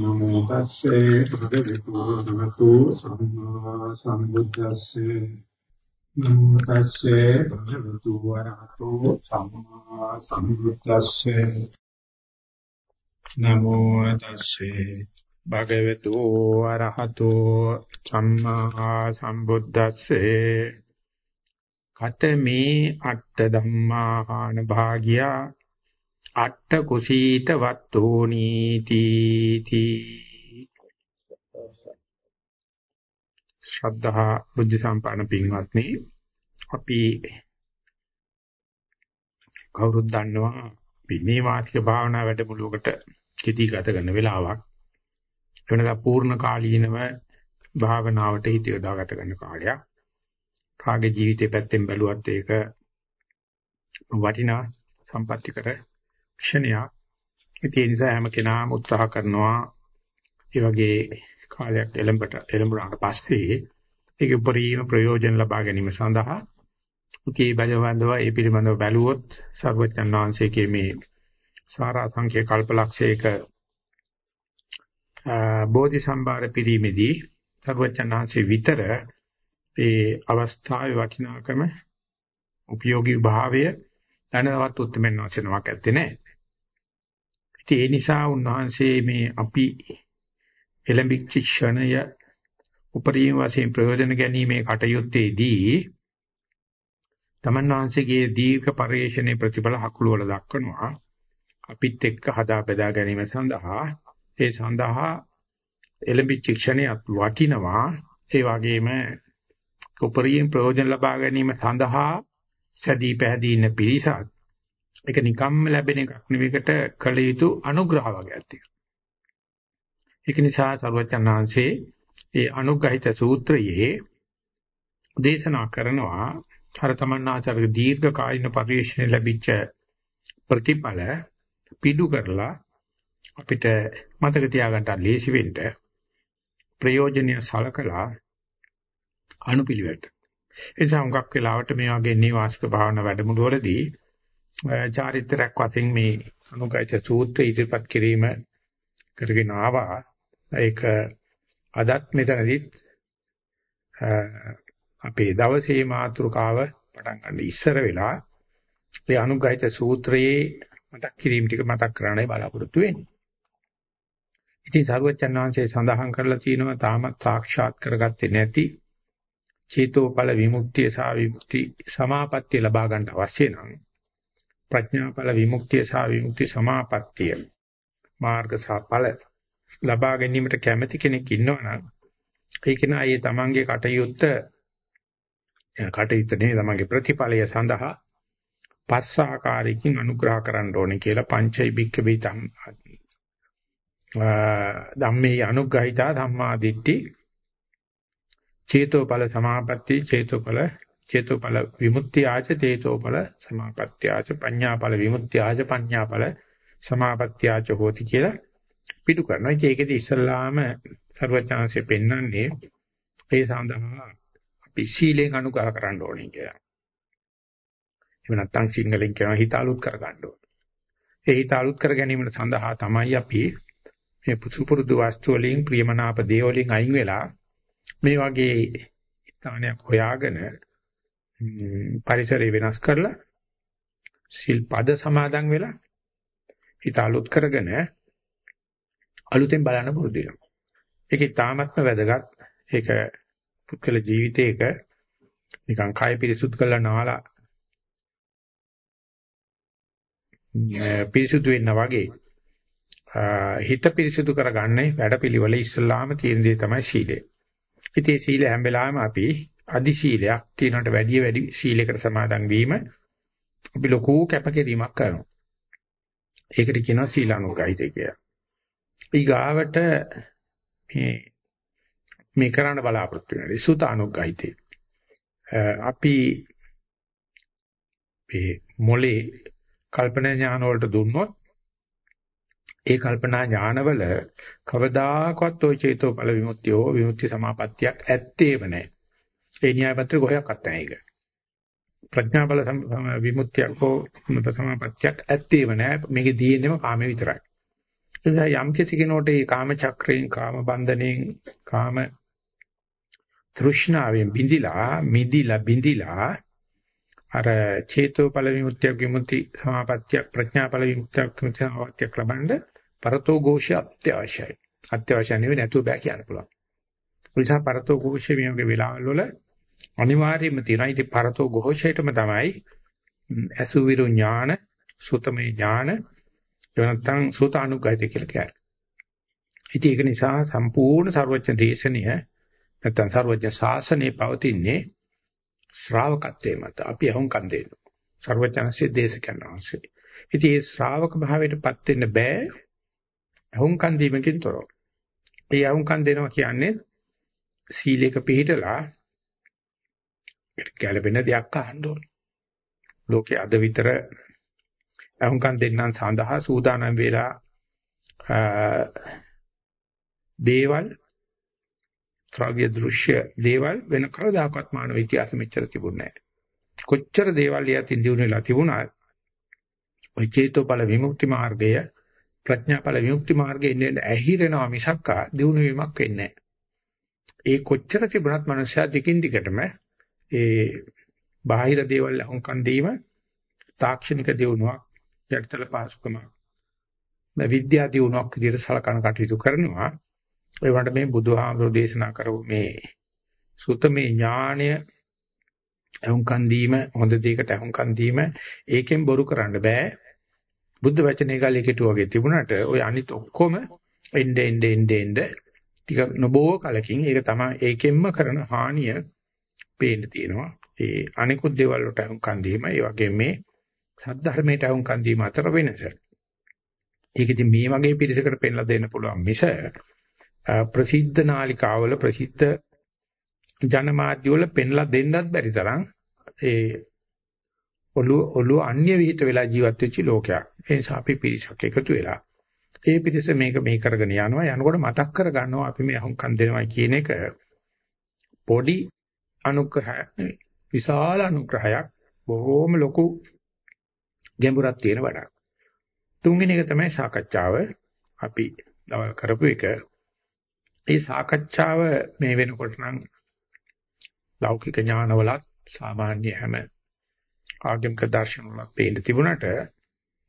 නමෝ තස්සේ භගවතු වරහතු සම්මා සම්බුද්දස්සේ නමෝ තස්සේ භගවතු වරහතු සම්මා සම්බුද්දස්සේ. නමෝ තස්සේ භගවතු වරහතු සම්මා සම්බුද්දස්සේ. කතමේ අට්ඨ ධම්මාන භාගියා අට්ඨ කුසීත වත්තෝනි තීති ශ්‍රද්ධා බුද්ධ සම්පන්න පින්වත්නි අපි කවුරුත් දන්නවා මේ වාතික භාවනා වැඩමුළුවකට කිති ගත කරන වෙලාවක්. වෙනදා පූර්ණ කාලීනව භාවනාවට හිත යොදා ගත කරන කාලයක්. කාගේ ජීවිතේ පැත්තෙන් බැලුවත් ඒක වටිනා සම්පත්‍ති කර ක්ෂණයක්. ඒ නිසා හැම කෙනාම උත්සාහ කරනවා ඒ වගේ කාලයක් එළඹට එළඹුණාට පස්සේ ඒක උපරිම ප්‍රයෝජන ලබා ගැනීම සඳහා උකේ බජවන්දව ඒ පිළිබඳව බැලුවොත් සර්වඥාන් වහන්සේගේ මේ සාරා සංඛ්‍ය කල්පලක්ෂයක බෝධි සම්භාර පිරීමේදී සර්වඥාන් වහන්සේ විතර ඒ අවස්ථාවේ වටිනාකම උපයෝගී භාවය දැනවත් උත්තරමෙන් වචනයක් ඇත්තේ නැහැ. ඉතින් ඒ නිසා උන්වහන්සේ මේ අපි එළඹිච්ච ක්ෂණය උපරිම වශයෙන් ප්‍රයෝජන ගැනීමේ කටයුත්තේදී තමන් වහන්සේගේ දීර්ඝ පරිශ්‍රණයේ ප්‍රතිඵල හකුළු වල දක්වනවා. අපිත් එක්ක හදා බෙදා ගැනීම සඳහා ඒ සඳහා එළඹිච්ච ක්ෂණයත් වටිනවා. ඒ වගේම උපරිම ප්‍රයෝජන ලබා ගැනීම සඳහා සැදී පැහැදී ඉන්න පිරිසත් ඒක නිකම්ම ලැබෙන එකක් නෙවෙයිකට කළ යුතු අනුග්‍රහ වගේක් තියෙනවා. ඒක නිසා සරුවචනාංශේ ඒ අනුග්‍රහිත සූත්‍රයේ දේශනා කරනවා අර තමන්නාචාරක දීර්ඝ කාලින පරිශ්‍රණය ලැබිච්ච ප්‍රතිඵල පිටු කරලා අපිට මතක තියාගන්න ලේසි වෙන්න ප්‍රයෝජනීය සලකලා අනුපිළිවෙලට එනිසා හුඟක් වෙලාවට මේ වගේ නිවාසික භාවනා වැඩමුළුවලදී චාරිත්‍රාක් වශයෙන් මේ අනුගත සූත්‍රය ඉදිරිපත් කිරීම කරගෙන ආවා. ඒක අදත් මෙතනදිත් අපේ දවසේ මාතෘකාව පටන් ගන්න ඉස්සර වෙලා මේ අනුගත සූත්‍රයේ මතක් කිරීම ටික මතක් කරන්නයි බලාපොරොත්තු වෙන්නේ. ඉතින් සරුවචන් වහන්සේ සඳහන් කරලා තියෙනවා තාමත් සාක්ෂාත් කරගත්තේ නැති චේතෝපල විමුක්තිය සහ විමුක්ති සමාපත්තිය ලබා ගන්න අවශ්‍ය නම් ප්‍රඥාඵල විමුක්තිය සහ විමුක්ති සමාපත්තිය. මාර්ග සහ ඵල ලබා ගැනීමට කැමැති කෙනෙක් ඉන්නවනම් ඒක නායේ තමන්ගේ කටයුත්ත කටයුත්ත නෙවෙයි තමන්ගේ ප්‍රතිඵලය සඳහා පස් ආකාරයකින් අනුග්‍රහ කරන්න ඕනේ කියලා පංචෛ බික්ක බිතම් ධම්මේ අනුග්‍රහිතා ධම්මා දිට්ඨි. චේතෝඵල සමාපatti චේතෝඵල චේතෝඵල විමුක්තිය ආච චේතෝඵල සමාපatti ආච පඤ්ඤාඵල විමුක්තිය ආච පඤ්ඤාඵල සමාපatti ආච හෝති කියලා පිටු කරනවා. ඒකෙදි ඉස්සල්ලාම සර්වඥාන්සේ පෙන්වන්නේ ඒ සඳහා අපි සීලෙන් අනුග්‍රහ කරන්න ඕනේ කියලා. එහෙම නැත්නම් සිංහලෙන් කියනවා හිත අලුත් කර ගන්න ඕනේ. ඒ හිත අලුත් කර ගැනීම සඳහා තමයි අපි මේ පුසුපුරුදු වස්තු වලින් ප්‍රියමනාප දේ වලින් අයින් වෙලා මේ වගේ ස්ථානයක් හොයාගෙන පරිසරය වෙනස් කරලා සිල් පද සමාදන් වෙලා හිත අලුත් කරගෙන අලුතෙන් බලන්න පුරුදු වෙනවා. ඒකේ තාමත්ම වැදගත්. ඒක පුද්ගල ජීවිතයක නිකන් කය පිරිසුදු කරලා නාලා පිරිසුදු වෙන්න වගේ හිත පිරිසුදු කරගන්නේ වැඩපිළිවෙල ඉස්සලාම තියෙන දේ තමයි සීලය. ඉතින් සීලය හැම වෙලාවෙම අපි අදි සීලයක් තියනට වැඩිය වැඩි සීලයකට සමාදන් වීම අපි ලොකු කැපකිරීමක් කරනවා. ඒකට කියනවා සීලානුගායිතය කියලා. ඊගාවට මේ මේ කරන්න බලාපොරොත්තු වෙනවා. සුතානුගායිතය. අපි මේ මොලේ කල්පනා ඥාන වලට දුන්නොත් ඒ කල්පනා ඥානවල කවදාකවත් ওই චේතෝ ඵල විමුක්තිය හෝ විමුක්ති සමාපත්තියක් ඇත්තේම නැහැ. ඒ න්‍යාය පත්‍රය කොහොක්වත් නැහැ ඒක. ප්‍රඥා බල විමුක්තියක් හෝ සමාපත්තියක් ඇත්තේම නැහැ. මේකේ දීන්නේම කාමයේ විතරයි. ඒ නිසා යම් කිසි කෙනෙකුට මේ කාම චක්‍රයෙන්, කාම බන්ධණයෙන්, කාම තෘෂ්ණාවෙන් බිඳිලා, මිදිලා බිඳිලා අර චේතෝපල විමුක්තිය විමුක්ති සමාපත්තිය ප්‍රඥාපල විමුක්තිය විමුක්ති සමාපත්තියක් ලබන්න පරතෝ ഘോഷය අත්‍යවශ්‍යයි. අත්‍යවශ්‍ය නෙවෙයි නැතුව බෑ කියන්න පුළුවන්. ඒ නිසා පරතෝ ഘോഷය මේ වගේ වෙලාවල් වල අනිවාර්යයෙන්ම තියෙනවා. ඉතින් පරතෝ ഘോഷයටම තමයි අසුවිරු ඥාන, සුතමේ ඥාන, එවනත්තම් සුතානුග්ගයිත කියලා කියන්නේ. ඉතින් ඒක නිසා සම්පූර්ණ ਸਰවඥ දේශනය නැත්තම් ਸਰවඥ ශාසනය පවතින්නේ ශ්‍රාවකත්වයේ මත. අපි අහුම්කම් දෙනවා. ਸਰවඥාන්සේ දේශකයන් වහන්සේ. ඉතින් ඒ ශ්‍රාවක භාවයටපත් වෙන්න බෑ අහුම්කම් දීමකින් තොරව. ඒ අහුම්කම් දෙනවා කියන්නේ සීලයක පිළිහිටලා ගැළපෙන දෙයක් අහන්න ඕනේ. ලෝකයේ අද විතර අහුම්කම් දෙන්නන් සඳහා සූදානම් වෙලා දේවල් ශ්‍රාව්‍ය දෘශ්‍ය දේවල් වෙන කවදාකවත් මානව ඉතිහාසෙ මෙච්චර තිබුණේ නැහැ. කොච්චර දේවල් යතින් දිනු වෙලා තිබුණා ඔය චේතෝපල විමුක්ති මාර්ගය ප්‍රඥාපල විමුක්ති මාර්ගයේ ඉන්නේ ඇහිරෙනවා මිසක්කා දිනු වීමක් වෙන්නේ නැහැ. ඒ කොච්චර තිබුණත් මනුෂ්‍යයා දිගින් දිගටම ඒ බාහිර දේවල් අහුම්කන් දීම තාක්ෂණික දියුණුවක් යටිතල පහසුකමක් විද්‍යා දියුණුවක් විදිහට සලකන කටයුතු කරනවා. ඒ වුණාට මේ බුදුහාමුදුරෝ දේශනා කරපු මේ සුතමේ ඥාණය අහුම්කන් දීම හොඳ දෙයකට අහුම්කන් දීම ඒකෙන් බොරු කරන්න බෑ. බුද්ධ වචනේ කාලේ කෙටු වගේ තිබුණාට ওই අනිත් ඔක්කොම එnde ende ende ende ටික නොබෝ කලකින් ඒක තමයි ඒකෙන්ම කරන හානිය පේන්න තියෙනවා. ඒ අනිකුත් දේවල් වලට අහුම්කන් දීම, ඒ වගේම මේ සද්ධර්මයට අහුම්කන් දීම අතර වෙනස. ඒක ඉතින් මේ වගේ පිරිසකට පෙන්ලා දෙන්න පුළුවන් මිස ප්‍රසිද්ධ නාලිකාවල ප්‍රසිද්ධ ජනමාධ්‍ය වල පෙන්ලා දෙන්නත් බැරි තරම් ඒ ඔළුව ඔළුව අන්‍ය විහිිත වෙලා ජීවත් වෙච්ච ලෝකයක්. ඒ නිසා අපි පිරිසක් එකතු වෙලා ඒ පිටිස මේක මේ කරගෙන යනවා යනකොට මතක් කර ගන්නවා අපි මේ අහුම්කම් දෙනවා කියන එක පොඩි අනුග්‍රහයක් නෙවෙයි. විශාල අනුග්‍රහයක්. බොහොම ලොකු ගැඹුරක් තියෙන වැඩක්. තුන්වෙනි එක තමයි සාකච්ඡාව. අපි දවල් කරපු එක. ඒ සාකච්ඡාව මේ වෙනකොට නම් ලෞකික ඥානවලත් සාමාන්‍ය හැම ආගමික දර්ශනවලත් පේන්න තිබුණාට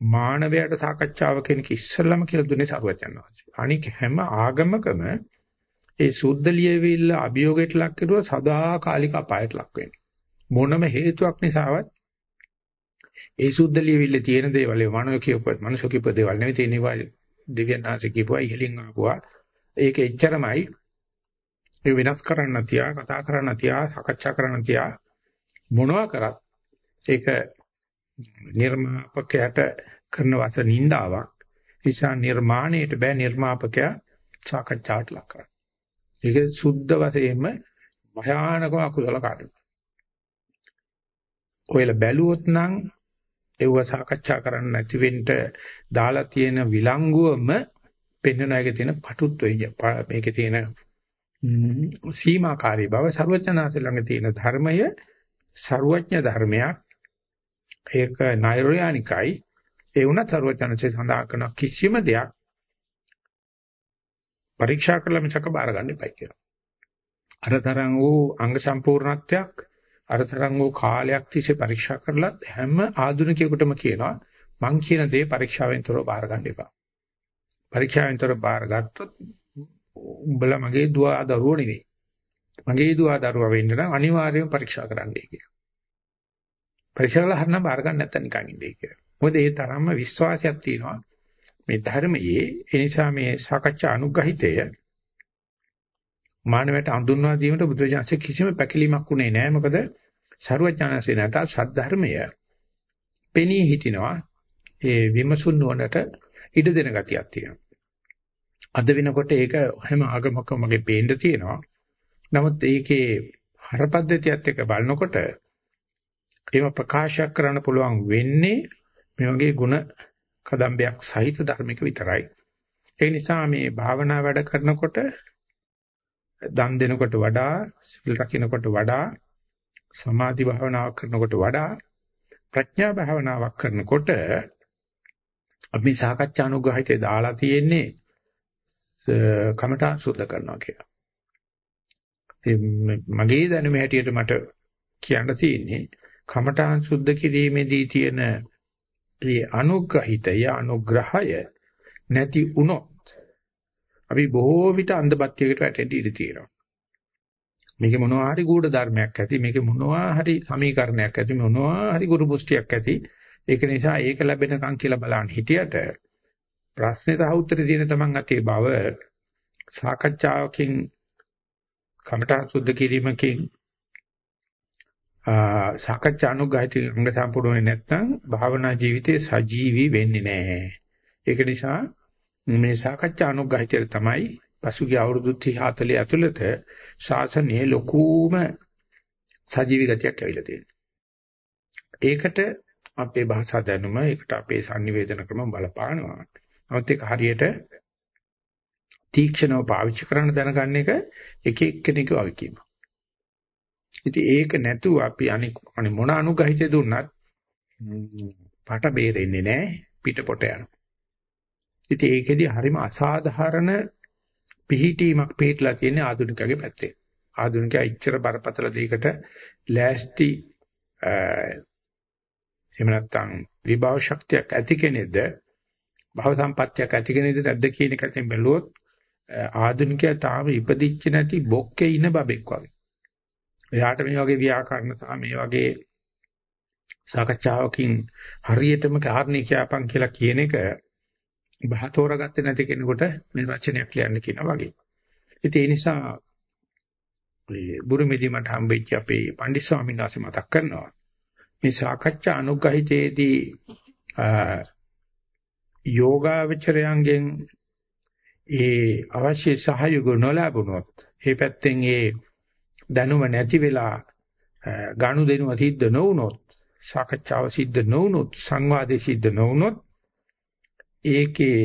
මානවයාට සාකච්ඡාව කෙනෙක් ඉස්සෙල්ලම කියලා දුන්නේ සරුවචන් වහන්සේ. අනික හැම ආගමකම ඒ සුද්ධ ලියවිල්ල අභියෝගයට ලක් කරුවා සදාකාලික අපායට ලක් වෙන්නේ. මොනම හේතුවක් නිසාවත් ඒ සුද්ධ ලියවිල්ල තියෙන දේවල් මනෝ කියප මනුෂ්‍ය කියප දේවල් නෙවෙයි තියෙනවා දෙවියන්ාංශ කියපුවා ඉහලින් ආපුවා. ඒක එච්චරමයි ඒ වෙනස් කරන්න තියා කතා කරන්න තියා සාකච්ඡා කරන්න තියා මොනවා කරත් ඒක නිර්මාපකයට කරන වස නින්දාවක්. නිසා නිර්මාණයට බෑ නිර්මාපකයා සාකච්ඡාට ලක් කරන්න. ඒක සුද්ධ වශයෙන්ම භයානක අකුසල කාරණා. ඔයලා බැලුවොත් නම් ඒව සාකච්ඡා කරන්න නැති වෙන්න දාලා තියෙන විලංගුවම පෙන්වන එකේ තියෙන පටුත්වය මේකේ තියෙන සීමාකාරී බව ਸਰවඥාස ළඟ තියෙන ධර්මය ਸਰවඥ ධර්මයක්. ඒක නෛර්යානිකයි ඒ වුණත් ਸਰවඥාසේ සඳහන් කරන කිසිම දෙයක් පරීක්ෂා කරලා මිසක බාර ගන්න එපයි කියලා. අරතරන් වූ අංග සම්පූර්ණත්වයක් අරතරන් වූ කාලයක් තිස්සේ පරීක්ෂා කරලත් හැම ආධුනිකයෙකුටම කියනවා මං කියන දේ පරීක්ෂාවෙන් තොරව බාර ගන්න එපා. පරීක්ෂාවෙන් තොරව බාර ගත්තොත් උඹලා මගේ දුව දරුවෝ නෙවෙයි. මගේ දුව දරුවා වෙන්න නම් අනිවාර්යයෙන් පරීක්ෂා කරන්නයි කියලා. පරීක්ෂා කරලා හරිනම් බාර ගන්න නැත්නම් නිකන් ඉන්නේ කියලා. මොකද ඒ තරම්ම විශ්වාසයක් තියෙනවා මේ ධර්මයේ එනිසා මේ සාකච්ඡා අනුග්‍රහිතය මානවයට අඳුන්වා දීමට බුදුජානක කිසිම පැකිලීමක් උනේ නැහැ මොකද ਸਰුවචානසේ නැත සද්ධර්මය පෙනී හිටිනවා. ඒ විමසුන් නොනට ඉඩ දෙන ගතියක් තියෙනවා. අද වෙනකොට ඒක හැම ආගමකමගේ පේන්න තියෙනවා. නමුත් ඒකේ හරපද්ධතියත් එක්ක බලනකොට ඒව ප්‍රකාශ කරන්න පුළුවන් වෙන්නේ මේ වගේ ಗುಣ කදම්බයක් සහිත ධර්මික විතරයි. ඒ නිසා මේ භාවනා වැඩ කරනකොට දන් දෙනකොට වඩා සිල් රකින්නකොට වඩා සමාධි භාවනාවක් කරනකොට වඩා ප්‍රඥා භාවනාවක් කරනකොට අපි මේ සාකච්ඡානුග්‍රහිතේ දාලා තියෙන්නේ කමඨා සුද්ධ කරනවා කියලා. මගේ දැනුම හැටියට මට කියන්න තියෙන්නේ කමඨාන් සුද්ධ කිරීමේදී තියෙන මේ අනුග්‍රහිතය අනුග්‍රහය නැති වුණොත් අපි බොහෝ විට අන්ධබත්තියකට වැටෙන්න ඉඩ තියෙනවා. මේකේ මොනවා හරි ගුඪ ධර්මයක් ඇති මේකේ මොනවා හරි සමීකරණයක් ඇති මොනවා හරි ගුරු පුෂ්ටියක් ඇති ඒක නිසා ඒක ලැබෙනකන් කියලා බලන්න හිටියට ප්‍රශ්නෙට උත්තර දෙන තමන් අතේ බව සාකච්ඡාවකින් කමඨා සුද්ධ කිරීමකින් සාකච්ඡා අනුගහිත අංග සම්පූර්ණ නැත්නම් භාවනා ජීවිතේ සජීවී වෙන්නේ නැහැ. ඒක නිසා මේ සාකච්ඡා අනුගහිතය තමයි පසුගිය අවුරුදු 30 40 ඇතුළත ශාසනයේ ලොකුම සජීවී ගතියක් ඇවිල්ලා තියෙනවා. ඒකට අපේ භාෂා දැනුම, ඒකට අපේ sannivedana ක්‍රම බලපානවා. නමුත් ඒක හරියට තීක්ෂණව පාවිච්චි කරන්න දැනගන්න එක එක එක්කෙනෙක් වගකීම. ඉතින් ඒක නැතුව අපි අනික මොන අනුගහිතේ දුන්නත් පාට බේරෙන්නේ නැහැ පිටපොට යනවා. ඉතින් ඒකෙදි හරිම අසාධාරණ පිහිටීමක් පිටලා තියෙන ආධුනිකගේ පැත්තේ. ආධුනිකයා ඉච්ඡර බරපතල දෙයකට ලෑස්ති එහෙම නැත්නම් විභව ශක්තියක් ඇති කෙනෙක්ද භව සම්පත්තියක් ඇති කෙනෙක්ද නැද්ද කියන එකෙන් බැලුවොත් ආධුනිකයා තාම ඉපදිච්ච නැති බොක්කේ ඉන බබෙක් වගේ. එයාට මේ වගේ ව්‍යාකරණ සහ මේ වගේ සාකච්ඡාවකින් හරියටම කාරණේ කියපන් කියලා කියන එක බහ තෝරාගත්තේ නැති කෙනෙකුට මේ රචනයක් ලියන්න කියනවා වගේ. ඉතින් ඒ නිසා මේ බුරුමෙදි මට හම්බෙච්ච අපේ පණ්ඩිත ස්වාමීන් වහන්සේ මතක් කරනවා. මේ සාකච්ඡා අනුග්‍රහිතේදී යෝගාවචරයන්ගෙන් ඒ අවශ්‍ය සහයෝග නොලැබුණොත් ඒ පැත්තෙන් ඒ දැනුම නැති වෙලා ගනුදෙනුව සිද්ධ නොවුනොත් සාකච්ඡාව සිද්ධ නොවුනොත් සංවාදේ සිද්ධ නොවුනොත් ඒකේ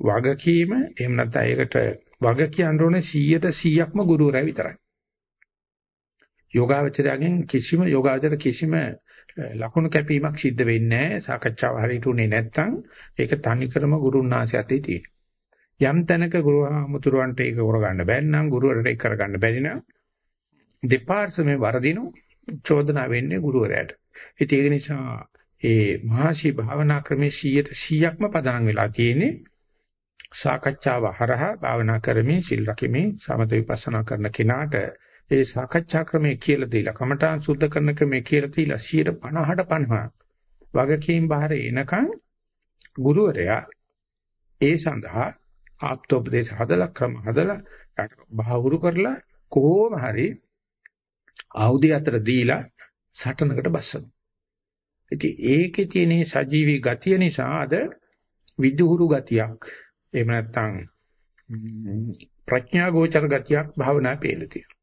වගකීම එහෙම නැත්නම් ඒකට වග කියන්න ඕනේ 100ට 100ක්ම ගුරුවරයා විතරයි. යෝගාවචරයෙන් කිසිම යෝගාවචර කිසිම ලකුණු කැපීමක් සිද්ධ වෙන්නේ නැහැ. සාකච්ඡාව හරියට උනේ නැත්නම් ඒක තනිකරම ගුරුන්නාසය ඇතේ තියෙනවා. යම් තැනක ගුරුහාමුදුරන්ට ඒක කරගන්න බැරි නම් ගුරුවරට ඒක කරගන්න බැරි නම් දෙපාර්ශ්වමේ වරදිනු චෝදනා වෙන්නේ ගුරුවරයාට. ඉතින් ඒක නිසා ඒ මහසි භාවනා ක්‍රමේ 100ට 100ක්ම පදනම් වෙලා තියෙන්නේ සාකච්ඡාව හරහා භාවනා කරමින් සිල් රකිමින් සමත විපස්සනා කරන කෙනාට ඒ සාකච්ඡා ක්‍රමයේ කියලා දීලා කමඨාන් සුද්ධ කරන ක්‍රමයේ කියලා දීලා 150ට 50 වගකීම් බාහිර එනකන් ගුරුවරයා ඒ සඳහා ආප්තෝපදේශ හදලා ක්‍රම හදලා බහවුරු කරලා කොහොම හරි ආයුධය අතර දීලා සටනකට බස්සනවා. ඉතින් ඒකේ තියෙන සජීවී ගතිය නිසා අද විදුහුරු ගතියක් එහෙම නැත්නම් ප්‍රඥා ගෝචර ගතියක් භාවනා පේන්න තියෙනවා.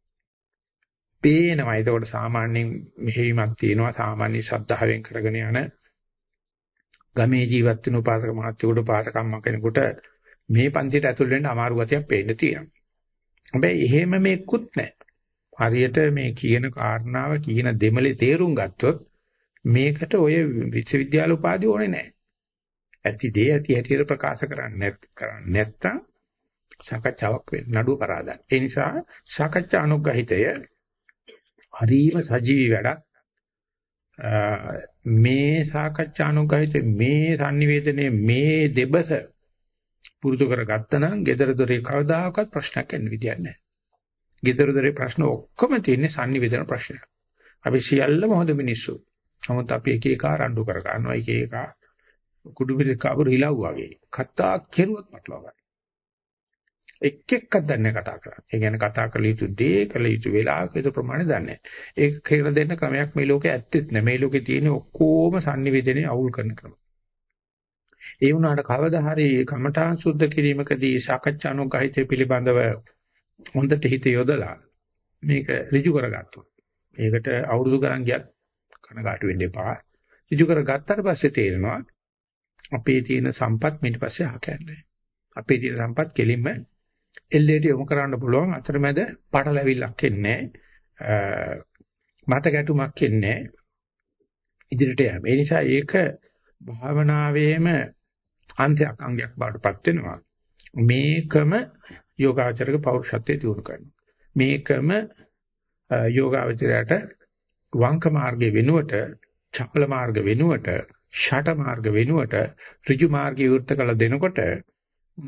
පේනවා. ඒකට සාමාන්‍යයෙන් මෙහෙයීමක් තියෙනවා. සාමාන්‍ය ශ්‍රද්ධාවෙන් කරගෙන යන ගමේ ජීවත් වෙන උපාසක මහත්තයෙකුට පාසකම්ම කෙනෙකුට මේ පන්තියට ඇතුල් වෙන්න අමාරු ගතියක් පේන්න තියෙනවා. හැබැයි එහෙම මේකුත් නැහැ. හරියට මේ කියන කාරණාව කියන දෙමලේ තේරුම් ගත්තොත් මේකට ඔය විශ්වවිද්‍යාල උපාධිය ඕනේ නැහැ. ඇති දේ ඇති හැටියට ප්‍රකාශ කරන්නේ නැත්නම් සාකච්ඡාවක් වෙන්න නඩුව කරාදන්න. ඒ නිසා සාකච්ඡා අනුග්‍රහිතය හරිම සජීවී වැඩක්. මේ සාකච්ඡා අනුග්‍රහිත මේ sannivedanaye මේ දෙබස පුරුදු කරගත්තා නම් gedara dore කවදාකවත් ප්‍රශ්නයක් එන්න විදියක් නැහැ. gedara dore ප්‍රශ්න ඔක්කොම තියෙන්නේ sannivedana ප්‍රශ්න. අපි සියල්ලම හොඳ මිනිස්සු. නමුත් අපි එක එක ආරණ්ඩු කර ගන්නවා එක එක කුඩු පිට කවුරු හිලව් වගේ. කතා කෙරුවත් මටලව ගන්න. එක් එක්කක් දන්නේ කතා කරන්නේ. ඒ කියන්නේ කතා කළ යුතු දේ කළ යුතු වෙලාවක යුතු ප්‍රමාණය දන්නේ නැහැ. ඒක කියලා දෙන්න ක්‍රමයක් මේ ලෝකේ ඇත්තෙත් නැහැ. මේ ලෝකේ තියෙන ඔක්කොම sannivedanaye අවුල් කරන ක්‍රම. ඒ වුණාට කවදා හරි කමඨාන් සුද්ධ කිරීමකදී සාකච්ඡා අනුගහිතය පිළිබඳව හොඳට හිත යොදලා මේක ඍජු කරගත්තොත් ඒකට අවුරුදු ගණන් ගියත් කනගාටු වෙන්න එපා. ඍජු කරගත්තට පස්සේ තේරෙනවා අපේ තියෙන සම්පත් ඊට පස්සේ අහකන්නේ. අපේ තියෙන සම්පත් කෙලින්ම එල්ලේට යොමු කරන්න පුළුවන් අතරමැද පටලැවිල්ලක් එන්නේ මත ගැටුමක් එන්නේ ඉදිරියට යෑම. ඒ නිසා ඒක භාවනාවේම අන්තයක් අංගයක් බාටපත් වෙනවා. මේකම යෝගාචරක පෞරුෂත්වයේ දිනු කරනවා. මේකම යෝගාචරයට වංක මාර්ගයේ වෙනුවට චපල මාර්ග වෙනුවට ෂට මාර්ග වෙනුවට ඍජු මාර්ගය විවෘත කළ දෙනකොට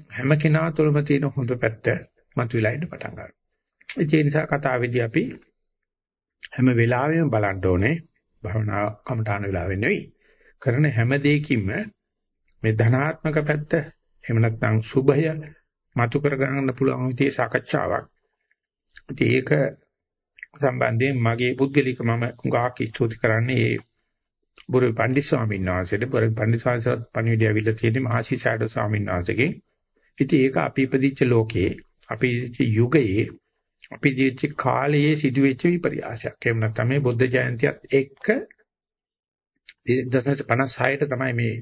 හැම කෙනා තුළම තියෙන හොඳ පැත්ත මතුවලා ඉන්න පටන් ගන්නවා. ඒ නිසා කතාවේදී අපි හැම වෙලාවෙම බලන්න ඕනේ භවනා කමඨාන වෙලාවෙ නෙවෙයි. කරන හැම දෙයකින්ම මේ ධනාත්මක පැත්ත එහෙම නැත්නම් සුභය මතු කර ගන්න පුළුවන් විදිහේ සාකච්ඡාවක්. ඉතින් ඒක සම්බන්ධයෙන් මගේ පුද්ගලික මම උගාක් ස්තුති කරන්නේ ඒ බුරු පණ්ඩිත ස්වාමීන් වහන්සේට බුරු පණ්ඩිත ස්වාමීන් පණිවිඩය අවිල්ල තියෙන්නේ මහසි සාඩ ස්වාමීන් වහන්සේගෙන්. ඉතින් ඒක අපි ඉපදිච්ච ලෝකේ අපි ඉපදිච්ච යුගයේ අපි ජීවිත කාලයේ සිදුවෙච්ච විපර්යාසයක්. එහෙම නැත්නම් මේ බුද්ධ ජයන්තියත් එක්ක 1956ට තමයි මේ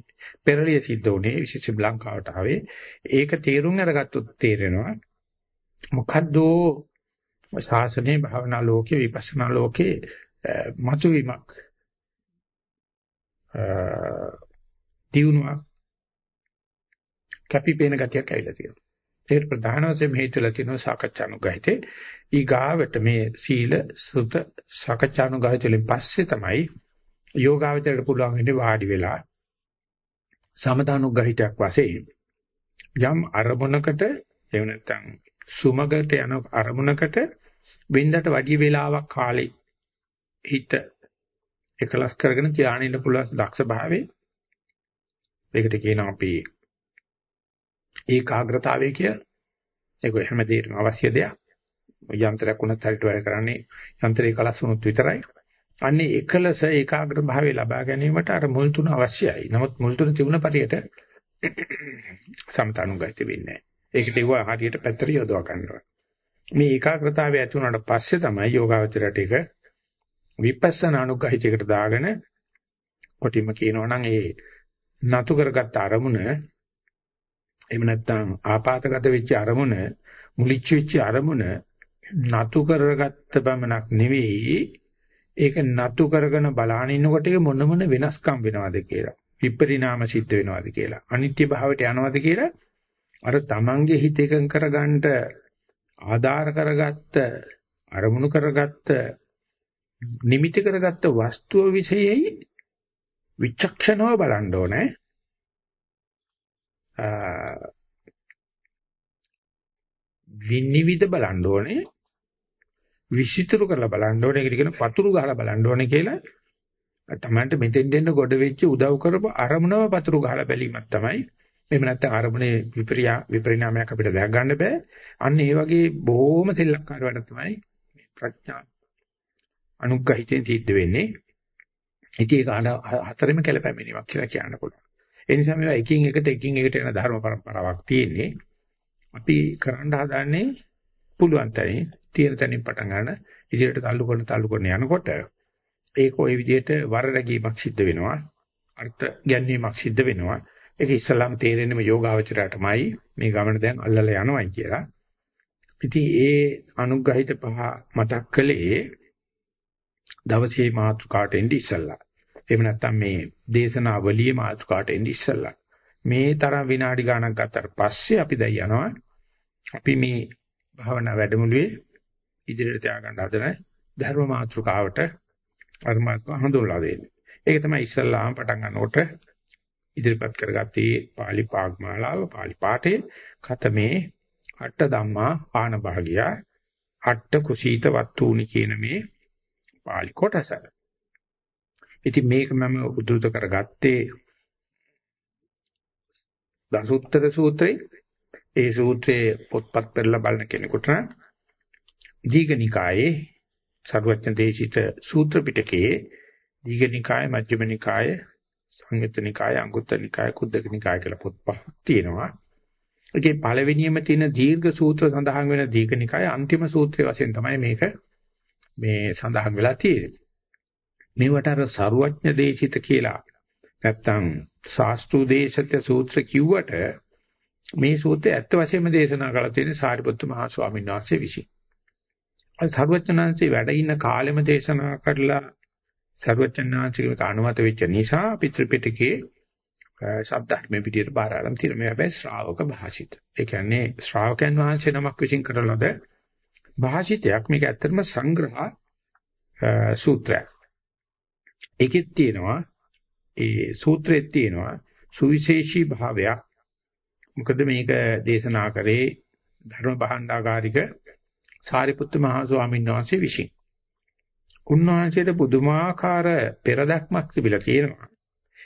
පෙරළිය සිද්ධ වුණේ විශේෂ ලංකාවට ආවේ. ඒක තේරුම් අරගත්තොත් තේරෙනවා මොකද්ද ශාසනයේ භාවනා ලෝකේ විපස්සනා ලෝකේ මතුවීමක් දියුණුවක් කැපිපේන ගතියක් ඇවිල්ලා තියෙනවා. ඒකට ප්‍රධාන වශයෙන් හේතුලා තියෙනවා සාකච්ඡානුගහිතේ. ඊගාවට මේ සීල සුත සාකච්ඡානුගහිතෙන් පස්සේ තමයි යෝගාවචරයට පුළුවන් වෙන්නේ වාඩි වෙලා සමතානුගහිතයක් වශයෙන් යම් අරමුණකට එහෙම නැත්නම් සුමගට යන අරමුණකට බින්දට වැඩි වේලාවක් කාලේ හිත එකලස් කරගෙන ධානයෙන්න පුළුවන් දක්ෂ භාවයේ ඒකට කියනවා අපි ඒකාග්‍රතාවය කියලා. ඒක හැම දෙයකම අවශ්‍ය දෙයක්. යන්ත්‍රයක් උනත් හරියට වැඩ කරන්නේ යන්ත්‍රේ කලස් වුණොත් විතරයි. අන්නේ එකලස ඒකාග්‍ර භාවය ලබා ගැනීමට අර මුල් තුන අවශ්‍යයි. නමුත් මුල් තුන තිබුණ පරියට සමතනුගත වෙන්නේ නැහැ. ඒකට ඒව හරියට පැත්තට යොදවා ගන්නවා. මේ ඒකාග්‍රතාවය ඇති වුණාට පස්සේ තමයි යෝගාවචරයට ඒක විපස්සනා අනුගහිතයකට දාගෙන කොටිම කියනවා නම් ඒ නතු කරගත්ත අරමුණ එහෙම නැත්නම් ආපాతගත වෙච්ච අරමුණ මුලිච්ච වෙච්ච අරමුණ නතු කරගත්ත බමනක් නෙවෙයි ඒක නතු කරගෙන බලාන ඉන්නකොට ඒක මොන මොන වෙනස්කම් වෙනවද කියලා. විපරිණාම සිද්ධ වෙනවද කියලා. අනිත්‍ය භාවයට යනවද කියලා අර තමන්ගේ හිත එකඟ කරගන්නට ආධාර කරගත්ත අරමුණු කරගත්ත නිමිති කරගත්ත වස්තුව විශේෂයි විචක්ෂණව බලන්න ඕනේ. විනිවිද බලන්න ඕනේ විසිතුරු කරලා බලන්න ඕනේ. ඒකට කියන පතුරු ගහලා බලන්න ඕනේ කියලා තමන්ට මෙතෙන් දෙන්න ගොඩ වෙච්ච උදව් කරපු අරමුණව පතුරු ගහලා බැලීමක් තමයි. එහෙම නැත්නම් අරමුණේ විපරියා විපරිණාමයක් අපිට දැක ගන්න බෑ. අන්න ඒ වගේ බොහොම සෙල්ලක්කාර වැඩ තමයි ප්‍රඥා අනුග්‍රහිතෙන් සිද්ධ වෙන්නේ. ඉතින් ඒක හතරෙම කැළපැමිණීමක් කියලා කියන්න පුළුවන්. ඒ නිසා මේවා එකින් එකට එකින් එකට යන ධර්ම પરම්පරාවක් තියෙන්නේ. අපි කරන්න හදන්නේ පුළුවන් තරම් තියෙන තැනින් පටන් ගන්න. ඉදිරියට තල්ලු කරන තල්ලු කරන යනකොට ඒක ওই විදිහට වර රැගීමක් සිද්ධ වෙනවා. අර්ථ ගැන්වීමක් සිද්ධ වෙනවා. ඒක ඉස්සලාම් තේරෙන්නේම යෝගාවචරයටමයි. මේ ගමන දැන් අල්ලලා යනවායි කියලා. ඉතින් ඒ අනුග්‍රහිත පහ මතක් කළේ දවසේ මාතෘකාට එන්නේ ඉස්සලා එහෙම නැත්නම් මේ දේශනාවලියේ මාතෘකාට එන්නේ ඉස්සලා මේ තරම් විනාඩි ගාණක් ගතට පස්සේ අපි දැන් යනවා. අපි මේ භාවනා වැඩමුළුවේ ඉදිරියට තියාගන්න හදන ධර්ම මාතෘකාවට අර්මාත්ක හඳුන්වලා දෙන්නේ. ඒක තමයි ඉස්සල්ලාම පටන් ගන්නකොට ඉදිරිපත් කරගත්තේ pāli පාග්මාලාව pāli පාඨයේ ඛතමේ අට ධම්මා ආන භාගිය අට කුසීත වත්තුනි කියන මේ pāli කොටස. ඉතින් මේක මම උද්දෘත කරගත්තේ දසුත්තර සූත්‍රයේ ඒ සූත්‍රයේ පොත්පත් පෙරලා බලන කෙනෙකුට නම් දීඝනිකායේ සර්වඥ දේශිත සූත්‍ර පිටකයේ දීඝනිකාය මජ්ක්‍ධිම නිකාය සංයුත්ත නිකාය අංගුත්තර නිකාය කුද්දක නිකාය කියලා පොත් පහක් තියෙනවා. ඒකේ පළවෙනියම තියෙන දීර්ඝ සූත්‍ර සඳහන් වෙන දීඝනිකාය අන්තිම සූත්‍රය වශයෙන් තමයි මේක මේ සඳහන් වෙලා තියෙන්නේ. මේවට අර සර්වඥ දේශිත කියලා නැත්තම් ශාස්ත්‍රු දේශිත සූත්‍ර කිව්වට මේ සූත්‍රය ඇත්ත වශයෙන්ම දේශනා කරලා තියෙන්නේ සාරිපුත්තු මහ ස්වාමීන් වහන්සේ විසින්. අර සර්වඥාන්සේ වැඩ ඉන්න කාලෙම දේශනා කරලා සර්වඥාන්සේට අනුමත වෙච්ච නිසා පිට්‍රිපිටකේ සබ්ධර්මයේ පිටියට බාර අරන් තියෙනවා. මේ හැබැයි ශ්‍රාවක භාෂිත. ඒ කියන්නේ ශ්‍රාවකයන් වහන්සේ නමක් විසින් කරලද භාෂිතයක් මේක ඇත්තටම සංග්‍රහ සූත්‍රයක්. ඒකෙත් තියෙනවා ඒ සූත්‍රෙත් තියෙනවා සුවිශේෂී භාවයක්. මොකද මේක දේශනා කරේ ධර්ම භාණ්ඩාගාරික සාරිපුත්ත මහ ස්වාමීන් වහන්සේ විසින්. උන්වහන්සේට පුදුමාකාර පෙරදක්මක් තිබිලා තියෙනවා.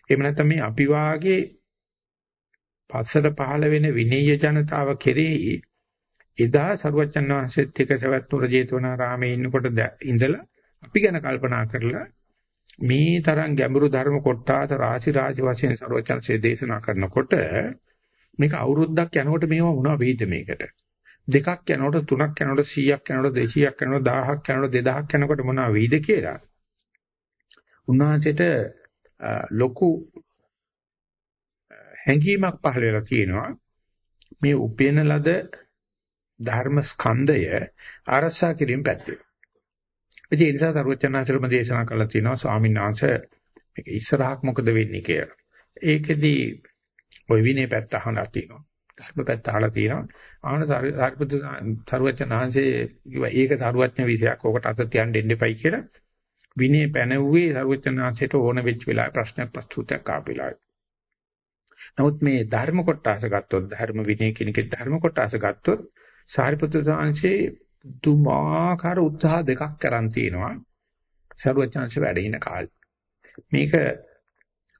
එහෙම නැත්නම් මේ අපි වාගේ පස්සට පහළ වෙන විනීය ජනතාව කෙරෙහි එදා සරුවච්චන් වහන්සේත් එක්ක සවැත් නුර ජේතවනාරාමේ ඉන්නකොට ඉඳලා අපි ගැන කල්පනා කරලා මේ තරම් ගැඹුරු ධර්ම කොටාස රාශි රාශි වශයෙන් සරුවච්චන්සේ දේශනා කරනකොට මේක අවුරුද්දක් යනකොට මේවා මොනවා වෙයිද මේකට දෙකක් යනකොට තුනක් යනකොට 100ක් යනකොට 200ක් යනකොට 1000ක් යනකොට 2000ක් යනකොට මොනවා වෙයිද කියලා උන්වහන්සේට ලොකු හැඟීමක් පහළ වෙලා තියෙනවා මේ උපේන ලද ධර්ම ස්කන්ධය අරසා කිරීම පැත්තේ. ඒ නිසා සරුවචනාචරම දේශනා කළා තියෙනවා ස්වාමීන් වහන්සේ මේක ඉස්සරහක් මොකද වෙන්නේ කියලා. ඒකෙදි ওই විනය පැත්ත අහලා තියෙනවා. ධර්ම පැත්ත අහලා තියෙනවා. ආන සාරිපුත්‍ර සරුවචනාංශේ කිව්වා ඒක සරුවචන විෂයක්. ඕකට අත තියන්න දෙන්න එපයි කියලා. විනය පැනවුවේ සරුවචනාංශයට ඕන වෙච්ච වෙලාවේ ප්‍රශ්න ප්‍රස්තුතයක් ආපෙලායි. නමුත් මේ ධර්ම කොටස ගත්තොත් ධර්ම විනය කියන එකේ ධර්ම කොටස ගත්තොත් සාරිපුත්‍ර සාංශේ දුමාකාර උත්සාහ දෙකක් කරන් තියෙනවා. සරුවචනාංශ වැඩ ඉන කාලේ. මේක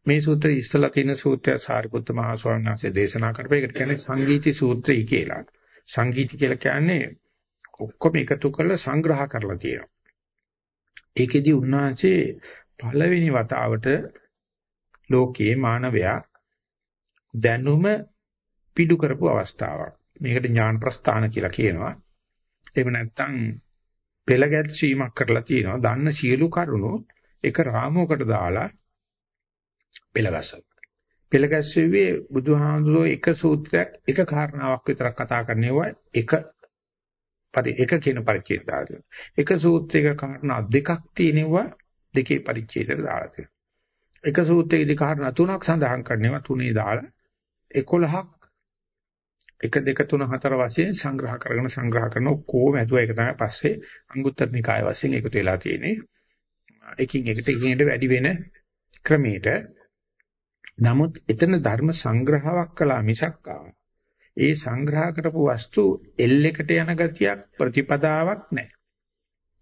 මේ සූත්‍රයේ ඉස්සලා තියෙන සූත්‍රය සාරිපුත්ත මහ ස්වාමීන් වහන්සේ දේශනා කරපු එකට කියන්නේ සංගීති සූත්‍රය කියලා. සංගීති කියලා කියන්නේ ඔක්කොම එකතු කරලා සංග්‍රහ කරලා තියෙනවා. ඒකෙදි උන්වහන්සේ පළවෙනි වතාවට ලෝකයේ මානවයා දැනුම පිටු කරපු අවස්ථාවක්. මේකට ඥාන ප්‍රස්ථාන කියලා කියනවා. එහෙම නැත්නම් පෙළ ගැස්වීමක් කරලා තියෙනවා. දන්න සියලු කරුණු එක රාමුවකට දාලා පෙළ ගැස්සුවා. පෙළ ගැස්සුවේ බුදුහාමුදුරුවෝ එක සූත්‍රයක් එක කාරණාවක් විතරක් කතා කරන්නේවා එක පරි එක කියන පරිච්ඡේදය දාලා තියෙනවා. එක සූත්‍රයක කාරණා දෙකක් තියෙනවා දෙකේ පරිච්ඡේදයට දාලා තියෙනවා. එක සූත්‍රයකදී කාරණා තුනක් සඳහන් කරනවා තුනේ දාලා 11ක් 1 2 3 4 වශයෙන් සංග්‍රහ කරගෙන සංග්‍රහ කරන ඔක්කොම ඇතුව ඒක තමයි පස්සේ අංගුත්තර නිකාය වශයෙන් එකතු වෙලා තියෙන්නේ. එකින් එකට එකින් එකට වැඩි වෙන ක්‍රමයට නමුත් එතන ධර්ම සංග්‍රහයක් කළා මිසක් ආවා ඒ සංග්‍රහ කරපු වස්තු L එකට යන ගතියක් ප්‍රතිපදාවක් නැහැ.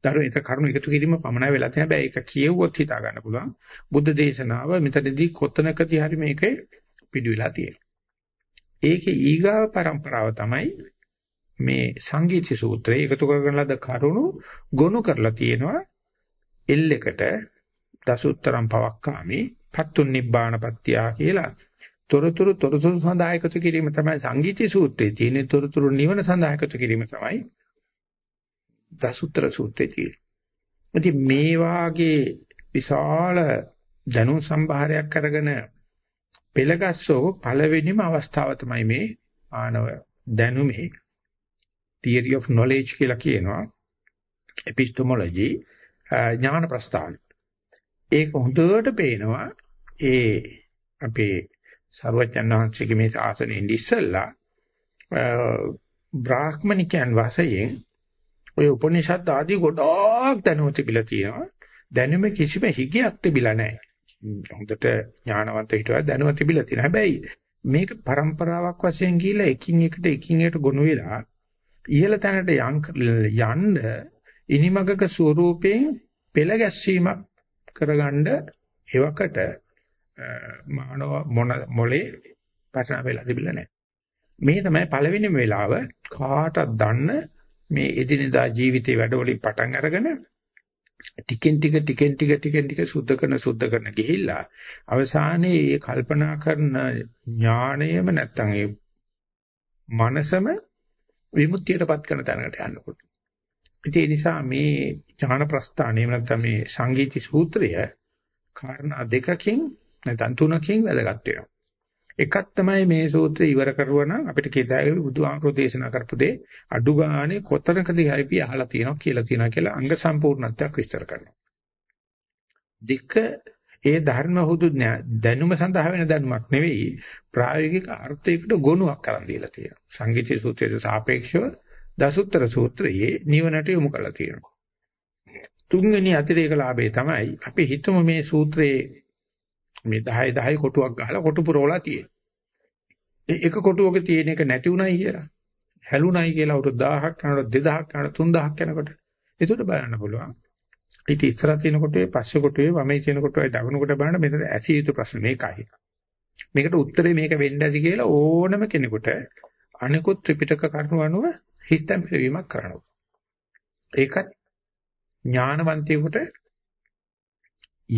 දරුවෝ ඒක කරුණු එකතු කිරීම පමණයි වෙලා තියෙන හැබැයි ඒක කියවුවොත් හිතා ගන්න පුළුවන්. බුද්ධ දේශනාව මෙතනදී කොතනකදී හරි මේකේ පිළිවිලා තියෙනවා. ඒකේ ඊගාව પરම්පරාව තමයි මේ සංගීති සූත්‍රය එකතු කරගෙන ලද කරුණු ගොනු කරලා තියෙනවා L එකට දසුත්තරම් පවක්කාමි පත්තුන් නිබ්බානපත්තියා කියලා. තොරතුරු තොරතුරු සඳහා එකතු කිරීම තමයි සංගීති සූත්‍රයේ තියෙන තොරතුරු නිවන සඳහා එකතු කිරීම තමයි දසුත්‍ර සූත්‍රයේ තියෙන්නේ. ඉතින් මේ වාගේ විශාල දැනුම් සම්භාරයක් අරගෙන පෙළගස්සෝ පළවෙනිම අවස්ථාව තමයි මේ ආනව දැනුමේ theory of knowledge කියලා කියනවා. epistemology ඥාන ප්‍රස්ථාන. ඒක හොඳට පේනවා. ඒ අපේ සර්වඥාන් වහන්සේගේ මේ ශාසනයේ ඉඳිස්සලා බ්‍රාහ්මනිකයන් වශයෙන් ඔය උපනිෂද් ආදී ගොඩාක් දැනුම තිබිලා තියෙනවා. දැනුම කිසිම හිගයක් තිබිලා නැහැ. හොඳට ඥානවන්ත හිටවා දැනුම තිබිලා තියෙනවා. හැබැයි මේක પરම්පරාවක් වශයෙන් ගිහිලා එකින් එකට එකින් එකට ගොනු වෙලා ඉහළ තැනට යන්න ඉනිමගක ස්වරූපයෙන් පෙළ ගැස්වීමක් කරගන්න එවකට මානව මොන මොලේ පටන වෙලා තිබිලා නැහැ. මේ තමයි පළවෙනිම වෙලාව කාටවත් දන්න මේ එදිනෙදා ජීවිතේ වැඩවලින් පටන් අරගෙන ටිකෙන් ටික ටිකෙන් ටික ටිකෙන් ටික සුද්ධ කරන සුද්ධ කරන ගිහිල්ලා අවසානයේ මේ කල්පනා කරන ඥාණයම නැත්තම් ඒ මනසම විමුක්තියටපත් කරන තැනකට යන්නකොට. ඒ නිසා මේ ඥාන ප්‍රස්ථානය නැත්තම් මේ සංගීති සූත්‍රය කාරණා දෙකකින් නැත්නම් තුනකින් වැදගත් වෙනවා. එකක් තමයි මේ සූත්‍රය ඉවර කරුවා නම් අපිට කේදාගේ බුදුආමරෝ දේශනා කරපු දේ අඩු ගානේ කොතනකදී හරි අහලා තියෙනවා කියලා තියෙනවා කියලා අංග සම්පූර්ණත්වයක් විස්තර කරනවා. දෙක ඒ ධර්ම හුදු දැනුම සඳහා වෙන දැනුමක් නෙවෙයි ප්‍රායෝගික අර්ථයකට ගොනුවක් කරන් දීලා තියෙනවා. සංගීතී සූත්‍රයට සාපේක්ෂව දසුත්තර සූත්‍රයේ නිවනට යොමු කරලා තියෙනවා. තුන්වෙනි අතිරේක ලාභය තමයි අපි හිතමු මේ සූත්‍රයේ මේ 10 10 කොටුවක් ගහලා කොටු පුරවලා තියෙන. ඒ එක කොටුවක තියෙන එක නැති උනායි කියලා. හැලුණයි කියලා අවුරුදු 1000ක් යනකොට 2000ක් යනකොට 3000ක් යනකොට ඒකට බලන්න පුළුවන්. ඊට ඉස්සරහ තියෙන කොටුවේ පස්සේ කොටුවේ වමේ තියෙන කොටුවේ දකුණු කොට බලන්න මෙතන ඇසිය යුතු ප්‍රශ්න මේකයි. මේකට උත්තරේ මේක වෙන්න ඇති කියලා ඕනම කෙනෙකුට අනිකුත් ත්‍රිපිටක කරුණු අනුව හිතම් පිළිවීමක් කරනවා. ඒකත් ඥානවන්තයෙකුට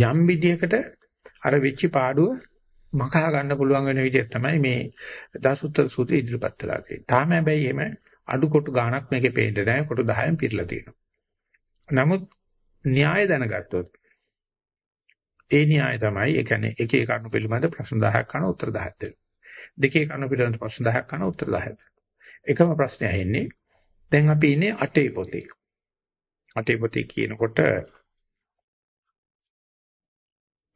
යම් විදියකට අර වෙච්ච පාඩුව මකා ගන්න පුළුවන් වෙන විදිහ තමයි මේ දසුත්තර සූත්‍රය ඉදිරිපත් වෙලා තියෙන්නේ. තාම හැබැයි එහෙම අඩු කොටු ගාණක් මේකේ පේන්නේ නැහැ. කොටු 10න් පිරලා තියෙනවා. නමුත් න්‍යාය දැනගත්තොත් ඒ න්‍යාය තමයි ඒ කියන්නේ එක එක කරුණු පිළිබඳ ප්‍රශ්න 10ක් කරන උත්තර 10ක් දෙනවා. දෙකේ කරුණු පිළිබඳ ප්‍රශ්න 10ක් කරන උත්තර 10ක් දෙනවා. එකම ප්‍රශ්නය ඇහෙන්නේ දැන් අපි ඉන්නේ අටේ පොතේ. අටේ පොතේ කියනකොට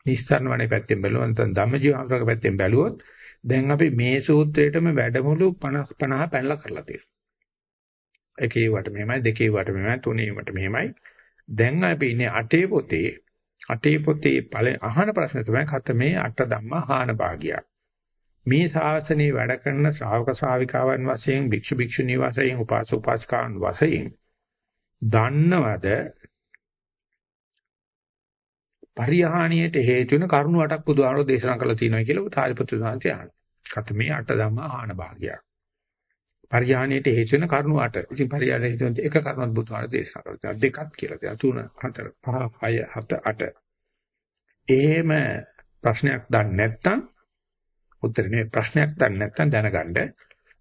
නිස්සාරණ වනේ පැත්තෙන් බැලුවොත් නැත්නම් ධම්මජීවහමරක පැත්තෙන් බැලුවොත් දැන් අපි මේ සූත්‍රයේටම වැඩමුළු 50 50 පැනලා කරලා තියෙනවා. එකේ වට මෙහෙමයි දෙකේ වට මෙහෙමයි තුනේ වට මෙහෙමයි. දැන් අපි ඉන්නේ අටේ පොතේ අටේ පොතේ පළ අහන ප්‍රශ්න තමයි කතමේ අට ධම්ම හාන භාගිය. මේ ශාසනයේ වැඩ කරන ශ්‍රාවක ශ්‍රාවිකාවන් වශයෙන් භික්ෂු භික්ෂුණී වශයෙන් උපාසක උපාසිකාවන් වශයෙන් දන්නවද පරිහානියට හේතු වෙන කරුණු අටක් බුදුහාමෝ දේශනා කරලා තියෙනවා කියලා තාරිපුත්‍ර සාන්ති අහනවා. කතමේ අට ධම්ම ආහන භාගය. පරිහානියට හේතු වෙන කරුණු අට. ඉතින් පරිහානියට හේතු වෙන එක කරුණක් බුදුහාමෝ දේශනා කරලා තියෙනවා. දෙකක් කියලා තියෙනවා. තුන, හතර, පහ, හය, හත, අට. එහෙම ප්‍රශ්නයක් දන්නේ නැත්නම් උත්තරේ මේ ප්‍රශ්නයක් දන්නේ නැත්නම් දැනගන්න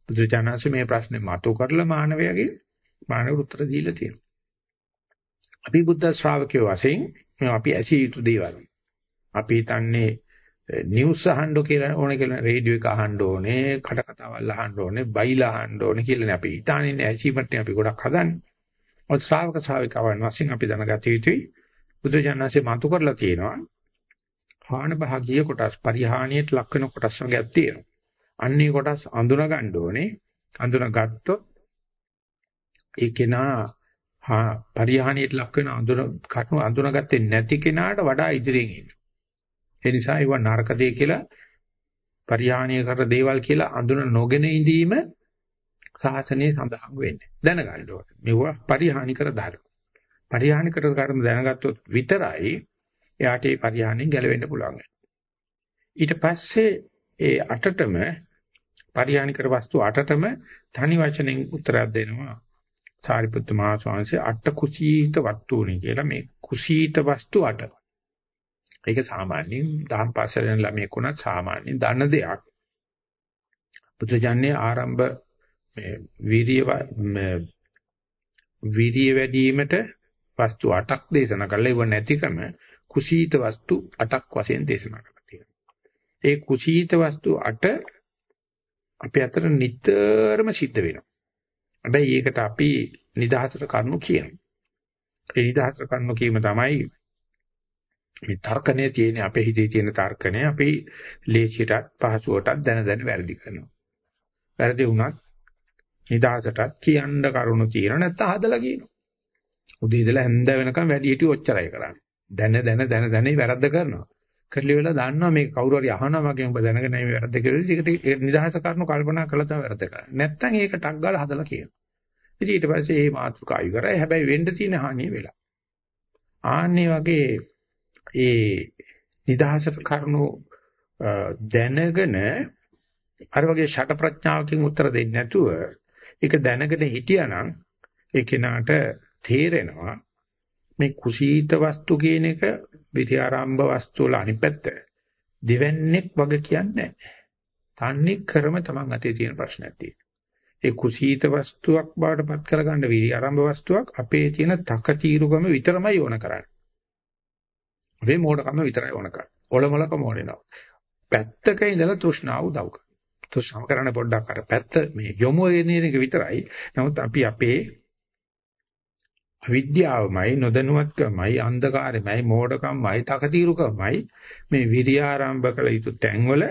බුදුචානන්සේ මේ ප්‍රශ්නේ මතු කරලා මානවයාගේ මානව උත්තර දීලා තියෙනවා. අපි බුද්ධ ශ්‍රාවකයෝ වශයෙන් අපි ඇසිය යුතු දේවල්. අපි හිතන්නේ නිවුස් අහන්න කියලා ඕනේ කියලා රේඩියෝ එක අහන්න ඕනේ, කට කතාවල් අහන්න ඕනේ, බයිලා අහන්න ඕනේ කියලා අපි හිතානේ ඇචීව්මන්ට් අපි ගොඩක් හදන්නේ. ඔය ශ්‍රාවක ශ්‍රාවිකාවන් වශයෙන් අපි දැනගත යුතුයි. බුදුජානනාංශේ මතු කරලා තියෙනවා. හාන භාගීය කොටස් පරිහානියට ලක් වෙන කොටස් වර්ගයක් තියෙනවා. අන්නේ කොටස් අඳුන ගන්න ඕනේ. අඳුන ගත්තොත් ඒ කෙනා හා පරිහානියට ලක් වෙන අඳුන කටු අඳුනගත්තේ නැති කෙනාට වඩා ඉදිරියෙන් ඉන්නවා. ඒ නිසා ඒව නරක දෙය කියලා පරිහානිය කර දේවල් කියලා අඳුන නොගෙන ඉඳීම සාසනයේ සඳහන් වෙන්නේ. දැනගන්න ඕනේ. මේවා පරිහානි කර ධර්ම. පරිහානි කර ධර්ම දැනගත්තොත් විතරයි එයාට ඒ පරිහානියෙන් ගැලවෙන්න පුළුවන්. ඊට පස්සේ ඒ අටටම පරිහානි කර වස්තු අටටම තනි වචනෙන් උත්තරයක් දෙනවා. සාරිපුත්ත මහ ස්වාමීන් අට කුසීත වස්තුනි කියලා මේ කුසීත වස්තු අට. ඒක සාමාන්‍යයෙන් දහම් පාසල යන ළමයෙක් උනත් සාමාන්‍යයෙන් දන්න දෙයක්. බුදුජානනේ ආරම්භ මේ වීර්ය වීර්ය වැඩිවීමට වස්තු 8ක් දේශනා කළා. ඒව නැතිකම කුසීත වස්තු 8ක් වශයෙන් දේශනා කරලා තියෙනවා. ඒ කුසීත වස්තු 8 අපේ අතර නිතරම සිද්ධ වෙනවා. හැබැයි ඒකට අපි නිදහසට කරුණු කියනවා. ඒ නිදහසට කරුණු කීම තමයි මේ තර්කණයේ තියෙන අපේ හිතේ තියෙන තර්කණය අපි ලේසියටත් පහසුවටත් දැන දැන වැරදි කරනවා. වැරදි වුණත් නිදහසටත් කියන්න කරුණු තියෙන නැත්නම් හදලා කියනවා. උදේ ඉඳලා හැන්ද වෙනකම් වැඩි හිටිය ඔච්චරයි කරන්නේ. දැන දැන දැන දැන වැරද්ද කරනවා. කරලි වෙලා දන්නවා මේ කවුරු හරි අහනවා මගෙන් ඔබ දැනගෙන මේ වැරද්ද කියලා. ඒකට නිදහස කරනු කල්පනා කළා තමයි වැරද්ද කරන්නේ. නැත්තම් ඒක ටක් ගාලා හදලා කියනවා. ඉතින් ඊට පස්සේ මේ මාතෘකා ඉවරයි. හැබැයි වෙන්න තියෙන හානිය වෙලා. ආන්නේ වගේ ඒ නිදහසට කරනු දැනගෙන අර වගේ ෂට ප්‍රඥාවකින් උත්තර දෙන්නේ නැතුව ඒක දැනගෙන හිටියානම් ඒ කෙනාට තේරෙනවා මේ කුසීත වස්තු කියන එක විද්‍යාරම්භ වස්තු වල අනිත් පැත්ත දෙවන්නේක් වගේ කියන්නේ නැහැ. තන්නේ ක්‍රම තමන් අතේ තියෙන ප්‍රශ්නයක් තියෙනවා. ඒ කුසීත වස්තුවක් බවට පත් කරගන්න විරි ආරම්භ වස්තුවක් අපේ තියෙන තකතිරුකම විතරමයි ඕන කරන්නේ. අපේ මෝඩකම විතරයි ඕන කරන්නේ. ඔලොමලකම ඕනෙනවා. පැත්තක ඉඳලා තෘෂ්ණාව උදව් කරනවා. තෘෂ්ණාව කරන්න පොඩ්ඩක් අර පැත්ත මේ යොමු වෙන එක විතරයි. නමුත් අපි අපේ අවිද්‍යාවමයි නොදැනුවත්කමයි අන්ධකාරයමයි මෝඩකමයි තකතිරුකමයි මේ විරියාරම්භ කළ යුතු තැන්වල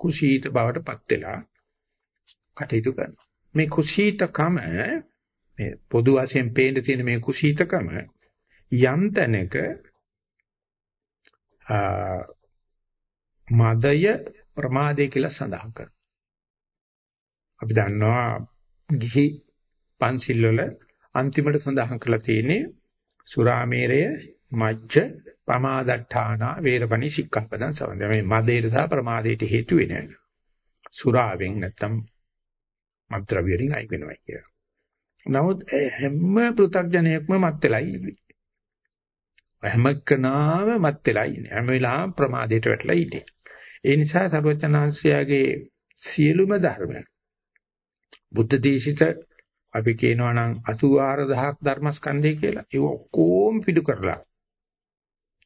කුසීත බවටපත් වෙලා කටයුතු කරනවා. මේ කුසීතකම මේ පොදු වශයෙන් පේන්න තියෙන මේ කුසීතකම යම් තැනක මදය ප්‍රමාදය කියලා සඳහන් කරනවා. අපි දන්නවා ගිහි පන්සිල් වල අන්තිමට සඳහන් කරලා තියෙන්නේ සුරාමේරය මජ්ජ පමාදට්ඨානා වේරපණි සික්ඛාපදං සවන්ද මේ මදේට සහ ප්‍රමාදයට හේතු වෙන සුරාවෙන් නැත්තම් මත්ද්‍රව්‍ය වලින් අයින් වෙනවා කියලා. නමුත් හැම පෘථග්ජනයෙක්ම මත් වෙලා ඉන්නේ. හැම කෙනාම මත් වෙලා ඉන්නේ. හැම වෙලාවෙම ප්‍රමාදයට වැටලා ඉන්නේ. ඒ නිසා සර්වචනාංශයාගේ සියලුම ධර්ම බුද්ධ දේශිත අපි කියනවා නම් 84000ක් ධර්මස්කන්ධය කියලා. ඒ ඔක්කොම පිටු කරලා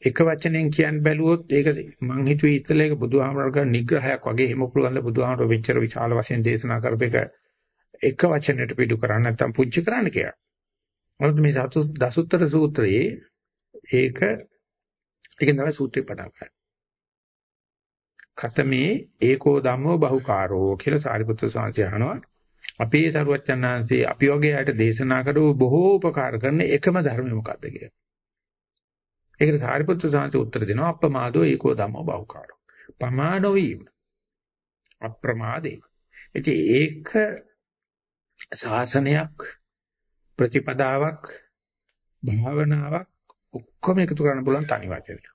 එක වචනෙන් කියන්න බැලුවොත් ඒක මං හිතුවේ ඉතල ඒක බුදුහාමරගේ නිග්‍රහයක් වගේ එහෙම පුළුවන් ද බුදුහාමර වෙච්චර විශාල වශයෙන් දේශනා කරපේක එක වචනයට පිටු කරන්න නැත්නම් පුංචි කරන්න කියලා. මොකද මේ දසුත්තර සූත්‍රයේ ඒක ඒකෙන් තමයි සූත්‍රය පටන් ගන්න. කතමේ ඒකෝ ධම්මෝ බහුකාරෝ කියලා සාරිපුත්‍ර සාංශය අහනවා. අපේ සරුවච්චන්හන්සේ අපි වගේ අයට දේශනා කරව බොහෝ උපකාර කරන එකම ධර්මය මොකක්ද කියලා. ඒකට සාරිපුත්‍ර සාංශය උත්තර දෙනවා අප්‍රමාදෝ ඒකෝ ධම්මෝ බහුකාරෝ. පමාන වීම. අප්‍රමාදේ. ඉතින් ඒක ශාසනයක් ප්‍රතිපදාවක් භාවනාවක් ඔක්කොම එකතු කරන්න පුළුවන් තනි වචනයක්.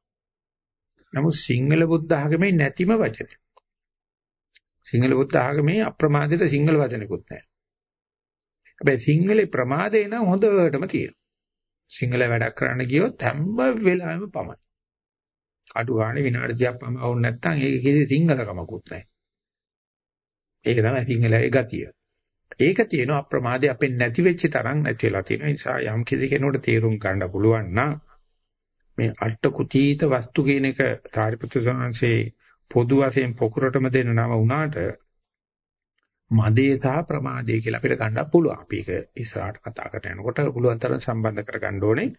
නමුත් සිංහල බුද්ධ ආගමේ නැතිම වචනයක්. සිංහල බුද්ධ ආගමේ අප්‍රමාදිත සිංහල වචනකුත් නැහැ. හැබැයි සිංහලේ ප්‍රමාදේ නම් හොඳටම තියෙනවා. සිංහල වැඩක් කරන්න ගියොත් හැම වෙලාවෙම පමයි. අඩු ගානේ විනාඩි 10ක් පම වුණ නැත්නම් ඒක කිසි සිංහලකමකුත් නැහැ. ඒක තමයි සිංහලයේ ගතිය. ඒක තියෙන අප්‍රමාදේ අපෙන් නැති වෙච්ච තරම් නැති වෙලා තියෙන නිසා යම් කිසි කෙනෙකුට තේරුම් ගන්න පුළුවන් නම් මේ අෂ්ට කුතීත වස්තු කියන එක සාරිපුත්‍ර සාංශේ පොදු වශයෙන් පොකුරටම දෙන නම වුණාට මදේ සහ ප්‍රමාදේ කියලා අපිට ගන්න පුළුවන්. අපි ඒක ඉස්සරහට කතා කරගෙන යනකොට පුළුවන් තරම් සම්බන්ධ කරගන්න ඕනේ.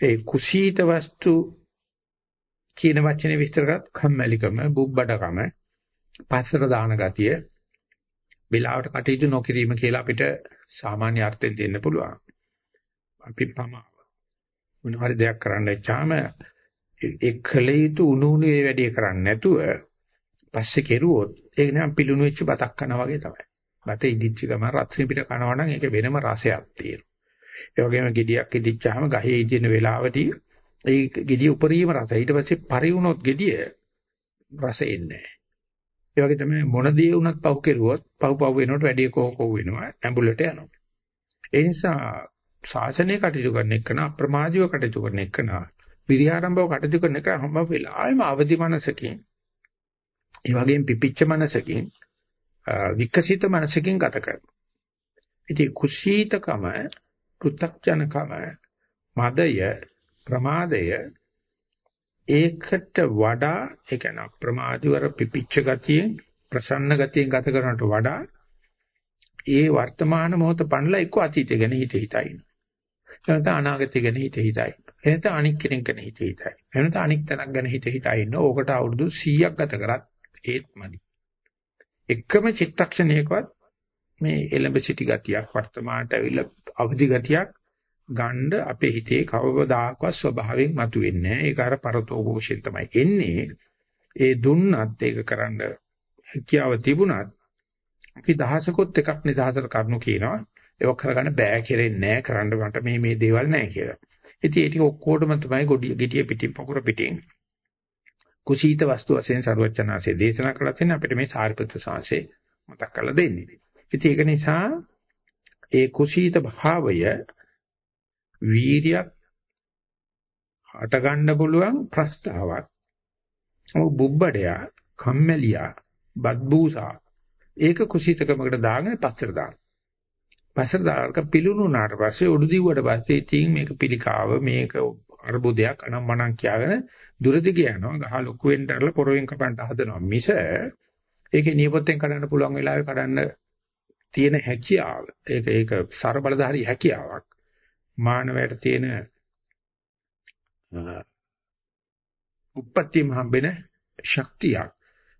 ඒ කුසීත වස්තු කියන වචනේ විස්තර කරත් කම්මැලිකම, බුබ්බඩකම, පස්සට දාන ගතිය, වෙලාවට කටයුතු නොකිරීම කියලා අපිට සාමාන්‍ය අර්ථයෙන් දෙන්න පුළුවන්. අපි පමාව. මොන හරි දෙයක් කරන්න ඉච්චාම එක්කල යුතු උණු උණු ඒ වැඩේ කරන්නේ නැතුව පස්සේ කෙරුවොත් ඒක නිකන් පිලුණු වෙච්ච බතක් කනවා වගේ තමයි. බත ඉදිච්ච ගම රත්රි පිට කනවා නම් ඒක වෙනම රසයක් තියෙනවා. ඒ වගේම ගෙඩියක් ඉදිච්චාම ගහේ ඉදින වෙලාවදී ඒ ගෙඩිය උපරිම රසයි. ඊට පස්සේ පරිවුණොත් ගෙඩිය රස එන්නේ නැහැ. ඒ වගේ තමයි මොන දේ වුණත් පහු කෙරුවොත් පහු පහු වෙනකොට වැඩි කෝ කෝ වෙනවා ඇඹුලට යනවා. ඒ නිසා ශාසනය කටයුතු කරන එකන අප්‍රමාදීව කටයුතු කරන එකන විරියාරම්භව කටයුතු කරන එක හැම වෙලාවෙම අවදි මනසකින් ඒ වගේම පිපිච්ච මනසකින් විකසිත මනසකින් ගත කරනවා. ඉතින් කුසීතකම, පෘ탁ජනකම, මදය, ප්‍රමාදය ඒකට වඩා ඒ කියන්නේ අප්‍රමාදීවර පිපිච්ච ගතියෙන් ප්‍රසන්න ගතියෙන් ගත කරනට වඩා ඒ වර්තමාන මොහොත පණලා එක්ක අතීතය ගැන හිත හිතා ඉන්න. එනත අනාගතය ගැන හිත හිතා ඉන්න. එනත අනික් කෙනෙක් ගැන හිත හිතා ඉන්න. එනත අනික් තැනක් ගැන හිත හිතා ඉන්න. ඕකට අවුරුදු 100ක් ගත කරත් ඒත් මදි. එකම චිත්තක්ෂණයකවත් මේ එලඹ සිටි ගතියක් වර්තමානට ඇවිල්ලා අවදි ගතියක් ගණ්ඩ අපේ හිතේ කවදාකවත් ස්වභාවයෙන් මතුවෙන්නේ නැහැ. ඒක අර පරතෝ ഘോഷයෙන් තමයි එන්නේ. ඒ දුන්නත් ඒක කරන්න හැකියාව තිබුණත් අපි දහසකොත් එකක් නිදහසට කරනු කියනවා. ඒක කරගන්න බෑ කෙරෙන්නේ නැහැ. කරන්න මට මේ මේ දේවල් නැහැ කියලා. ඉතින් ඒ ටික ඔක්කොටම තමයි ගොඩිය ගෙඩිය පිටින් පකුර පිටින් කුසීත වස්තු වශයෙන් සරුවචනාසේ දේශනා කළා තියෙන අපිට මේ සාරිපුත්‍ර සාංශේ මතක් කරලා දෙන්නේ. ඉතින් ඒක නිසා ඒ කුසීත භාවය වීර්යයක් හට ගන්න පුළුවන් ප්‍රස්තාවක්. ඔව් බුබ්බඩයා, කම්මැලියා, බද්බූසා ඒක කුසීතකමකට දාගෙන පස්සට දාන. පස්සට දාලක පිලුණුනාට පස්සේ උඩු දිව්වට පස්සේ ඉතින් මේක පිළිකාව මේක අර්බුදයක් අනම්මනම් කියාගෙන දුරදි කියනවා ගහ ලොකු වෙන්න අරලා පොරවෙන් කපන්න හදනවා මිස ඒකේ නියපොත්තෙන් කඩන්න පුළුවන් වෙලාවෙ කඩන්න තියෙන හැකියාව ඒක ඒක සර බලධාරී හැකියාවක් මානවයට තියෙන උප්පත්තියම හම්බෙන ශක්තියක්.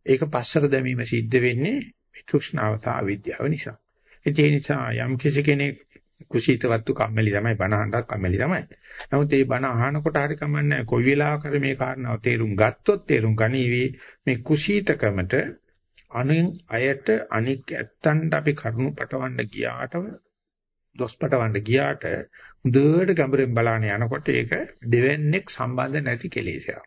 ඒක පස්සට දැමීම සිද්ධ වෙන්නේ තෘෂ්ණාව සහ අවිද්‍යාව නිසා. ඒ නිසා යම් කෙනෙක් කුසීත වත්තු කම්මැලි තමයි බණ කම්මැලි තමයි. නමුත් මේ බණ අහනකොට හරි කමන්නේ කොයි වෙලාවක හරි මේ කාරණාව තේරුම් ගත්තොත් තේරුම් ගනීවි මේ කුසීතකමට අනින් අයට අනික් ඇත්තන්ට අපි කරුණු පටවන්න ගියාට දොස් පටවන්න ගියාට හොඳට ගැඹුරෙන් බලන්න යනකොට ඒක දෙවන්නේක් සම්බන්ධ නැති කෙලෙසයක්.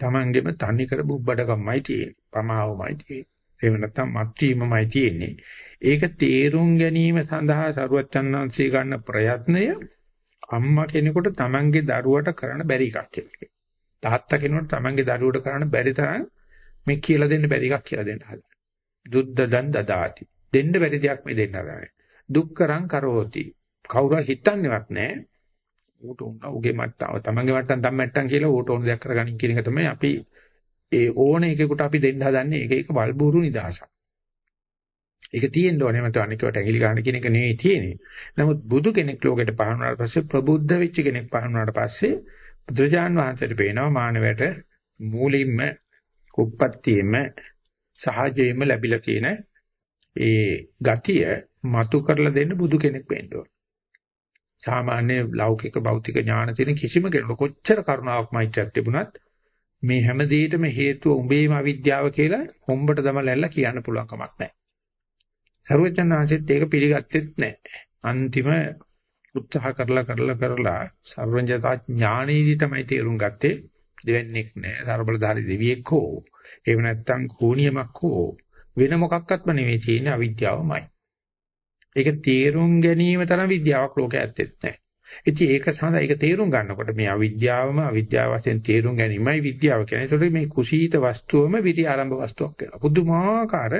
Tamanගෙම තනි කර බුබ්බඩකම්මයි තියෙන්නේ. පමාවමයි තියෙන්නේ. එහෙම නැත්නම් මත්වීමමයි තියෙන්නේ. ඒක තේරුම් ගැනීම සඳහා සරුවච්චන්හන්සේ ගන්න ප්‍රයත්නය අම්මා කෙනෙකුට තමන්ගේ දරුවට කරන්න බැරි එකක් කියලා. තාත්තා කෙනෙකුට තමන්ගේ දරුවට කරන්න බැරි තරම් මේ කියලා දෙන්න බැරි එකක් කියලා දෙන්න හදනවා. දුද්දදන් දදාති. දෙන්න බැරි දෙයක් මේ දෙන්න හදනවා. දුක්කරං කරෝති. කවුරු හිතන්නේවත් නැහැ. ඌට උන් උගේ මට්ටම තමන්ගේ මට්ටම් තම මට්ටම් කියලා ඌට ඕන දෙයක් කරගනින් කියන එක තමයි අපි ඒ ඕන එකෙකුට අපි දෙන්න හදන්නේ ඒක එක වල්බూరు නිදහසක්. ඒක තියෙන්න ඕනේ මත අනිකට ඇඟිලි ගන්න කියන එක නෙවෙයි තියෙන්නේ. නමුත් බුදු කෙනෙක් ලෝකෙට පහළ වුණාට පස්සේ ප්‍රබුද්ධ වෙච්ච කෙනෙක් පහළ වුණාට පස්සේ බුදුරජාන් වහන්සේට පේනවා මානවයට මූලින්ම උප්පත්තියෙම සහජයෙන්ම ලැබිලා තියෙන ඒ ගතිය මතු කරලා දෙන්න බුදු කෙනෙක් වෙන්න ඕන. සාමාන්‍ය ලෞකික භෞතික ඥාන තියෙන කිසිම කෙනෙකුට කොච්චර කරුණාවක් මෛත්‍රියක් තිබුණත් මේ හැම දෙයකටම හේතුව උඹේම අවිද්‍යාව කියලා හොම්බට දමලා කියන්න පුළුවන් කමක් නැහැ. සර්වචන්නාංශෙත් ඒක පිළිගත්තෙත් නැහැ. අන්තිම උත්සාහ කරලා කරලා කරලා සර්වඥතා ඥානෙදි තමයි තේරුම් ගත්තේ දෙවන්නේක් නැහැ. සර්බලධාරි දෙවියෙක් හෝ එහෙම නැත්නම් කෝණියමක් හෝ වෙන මොකක්වත්ම නෙවෙයි තියෙන්නේ අවිද්‍යාවමයි. ඒක තේරුම් ගැනීම තරම් විද්‍යාවක් ලෝකයේ ඇත්තෙත් නැහැ. ඉතින් ඒක සඳහා ඒක තේරුම් ගන්නකොට මේ අවිද්‍යාවම අවිද්‍යාව වශයෙන් තේරුම් ගැනීමයි විද්‍යාව කියන්නේ. ඒතකොට මේ කුසීත වස්තුවම විරි ආරම්භ වස්තුවක් වෙනවා. පුදුමාකාර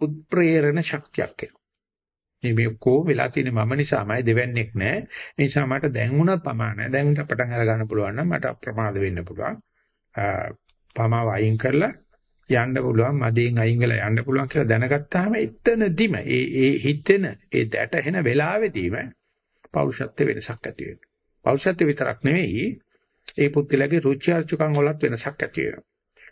උත්ප්‍රේරණ ශක්තියක් එනවා. මේ මේ කෝ වෙලා තියෙන මම නිසාමයි දෙවන්නේක් නැහැ. ඒ නිසා මට දැන් උනත් ප්‍රමාණයි. දැන් පටන් අර ගන්න පුළුවන් නම් මට අප්‍රමාද වෙන්න පුළුවන්. පමාව අයින් කරලා යන්න පුළුවන් මදයෙන් අයින් වෙලා යන්න පුළුවන් කියලා දැනගත්තාම එතනදිම ඒ ඒ හිතෙන ඒ දැටහෙන වෙලාවෙදීම පෞරුෂත්ව වෙනසක් ඇති වෙනවා. පෞරුෂත්ව විතරක් නෙවෙයි ඒ පුද්ගලයාගේ රුචි අරුචිකම් වලත් වෙනසක් ඇති වෙනවා.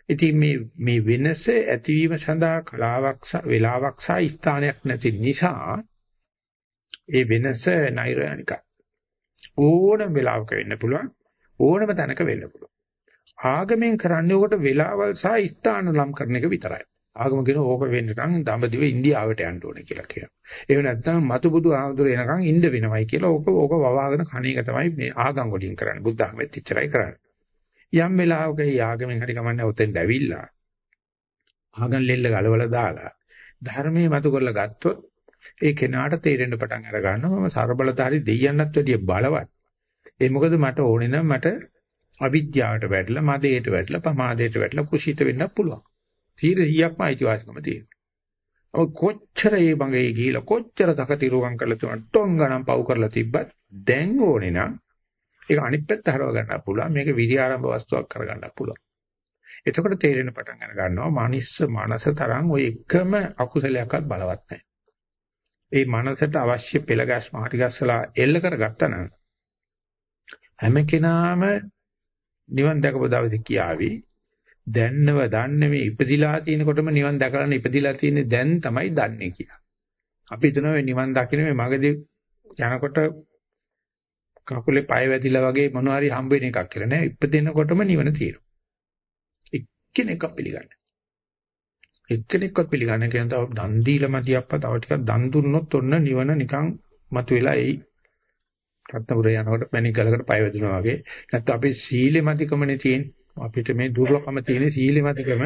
ඉතින් මේ මේ වෙනස ඇතිවීම සඳහා කලාවක් වේලාවක් සහ ස්ථානයක් නැති නිසා ඒ වෙනස නෛර්යානිකයි. ඕනම වෙලාවක වෙන්න පුළුවන් ඕනම තැනක වෙන්න පුළුවන්. ආගමෙන් කරන්නේ උකට වෙලාවල් සහ ස්ථාන ලම් කරන එක විතරයි. ආගම කියන ඕක වෙන්න නම් දඹදිව ඉන්දියාවට යන්න ඕනේ කියලා කියනවා. එහෙම නැත්නම් මතු බුදු ආමතුරු එනකන් ඉන්න වෙනවයි කියලා ඕක ඕක වවාගෙන කණ එක තමයි මේ ආගම් වලින් කරන්නේ. බුද්ධ ආගමෙත් ඉච්චරයි කරන්නේ. යම් වෙලාවක යාගමෙන් හරි කමන්නේ ඔතෙන් ඇවිල්ලා ආගම් ලෙල්ල ගලවලා දාලා ධර්මයේ මතු කරලා ගත්තොත් ඒ කෙනාට තේරෙන්න පටන් අර ගන්නවා මම ਸਰබලධාරි දෙයියන්වත් වැඩිය බලවත්. ඒ මොකද මට ඕනේ නම් මට අවිද්‍යාවට වැටලා මදයට වැටලා පමාදයට වැටලා කුසීත වෙන්න පුළුවන්. 100%ක්ම අයිතිවාසිකම තියෙනවා. ඔය කොච්චර මේ බංගේ ගිහිලා කොච්චර තකතිරුවන් කරලා තුනට ටොං ගණන් පව් කරලා තිබ්බත් දැන් ඕනේ නම් ඒක අනිත් පැත්ත හරව ගන්න පුළුවන්. මේක විරි ආරම්භ වස්තුවක් කරගන්න පුළුවන්. එතකොට තේරෙන පටන් ගන්න ගන්නවා මානිස්ස මනස තරම් ඔය එකම අකුසලයක්වත් බලවත් නැහැ. ඒ මනසට අවශ්‍ය පෙළ ගැස්ම හරි ගැස්සලා එල්ල කරගත්තා නම් හැම කෙනාම නිවන් දැකපු දවසේ කියාවි දැන්නව දන්නේ මේ ඉපදිලා තියෙනකොටම නිවන් දැකලා ඉපදිලා තියෙන්නේ දැන් තමයි දන්නේ කියලා. අපි හිතනවා මේ නිවන් දකින්න මේ මගදී යනකොට කකුලේ පය වැදිලා වගේ මොනවා හරි හම්බ වෙන එකක් කියලා නෑ ඉපදෙනකොටම නිවන තියෙනවා. එක්කෙනෙක්ව පිළිගන්නේ. එක්කෙනෙක්වත් පිළිගන්නේ කියන තව දන් දීලා මදි අප්පා තව ටිකක් දන් දුන්නොත් ඔන්න නිවන නිකන් මතුවෙලා එයි. රත්නපුර යනකොට මැණික් ගලකට පය වැදුනා වගේ. නැත්නම් අපේ සීලෙමතිකමනේ තියෙන්නේ. අපිට මේ දුර්ලභම තියෙන සීලෙමතිකම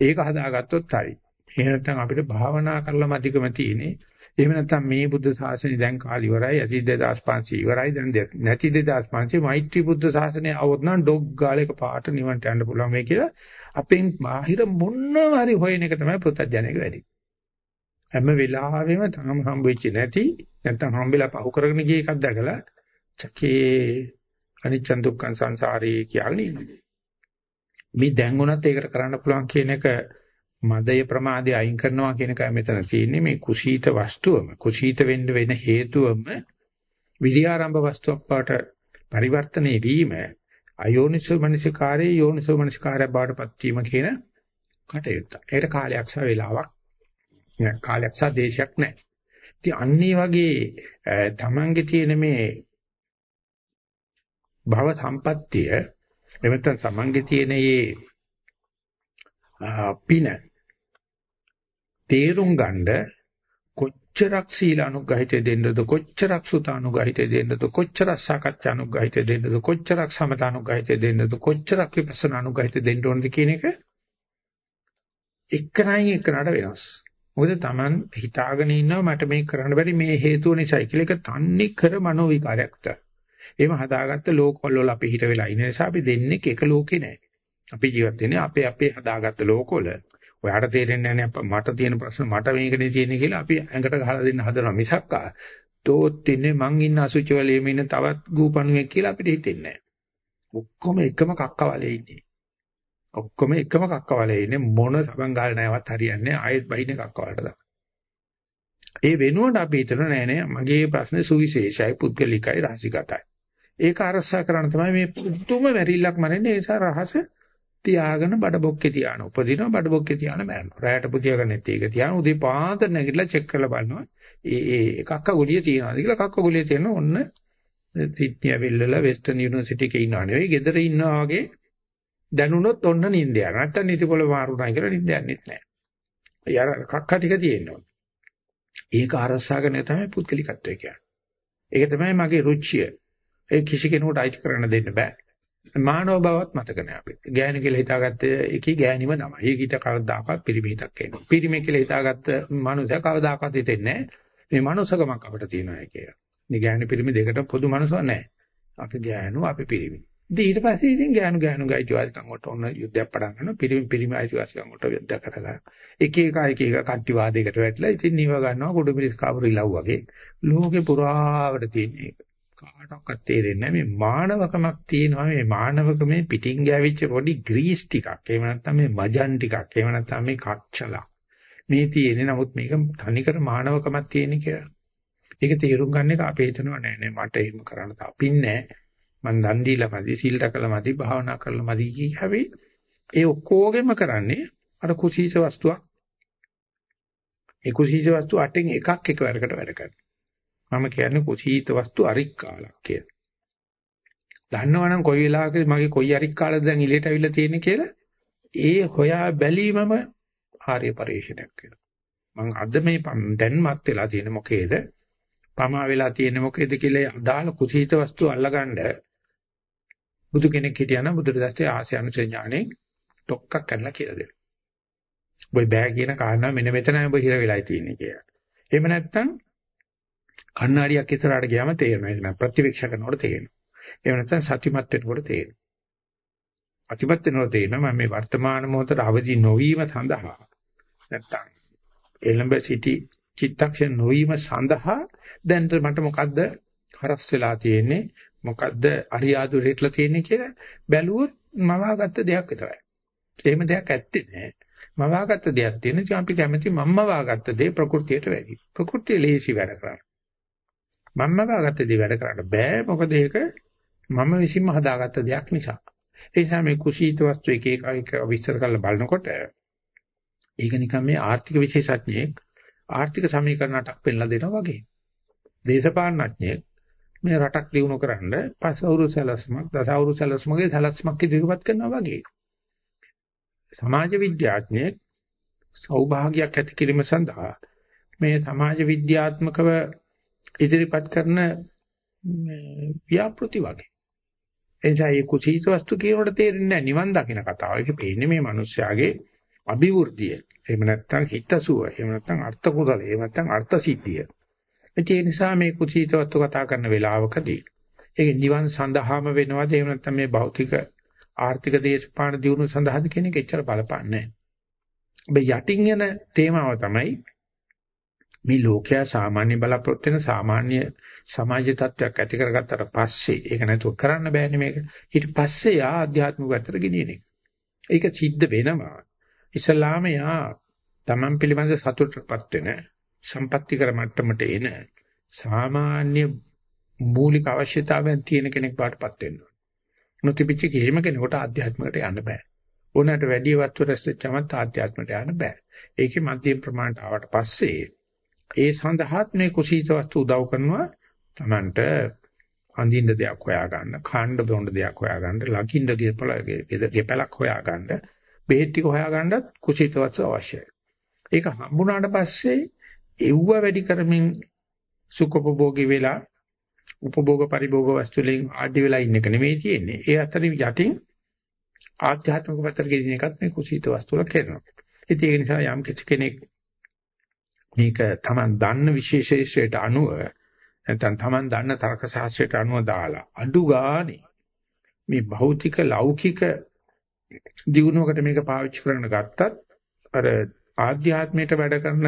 ඒක හදාගත්තොත් හරි. එහෙම නැත්නම් අපිට භාවනා කරලා මතිකම තියෙන්නේ. එහෙම නැත්නම් මේ බුද්ධ ශාසනය දැන් කාල ඉවරයි. අති 2500 ඉවරයි. දැන් නැති 2500 මෛත්‍රී බුද්ධ ශාසනය આવොත් නම් ඩොග් ගාලයක පාට නිවන්ට යන්න පුළුවන් මේ කියලා අපෙන් බාහිර මොනවා හරි හොයන එක තමයි පුත්තජනක වැඩි. හැම වෙලාවෙම තාම හම්බෙච්ච නැති නැත්නම් හම්බෙලා පහු කරගෙන ගිය එකක් දැකලා චකේ අනිච්ච දුක්ඛ සංසාරේ කියන්නේ. මේ දැන් උනත් ඒකට කරන්න පුළුවන් කියන එක මදය ප්‍රමාදය අයින් කරනවා කියන එකයි මෙතන තියෙන්නේ මේ කුසීත වස්තුවම කුසීත වෙන්න වෙන හේතුවම විද්‍යාරම්භ වස්තුවක් බවට පරිවර්තනය වීම අයෝනිසෝ මනසිකාරයේ යෝනිසෝ මනසිකාරය බවටපත් වීම කියන කටයුත්ත. ඒකට කාලයක් සහ වේලාවක් නෑ. කාලයක් සහ දේශයක් නෑ. ඉතින් අන්නේ වගේ තමන්ගේ තියෙන මේ භව සම්පත්තිය එමෙතන තමන්ගේ තියෙන මේ පින තේරුම් ගන්න කොච්චරක් සීල අනුගහිත දෙන්නද කොච්චරක් සුත අනුගහිත දෙන්නද කොච්චරක් සාකච්ඡා අනුගහිත දෙන්නද කොච්චරක් සමත අනුගහිත දෙන්නද කොච්චරක් විපස්සනා අනුගහිත දෙන්න ඕනද කියන එක එක්කනයි එක්කනට වෙනස්. මොකද Taman හිතාගෙන ඉන්නවා මට මේක කරන්න බැරි මේ හේතුව නිසායි කියලා ඒක තන්නේ කර මනෝ විකාරයක් තමයි. එහෙම හදාගත්ත ලෝකවල වල අපි හිට වෙලා ඉන්න නිසා අපි දෙන්නේ එක ලෝකේ නැහැ. අපි ජීවත් වෙන්නේ අපේ අපේ හදාගත්ත ලෝකවල. ඔයාට තේරෙන්නේ නැහැ මට තියෙන ප්‍රශ්න මට මේකනේ තියෙන්නේ කියලා අපි ඇඟට ගහලා දෙන්න හදනවා මිසක්කා. තෝත් ඉන්නේ මං ඉන්න අසුචි වලේම ඉන්න තවත් ගූපණුවෙක් කියලා අපිට හිතෙන්නේ නැහැ. ඔක්කොම එකම කක්කවලේ ඉන්නේ. ඔක්කොම එකම කක්කවලේ ඉන්නේ මොන සබන් ගාල නැවත් හරියන්නේ ආයෙත් බහින කක්කවලට තමයි. ඒ වෙනුවට අපි හිතන නෑ නෑ මගේ ප්‍රශ්නේ සුවිශේෂයි පුද්ගලිකයි රහසිගතයි. ඒක අරසා කරන්න තමයි මේ පුදුම වැරිල්ලක් මරන්නේ ඒ නිසා රහස තියාගෙන බඩ බොක්කේ තියාන උපදිනවා බඩ බොක්කේ තියාන මැරෙනවා. රැයට පුතියගන්නෙත් ඒක තියාන උදේ පාන්දර නැගිටලා චෙක් කරලා බලනවා. ඒ ඒ කක්ක ගොලිය තියනවාද කියලා කක්ක ගොලිය තියෙන ඔන්න සිඩ්නි ඇවිල්ලා වෙස්ටර්න් යුනිවර්සිටි එකේ ඉන්නවා නෙවෙයි ගෙදර ඉන්නවා වගේ දැනුණොත් ඔන්න නිින්ද යනවා. නැත්තම් නිතිපොළ මාරුණා කියලා නිින්ද යන්නෙත් නැහැ. යාර කක්ක ටික තියෙනවා. ඒක අරසාගෙන තමයි පුද්ගලිකත්වය කියන්නේ. ඒක තමයි මගේ රුචිය. ඒ කිසි කෙනෙකුට අයිති කරන්න දෙන්න බෑ. මානව බවත් මතක නෑ අපිට. ගෑණි කියලා හිතාගත්ත එකේ ගෑණිම තමයි. ඒකිට කවදාකවත් පිරිමිහිතක් එන්නේ. පිරිමි කියලා හිතාගත්ත මනුස්සයා කවදාකවත් හිතෙන්නේ නෑ. මේ මනුස්සකමක් අපිට තියෙනවා කියලා. මේ ගෑණි පිරිමි දෙකට පොදු මනුස්සව නෑ. අපි ගෑනු අපි පිරිමි. ඉතින් ඊට පස්සේ ඉතින් ගෑනු ගෑනු ගයිතිවාසිකම් වලට ඔන්න යුද්ධයක් පටන් ගන්නවා. පිරිමි පිරිමි අයිතිවාසිකම් වලට යුද්ධ කරලා. එක එක එක එක කට්ටි වාදයකට වැටලා ඉතින් නිව ගන්නවා කුඩු මිරිස් කාපුර ඉලව් වගේ. ලෝකේ පුරාවට තියෙන එක. කාටවත් තේරෙන්නේ නැහැ. මේ මානවකමක් තියෙනවා. මේ මානවකමේ පිටින් ගෑවිච්ච පොඩි ග්‍රීස් ටිකක්. එහෙම නැත්නම් මේ මජන් ටිකක්. එහෙම නැත්නම් මේ කච්චලක්. මේ තියෙන්නේ. නමුත් මේක තනිකර මානවකමක් තියෙන කියලා. ඒක තේරුම් ගන්න එක අපේ හිතනවා නෑ නෑ. මට එහෙම කරන්න තාපින්නේ මං දන් දීලා මදි සිල් රැකලා මදි භාවනා කරලා මදි කිය හැබැයි ඒ ඔක්කොගෙම කරන්නේ අර කුසීත වස්තුවක්. ඒ කුසීත වස්තු අටෙන් එකක් එකවරකට වැඩ කරනවා. මම කියන්නේ කුසීත වස්තු අරික්කාලක් කියලා. දන්නවනම් කොයි වෙලාවකද මගේ කොයි අරික්කාලද දැන් ඉලේට අවිල්ලා තියෙන්නේ කියලා ඒ හොයා බැලීමම ආර්ය පරිශ්‍රණයක් වෙනවා. මම අද මේ දැන්මත් වෙලා තියෙන මොකේද? පමා වෙලා තියෙන මොකේද කියලා අදාළ කුසීත වස්තු අල්ලගන්න බුදු කෙනෙක් හිටියනම් බුදුර දැස්සේ ආසයන් ඥාණයෙන් ඩොක්කක් කරලා කියලා දෙනවා. ඔබ බෑ කියන කාරණා මෙන්න මෙතනයි ඔබ හිර වෙලා තියෙන්නේ කියලා. එහෙම නැත්නම් කණ්ණාඩියක් ඉස්සරහට ගියාම තේරෙනවා. ඒක නෑ ප්‍රතිවික්ෂ කරනකොට තේරෙනවා. ඒ වෙනසෙන් සත්‍යමත් වෙනකොට තේරෙනවා. අතිමත් වෙනකොට තේරෙනවා මේ වර්තමාන මොහොතට අවදි නොවීම සඳහා නැත්තම් එළඹ සිටි චිත්තක්ෂණ නොවීම සඳහා දැන් මට මොකද්ද හරස් වෙලා තියෙන්නේ මොකද්ද අරියාදු රෙట్లా තියෙන්නේ කියලා බැලුවොත් මවාගත්ත දෙයක් විතරයි. එහෙම දෙයක් ඇත්තේ නැහැ. මවාගත්ත දෙයක් තියෙන ඉතින් අපි කැමති මම්ම වාගත්ත දේ ප්‍රകൃතියට වැඩි. ප්‍රകൃතිය ලේසි වැඩ කරන්නේ. මම මවාගත්ත දේ වැඩ කරන්න බෑ මොකද ඒක මම විසින්ම හදාගත්ත දෙයක් නිසා. ඒ නිසා මේ කුසීත වස්තු එක එක එක විස්තර කරලා බලනකොට ඒක නිකන් මේ ආර්ථික විශේෂඥයෙක් ආර්ථික සමීකරණයක් පෙන්ලා දෙනවා වගේ. දේශපාලනඥයෙක් මේ රටක් දිනු කරන්න පස් අවුරුදු සැලැස්මක් දස අවුරුදු සැලැස්මකේ සැලැස්මක් ඉදිරිපත් කරනවා වගේ. සමාජ විද්‍යාඥයෙක් සෞභාග්‍යයක් ඇති කිරීම සඳහා මේ සමාජ විද්‍යාත්මකව ඉදිරිපත් කරන ව්‍යාපෘති වගේ. එනිසා මේ කුසීත වස්තු කියනකොට තේරෙන්නේ නැහැ නිවන් දකින්න කතාව. ඒක පේන්නේ මේ මිනිස්යාගේ අභිවෘද්ධිය. එහෙම නැත්නම් හිතසුව. එහෙම නැත්නම් අර්ථ කුසල. එහෙම නැත්නම් අර්ථ සිද්ධිය. ඒ නිසා මේ කුසීත වස්තු කතා කරන වෙලාවකදී ඒක නිවන් සඳහාම වෙනවද? එහෙම නැත්නම් මේ භෞතික ආර්ථික දේශපාලන දියුණුව සඳහාද කියන එක එච්චර බලපාන්නේ නැහැ. යටින් යන තේමාව තමයි මේ ලෝකයා සාමාන්‍ය බලාපොරොත්තු වෙන සාමාන්‍ය සමාජ තත්වයක් ඇති කරගත්තට පස්සේ ඒක නැතුව කරන්න බෑනේ මේක. ඊට පස්සේ යා ආධ්‍යාත්මික පැත්තට ගෙනියන එක. ඒක සිද්ධ වෙනවා. ඉස්ලාම යා තමන් පිළිබඳ සතුටටපත් වෙන සම්පත්‍ති කර මට්ටමට එන සාමාන්‍ය මූලික අවශ්‍යතාවයන් තියෙන කෙනෙක් බාටපත් වෙනවා. නොතිබිච්ච කිසිම කෙනෙකුට ආධ්‍යාත්මකට යන්න බෑ. ඕනකට වැඩි වස්තු රැස්වෙච්චම ආධ්‍යාත්මයට යන්න බෑ. ඒකේ මධ්‍යම ප්‍රමාණයට ආවට පස්සේ ඒ සඳහාත් මේ කුසීත වස්තු උදව් කරනවා Tamanට අඳින්න දෙයක් හොයාගන්න, කාණ්ඩ බොණ්ඩ දෙයක් හොයාගන්න, ලකින්න ගෙපලක් හොයාගන්න, බෙහෙත් ටික හොයාගන්නත් කුසීත වස්තු අවශ්‍යයි. ඒක හම්බුණාට පස්සේ එව්ව වැඩි කරමින් සුඛෝපභෝගී වෙලා උපභෝග පරිභෝග වස්තු වලින් ආඩි වෙලා ඉන්න එක නෙමෙයි තියෙන්නේ. ඒ අතරින් යටින් ආධ්‍යාත්මික පැත්තට ගෙදින එකත් මේ කුසීත වස්තු වල කරනවා. ඉතින් ඒ නිසා යම් කිසි කෙනෙක් මේක Taman දන්න විශේෂේෂයට අනුව නැත්නම් Taman දන්න තර්ක ශාස්ත්‍රයට අනුව දාලා අඩු ගානේ මේ භෞතික ලෞකික දියුණුවකට මේක පාවිච්චි කරන්න ගත්තත් අර ආධ්‍යාත්මයට වැඩ කරන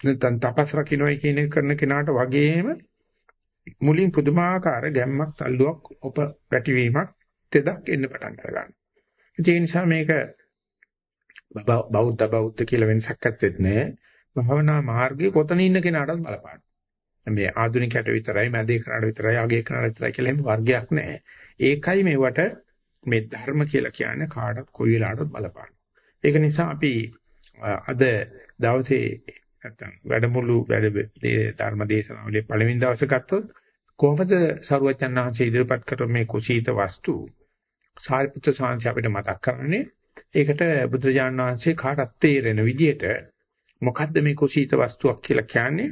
නැත්නම් තපස් රකින්නයි කියන කරන කෙනාට වගේම මුලින් පුදුමාකාර ගැම්මක් තල්ලුවක් ඔප පැටිවීමක් තෙදක් එන්න පටන් ගන්නවා. ඒ නිසා මේක බෞද්ධ බෞද්ධ කියලා වෙනසක් ඇත්තෙත් නෑ. භවනා මාර්ගයේ කොතන ඉන්න කෙනාටත් බලපාන. මේ ආධුනිකයට විතරයි මැදේ කරාට විතරයි අගේ කරාට විතරයි කියලා එහෙම වර්ගයක් නෑ. ඒකයි මේවට මේ ධර්ම කියලා කියන්නේ කාටත් කොයි වෙලාවටත් බලපාන. ඒක නිසා අපි අද දවසේ නැත්තම් වැඩමුළු වැඩ ධර්ම දේශනාවලේ පළවෙනි දවසේ ගත්තොත් කොහොමද සරුවචන්හන්සේ ඉදිරිපත් කර මේ කුසීත වස්තු සාරිපුත්‍ර සාංශ අපිට මතක් කරන්නේ ඒකට බුදුරජාණන් වහන්සේ කාටත් තේරෙන විදිහට මොකද්ද මේ කුසීත වස්තුවක් කියලා කියන්නේ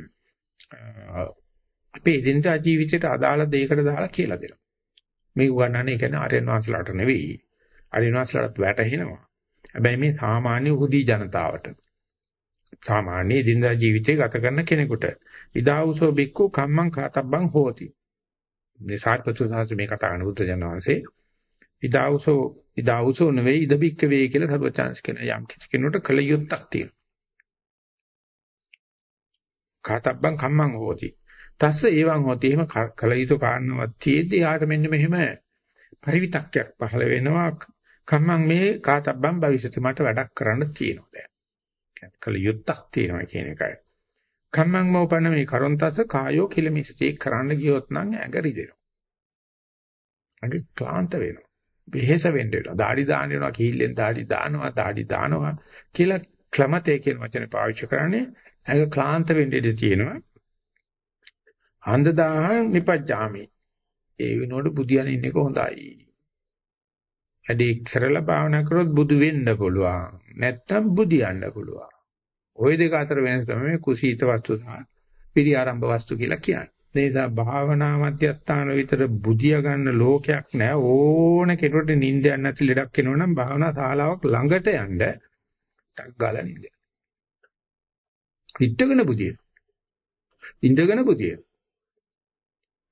අපේ එදිනදා ජීවිතයට අදාළ දෙයකට දාලා කියලා දෙනවා. මේ උගන්වන්නේ කියන්නේ ආර්යයන් වහන්සේලාට නෙවෙයි. ආර්යයන් වහන්සේලාට වැටහෙනවා. හැබැයි මේ සාමාන්‍ය උහුදී ජනතාවට සාමාන්‍ය එදිනදා ජීවිතය ගත කරන කෙනෙකුට ඉදාවුසෝ බික්කු කම්මං කාතබ්බං හෝති. මේ සාර්ථක සාහිත්‍ය මේ කතා කරන බුදුරජාණන් වහන්සේ ඉදාවුසෝ ඉදාවුසෝ නෙවෙයි ඉදබික්ක වේ කියලා සර්වචාන්ස් කියන යම් කිසි කෙනෙකුට කල යුත්තක් තියෙනවා. කාතබ්බං කම්මං හෝති. තස්ස ඒවං හෝති. එහෙම කල යුතු කාරණාවක් තියෙද්දි යාට මෙන්න මෙහෙම පරිවිතක්යක් පහළ වෙනවා. කම්මං මේ කාතබ්බං භවිෂති මට වැඩක් කරන්න තියෙනවා දැන්. කල යුත්තක් තියෙනවා කියන එකයි. කම්මං මෝපන මේ කරොන්තස කායෝ කිලමිස්ටි කරන්න ගියොත් නම් ඇඟ රිදෙනවා. ඇඟ ක්ලාන්ත වෙනවා. වෙහෙස වෙන්න වෙනවා. দাড়ි දාන්න වෙනවා, කීල්ලෙන් দাড়ි දානවා, দাড়ි දානවා කියලා ක්ලමතේ කියන වචනේ පාවිච්චි කරන්නේ ඒක ක්ලාන්ත වෙන්න ඉඩ තියෙනවා. හන්දදාහං නිපජ්ජාමි. ඒ විනෝඩ බුදියන ඉන්න එක හොඳයි. වැඩි කරලා භාවනා කරොත් බුදු වෙන්න පුළුවන්. නැත්තම් බුදියන්න පුළුවන්. ওই දෙක අතර වෙනස තමයි කුසීත වස්තු සහ පිරිආරම්භ වස්තු කියලා කියන්නේ. ඒ නිසා භාවනා මධ්‍යස්ථාන විතර බුදියා ගන්න ලෝකයක් නැහැ ඕන කෙනෙකුට නිින්ද යන්න නැති ලෙඩක් එනවනම් භාවනා ශාලාවක් ළඟට යන්න ටක් ගාලා නිින්ද. හිටගෙන බුදිය. ඉඳගෙන බුදිය.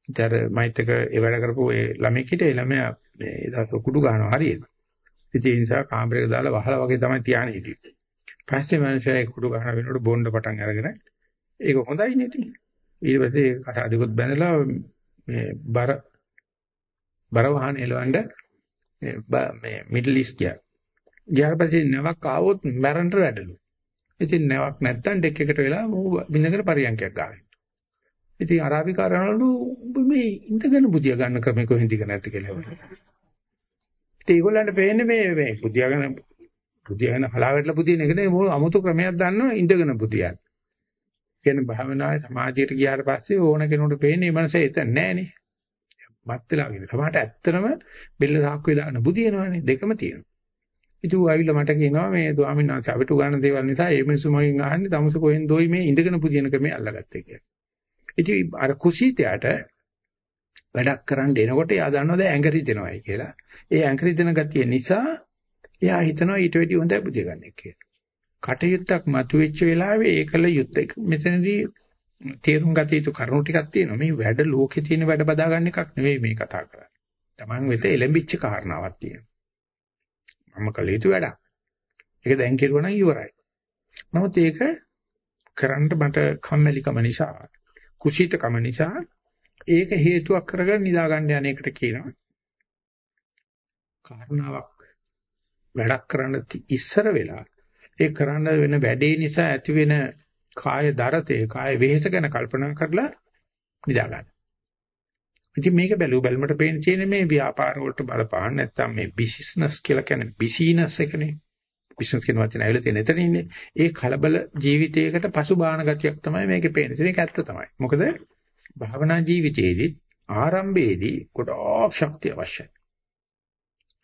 ඊතර මයිත් එක ඒ වැඩ කරපු ඒ ළමෙක් හිටියේ ළමයා මේ දවස් කුඩු ගන්නවා හරියට. ඉතින් ඒ නිසා කාමරේක දාලා වහලා වගේ තමයි තියානේ හිටියේ. පස්සේ මනුස්සයා ඒ කුඩු ගන්න වෙනකොට බොණ්ඩ පටන් අරගෙන ඒක හොඳයි නේ ඉතින්. ඊට පස්සේ කසාදිකුත් බැඳලා මේ බර බර වහන එලවන්න මේ මිඩල් ඊස්ට් ගියා. ගියාට පස්සේ නැවක් ආවොත් මැරෙන්න වැඩලු. ඉතින් නැවක් නැත්තම් ඩෙක් එකට වෙලා බින්දකට පරියන්කයක් ගන්න. ඉතින් අරාබිකාරයන්වලු මේ ඉඳගෙන බුදියා ගන්න ක්‍රම කොහෙන්ද ඉගෙන නැති කියලා. ඉතින් ඒගොල්ලන්ට පේන්නේ මේ මේ බුදියාගෙන බුදියාගෙන හලාවටලා බුදින එක නේ අමුතු ක්‍රමයක් දන්නවා ඉඳගෙන බුදියන්. කියන්නේ භාවනාවේ සමාධියට ගියාට පස්සේ ඕන කෙනෙකුට පේන්නේ මේ මනස එතන නෑනේ. මත් වෙලා වගේ. සමහරට ඇත්තටම බෙල්ල සාක්කුවේ දාන බුදිනවනේ දෙකම තියෙනවා. ඉතින් ඌ ආවිල්ලා මට කියනවා මේ ස්වාමීන් වහන්සේ අපිට උගන්න දේවල් නිසා ඒ මිනිස්සු මගෙන් අහන්නේ තමුස කොහෙන් දොයි මේ ඉඳගෙන පුදින ක්‍රමය අල්ලගත්තේ කියලා. ඉතින් අර කුසීතයට වැඩක් කරන්න එනකොට එයා දන්නවා දැන් ඇඟරි දෙනවයි කියලා. ඒ ඇඟරි දෙන ගතිය නිසා එයා හිතනවා ඊට වැඩි හොඳයි බුදිය ගන්න කියලා. කටයුත්තක් මතුවෙච්ච වෙලාවේ ඒකල යුත්තේ මෙතනදී තේරුම් ගත යුතු කරුණු ටිකක් තියෙනවා. මේ වැඩ ලෝකේ තියෙන වැඩ බදා ගන්න එකක් නෙවෙයි මේ කතා කරන්නේ. Taman වෙත එළඹිච්ච කාරණාවක් තියෙනවා. මම කළ යුතු වැඩක්. ඒක දැන් කෙරුවා නම් ඉවරයි. නමුත් ඒක කරන්න මට කම්මැලිකම නිසා, කුසීතකම නිසා ඒක හේතුවක් කරගෙන නිදා ගන්න යන එකට කියනවා. කාරණාවක් වැඩක් කරන්න ඉස්සර වෙලා ඒ කරන්න වෙන වැඩේ නිසා ඇති වෙන කාය දරතේ කාය වෙහෙස ගැන කල්පනා කරලා නිදා ගන්න. ඉතින් මේක බැලුව බැලමට පේන තියෙන්නේ මේ ව්‍යාපාර වලට බලපාන නැත්තම් මේ බිසිනස් කියලා කියන්නේ බිසිනස් එකනේ. බිස්නස් කියන වචනේ ඇවිල්ලා තියෙන එතන ඉන්නේ. ඒ කලබල ජීවිතයකට පසුබාහන ගතියක් තමයි මේකේ පේන්නේ. ඒක ඇත්ත තමයි. මොකද භාවනා ජීවිතයේදී ආරම්භයේදී ගොඩාක් ශක්තිය අවශ්‍යයි.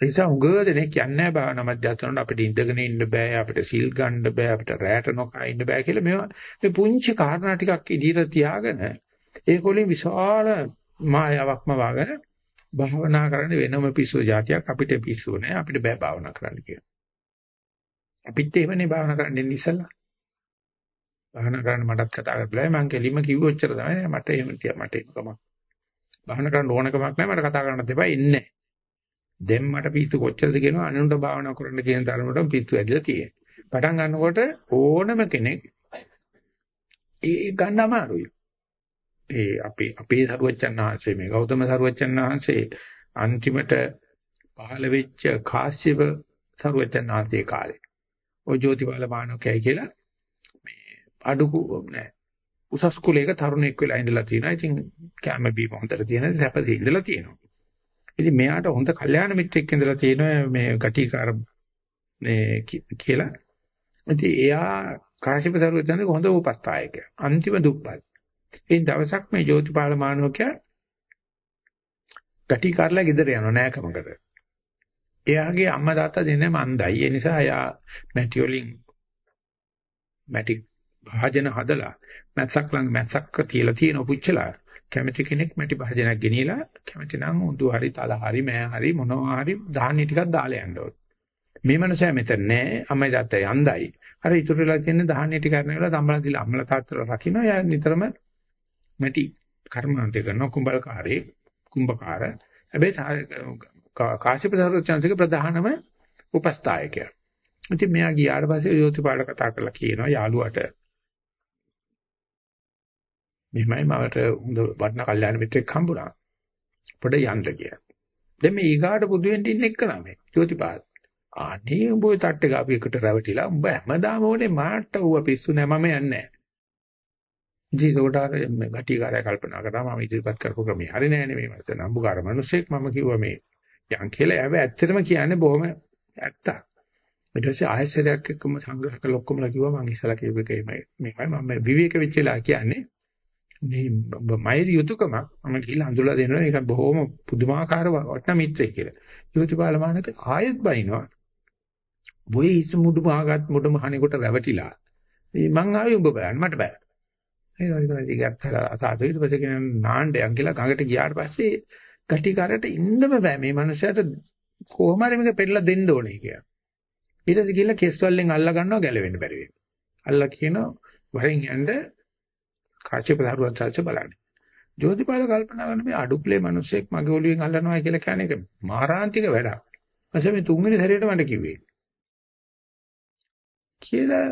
ඒ නිසා උගදෙනේ කියන්නේ භාවනා මධ්‍යස්ථානවල අපිට ඉඳගෙන ඉන්න බෑ අපිට සිල් ගන්න බෑ අපිට රැට නොකා ඉන්න බෑ කියලා මේවා මේ පුංචි කාරණා ටිකක් ඉදිරියට තියාගෙන ඒකෝලින් විශාල මායාවක්ම වාගෙන භාවනා කරන්න වෙනම පිස්සු જાතියක් අපිට පිස්සු නෑ අපිට බෑ භාවනා කරන්න කියලා. අපිත් එහෙමනේ භාවනා කරන්න ඉන්න ඉස්සලා. භාවනා කරන්න මටත් කතා කරලා මම කෙලිම කිව්වොච්චර තමයි මට එහෙම මට එකමක්. භාවනා කරන්න ඕනකමක් නෑ මට කතා කරන්න දෙපා ඉන්නේ. දැන් මට පිස්සු කොච්චරද කියනවා අනුන්ට භාවනා කරන්න කියන තරමට පිස්සු ඇදලා තියෙනවා. පටන් ගන්නකොට ඕනම කෙනෙක් ඒ ගන්න අමාරුයි. ඒ අපේ අපේ සරුවච්චන් වහන්සේ මේ ගෞතම සරුවච්චන් වහන්සේ අන්තිමට පහළ වෙච්ච කාශ්‍යප සරුවච්චන් වහන්සේ කාලේ. ඔය ජෝතිපාල මානවකයි කියලා මේ අඩුකු නෑ. උසස් කුලයක තරුණෙක් වෙලා ඉඳලා තියෙනවා. ඉතින් කැම බීම හොඳට තියෙන සැපසේ ඉඳලා තියෙනවා. ඉතින් මෙයාට හොඳ කල්යාණ මිත්‍රෙක් ඉඳලා තියෙනවා මේ ගටිකාර මේ කියලා. ඉතින් එයා කාශ්‍යප සරුවච්චන්ගේ හොඳ උපස්ථායකයා. අන්තිම දුප්පත්. ඒ දවසක් මේ ජෝතිපාල මානවකයා ගටි කරලා ගෙදර යනවා නෑකමකට. එයාගේ අම්මා තාත්තා දෙන්නම අන්දයි. ඒ නිසා එයා මැටි වලින් මැටි භාජන හදලා මැස්සක් ළඟ මැස්සක් තියලා තියෙන පුච්චලා කැමති කෙනෙක් මැටි භාජනයක් ගෙනියලා කැමති නම් උඳු හරි තල හරි මෑ හරි මොනවා හරි ධාන්‍ය ටිකක් දාලා යන්න ඕනේ. මේ මනුස්සයා මෙතන නෑ අම්මයි තාත්තයි අන්දයි. අර ඉතුරු වෙලා තියෙන ධාන්‍ය ටික කරනකොට තම්බලා දීලා අම්මලා තාත්තලා රකින්න. එයා නිතරම මැටි කර්මාන්තය කරන කුඹල්කාරේ කුඹකාර හැබැයි කාශ්‍යප සර්වචන්සික ප්‍රධානම උපස්ථායකයා. ඉතින් මෙයා ගියාට පස්සේ යෝතිපාල කතා කරලා කියනවා යාළුවට මෙහෙමයි මවට හොඳ වටිනා කල්යාණ මිත්‍රෙක් හම්බුණා. පොඩ යන්න කියලා. දැන් මේ ඊගාට පුදු වෙන්න ඉන්න එක්කලා මේ යෝතිපාල. අනේ උඹ ඔය තට්ටේ ගාපු එකට රැවටිලා උඹ හැමදාම ඕනේ මාට ඌව පිස්සු නෑ මම යන්නේ නෑ. ඉතින් ඒකට අර ගටිකාරය කල්පනා කරා මම ඉදිරිපත් කරපු ක්‍රමය. හරි නෑනේ මේ මත නම්බුකාර මිනිස්සෙක් මම කිව්වා මේ යන් කියලා හැබැයි ඇත්තටම කියන්නේ බොහොම ඇත්තක් ඊට පස්සේ ආයසරයක් එක්කම සංග්‍රහ කළ ඔක්කොමලා කිව්වා මම ඉස්සලා කියපු එකයි මේකයි මම විවේක වෙච්චලා කියන්නේ. මේ මයිරි යුතුයකම මම ගිහිල්ලා හඳුලා දෙනවා. ඒක බොහොම පුදුමාකාර වටිනා මිත්‍රයෙක් කියලා. යෝතිපාල මානක ආයෙත් බයිනවා. බොයි ඉස් මුඩු මාගත් මුඩු මහණේකට රැවටිලා. මේ මං ආවේ උඹ බලන්න. මට බෑ. ඒ වගේ තමයි ගැත්තලා අසාද ඊට පස්සේ කියන නාණ්ඩයන් කියලා ගඟට ගියාට පස්සේ ගටිකාරට ඉන්නම බෑ මේ මනුස්සයාට කොහොම හරි මේක පෙරලා දෙන්න ඕනේ කියලා. ඊට පස්සේ ගිහලා කෙස් වලින් අල්ලා ගන්නවා ගැලවෙන්න බැරි වෙනවා. අල්ලා කියනවා වරෙන් යන්න කාශ්‍යප දරුවන් තාච්ච බලන්න. ජෝතිපාල කල්පනා කරන මේ අඩුප්ලේ මිනිස්සෙක් මගේ ඔළුවෙන් අල්ලනවා කියලා කියන්නේ ඒක මාරාන්තික වැඩක්. ඊපස්සේ මේ තුන්වෙනි සැරේට මට කිව්වේ. කියලා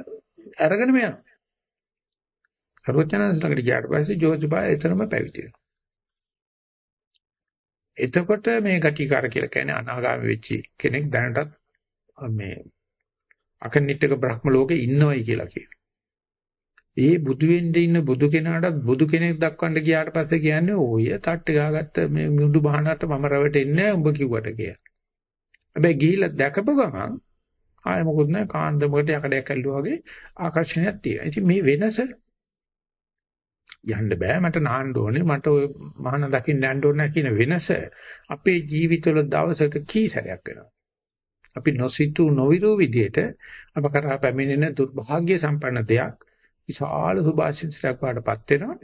අරගෙන යනවා. සර්වඥාන්ස ළඟට ගියාට පස්සේ ජෝතිබා එතරම් පැවිදි වෙනවා. එතකොට මේ ගටිකාර කියලා කියන්නේ අනාගාමී වෙච්ච කෙනෙක් දැනටත් මේ අකනිටක බ්‍රහ්ම ලෝකේ ඉන්නවයි කියලා කියනවා. ඒ බුදු වෙන්න ඉන්න බුදු කෙනාටත් බුදු කෙනෙක් දක්වන්න ගියාට පස්සේ කියන්නේ ඔය තට්ට ගාගත්ත මේ මුදු බහනට මම රැවටෙන්නේ උඹ කිව්වට කියලා. හැබැයි ගිහිල්ලා දැකපු ගමන් ආයෙ මොකුත් නැහැ කාන්දමකට යකඩයක් ඇල්ලුවා වගේ ආකර්ෂණයක් තියෙනවා. ඉතින් මේ වෙනස යන්න බෑ මට නාන්න ඕනේ මට ඔය මහාන දකින්න යන්න ඕනේ කියන වෙනස අපේ ජීවිතවල දවසක කී සැරයක් වෙනවා. අපි නොසිතු නොවිරු විදියට අප කරා පැමිණෙන දුර්භාග්‍ය සම්පන්න දෙයක් විශාල සුභාශිංසයක් වඩපත් වෙනවා.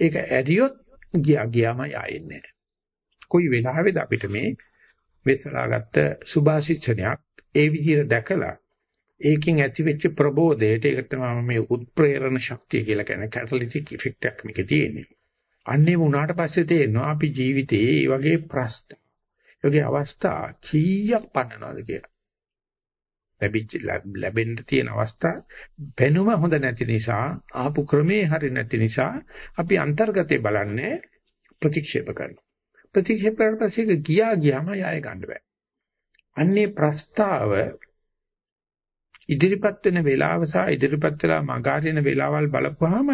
ඒක ඇරියොත් ගියා ගියාම ආයෙන්නේ කොයි වෙලාවෙද අපිට මේ වෙස්සලාගත්ත සුභාශිංසනයක් ඒ විදිහට දැකලා ඒකෙන් ඇතිවෙච්ච ප්‍රබෝධයට ඒකට තමයි මේ උත්ප්‍රේරණ ශක්තිය කියලා කියන්නේ කැටලිටික් ඉෆෙක්ට් එකක් මේකේ තියෙන්නේ. අන්නේ වුණාට පස්සේ තේරෙනවා අපි ජීවිතේ මේ වගේ ප්‍රශ්න. යෝගේ අවස්ථා කීයක් පන්නනවද කියලා. ලැබිච්ච ලැබෙන්න තියෙන අවස්ථා වෙනුම හොඳ නැති නිසා ආපු ක්‍රමේ හරි නැති නිසා අපි අන්තර්ගතේ බලන්නේ ප්‍රතික්ෂේප කරනවා. ප්‍රතික්ෂේප කරලා පස්සේ ගියා ගියාම යාය ගන්න බෑ. අන්නේ ප්‍රස්තාව ඉදිරිපත් වෙන වේලාව සහ ඉදිරිපත් වෙලා මගහරින වේලාවල් බලපුවාම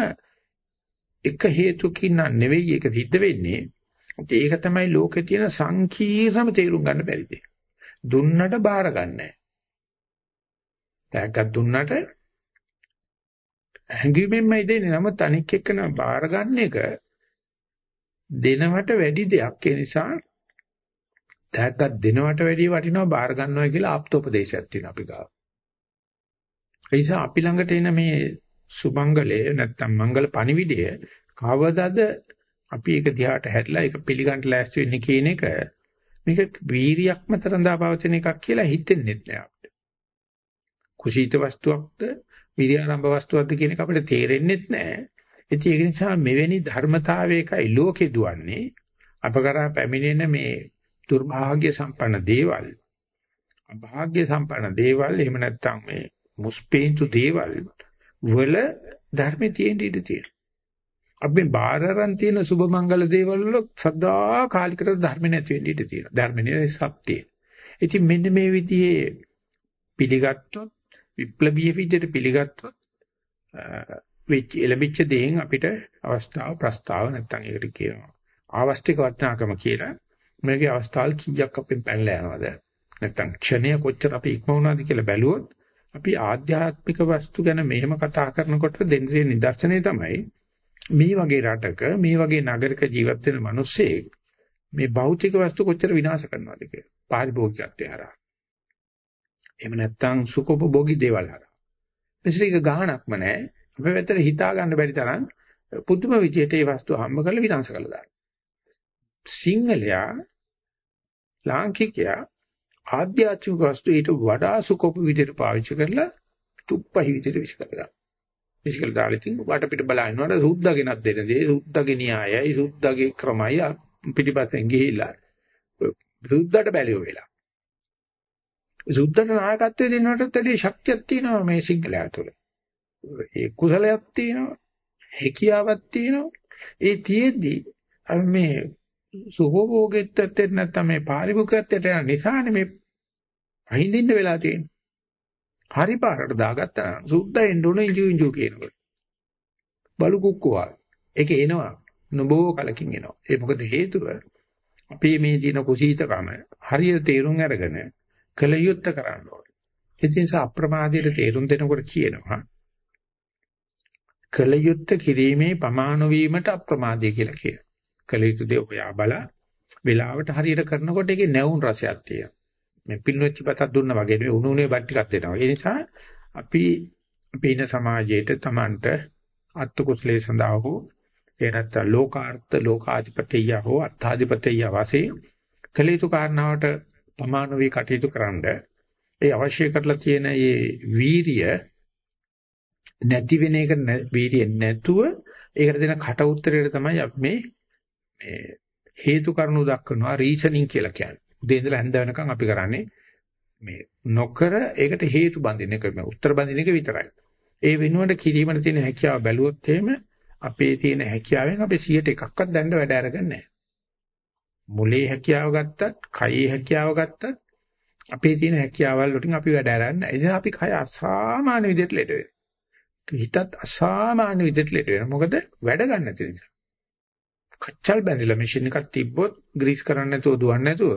එක හේතුකින් නෙවෙයි ඒක සිද්ධ වෙන්නේ. ඒක තමයි ලෝකේ තියෙන සංකීර්ණම තේරුම් ගන්න බැරි දේ. දුන්නට බාර ගන්නෑ. තෑග්ගක් දුන්නට හැංගීමෙන්මයි දෙන්නේ. නමුත් අනික් එක්කන බාර ගන්න එක දෙනවට වැඩි දෙයක්. ඒ නිසා තෑග්ගක් දෙනවට වැඩිය වටිනවා බාර ගන්නවා කියලා ආප්තෝපදේශයක් තියෙනවා අපි ගාව. ඒ නිසා අපි ළඟට එන මේ සුමංගලයේ නැත්තම් මංගල පණිවිඩය කවදාද අපි ඒක දිහාට හැරිලා ඒක පිළිගන්න ලෑස්ති වෙන්නේ කියන එක මේක වීරියක් මත රඳා පවතින එකක් කියලා හිතෙන්නේ නැහැ අපිට. කුසීත වස්තුවක්ද විරියාරම්භ වස්තුවක්ද කියන එක අපිට තේරෙන්නේ නැහැ. ඉතින් ඒක නිසා මෙවැනි ධර්මතාවයකයි ලෝකේ දුවන්නේ අප කරා පැමිණෙන මේ දුර්භාග්‍ය සම්පන්න දේවල් අභාග්‍ය සම්පන්න දේවල් එහෙම නැත්නම් මේ මුස්පේන්තු දේවල් වල ධර්මයේ තියෙන ඉඩ තියෙනවා. අපි බාරරන් තියෙන සුබ මංගල දේවල් වල සදා කාලිකට ධර්ම නැති වෙන්න ඉඩ තියෙනවා. ධර්මනේ සත්‍යය. ඉතින් මෙන්න මේ විදිහේ පිළිගත්තොත් විප්ලවීය විදිහට පිළිගත්තොත් වෙච්ච එළඹිච්ච දේෙන් අපිට අවස්ථාව ප්‍රස්තාව නැත්තම් ඒකට කියනවා ආවස්තික වටිනාකම කියලා මේකේ අවස්ථාවල් කීයක් අපෙන් පැනලා යනවද නැත්තම් ක්ෂණය කොච්චර අපි ඉක්ම වුණාද කියලා බැලුවොත් අපි ආධ්‍යාත්මික වස්තු ගැන මෙහෙම කතා කරනකොට දෙන්නේ නිදර්ශනය තමයි මේ වගේ රටක මේ වගේ නගරක ජීවත් වෙන මිනිස්සෙක් මේ භෞතික වස්තු කොච්චර විනාශ කරනවද කියලා පාරිභෝගිකත්වය හරහා එහෙම නැත්නම් සුඛෝපභෝගී දේවල් හරහා. මෙසිරික ගාණක්ම නැහැ. අපේ පැත්තට හිතා ගන්න බැරි තරම් පුදුම විදියට මේ වස්තු හම්බ කරලා විනාශ කරලා දානවා. සිංහලයා ලාංකිකයා ආධ්‍යාත්මික වස්තු ඊට වඩා සුඛෝප විදියට පාවිච්චි කරලා තුප්පහි විදියට විශ් කරලා. විශ් කරලා දාලා ඉතින් වටපිට බලනකොට සුද්ධගෙනත් දෙන දේ සුද්ධගේ න්‍යායයි සුද්ධගේ ක්‍රමයි පිටිපස්සෙන් ගිහිල්ලා සුද්ධට බැලියෝ වෙලා. සුද්ධට නායකත්වයේ දෙන්නටත් වැඩි ශක්තියක් තියෙනවා මේ සිංහලයා තුළ. ඒ කුසලයක් තියෙනවා, හැකියාවක් තියෙනවා. ඒ තියෙද්දි මේ සුභෝගෙත්තට නැත්නම් මේ පාරිභෝගිකත්වයට යන නිසානේ මේ අහින්දින්න වෙලා තියෙන්නේ. හරි පාරට දාගත්තා නම් සුද්ධ එන්න උන ඉංජු ඉංජු කියනකොට. බලු කුක්කුවා. ඒක එනවා. නොබෝ කලකින් එනවා. ඒ මොකද හේතුව අපේ මේ දින කුසීතකම හරියට තේරුම් අරගෙන කළ යුත්තේ කරන්න ඕනේ. ඒ නිසා අප්‍රමාදයට තේරුම් දෙනකොට කියනවා කළ යුත්තේ කිරීමේ ප්‍රමාණ වීමට අප්‍රමාදය කියලා කියනවා. කළ යුතු දේ ඔයා බල වෙලාවට හරියට කරනකොට ඒකේ නැවුම් රසයක් තියෙනවා. මේ පින්නොච්චි පතක් දුන්නා වගේ නෙවෙයි උණු උනේ බත් ටිකක් දෙනවා. ඒ නිසා අපි අපි ඉන සමාජයේට Tamanට අත්ත කුසලයේ සඳහා හෝ ඒ නැත්නම් ලෝකාර්ථ ලෝකාධිපතිය හෝ අත්තාධිපතිය වශයෙන් කළ යුතු කාරණාවට ප්‍රමාණ වේ කටයුතු කරන්න ඒ අවශ්‍ය කරලා තියෙන මේ වීරිය නැති වෙන එක වීරිය නැතුව ඒකට දෙන කට උත්තරයට තමයි අපි මේ මේ හේතු කාරණු දක්වනවා රීසනින් කියලා කියන්නේ. උදේ ඉඳලා හැන්ද වෙනකන් අපි කරන්නේ මේ නොකර ඒකට හේතු බඳින එක මේ උත්තර බඳින එක විතරයි. ඒ වෙනුවට කිරීමට තියෙන හැකියාව බැලුවොත් එහෙම අපේ තියෙන හැකියාවෙන් අපි 100ට එකක්වත් දැන්න වැඩ අරගන්නේ නැහැ. මොලේ හැකියාව ගත්තත්, කයේ හැකියාව ගත්තත් අපේ තියෙන හැකියාවල් වලින් අපි වැඩ අරන්නේ. ඒ නිසා අපි කය අසාමාන්‍ය විදිහට ලෙඩ වෙනවා. හිතත් අසාමාන්‍ය විදිහට ලෙඩ වෙනවා. මොකද වැඩ ගන්න නැති නිසා. කච්චල් බැඳිලා මැෂින් එකක් තිබ්බොත් ග්‍රීස් කරන්න නැතුව දුවන්න නැතුව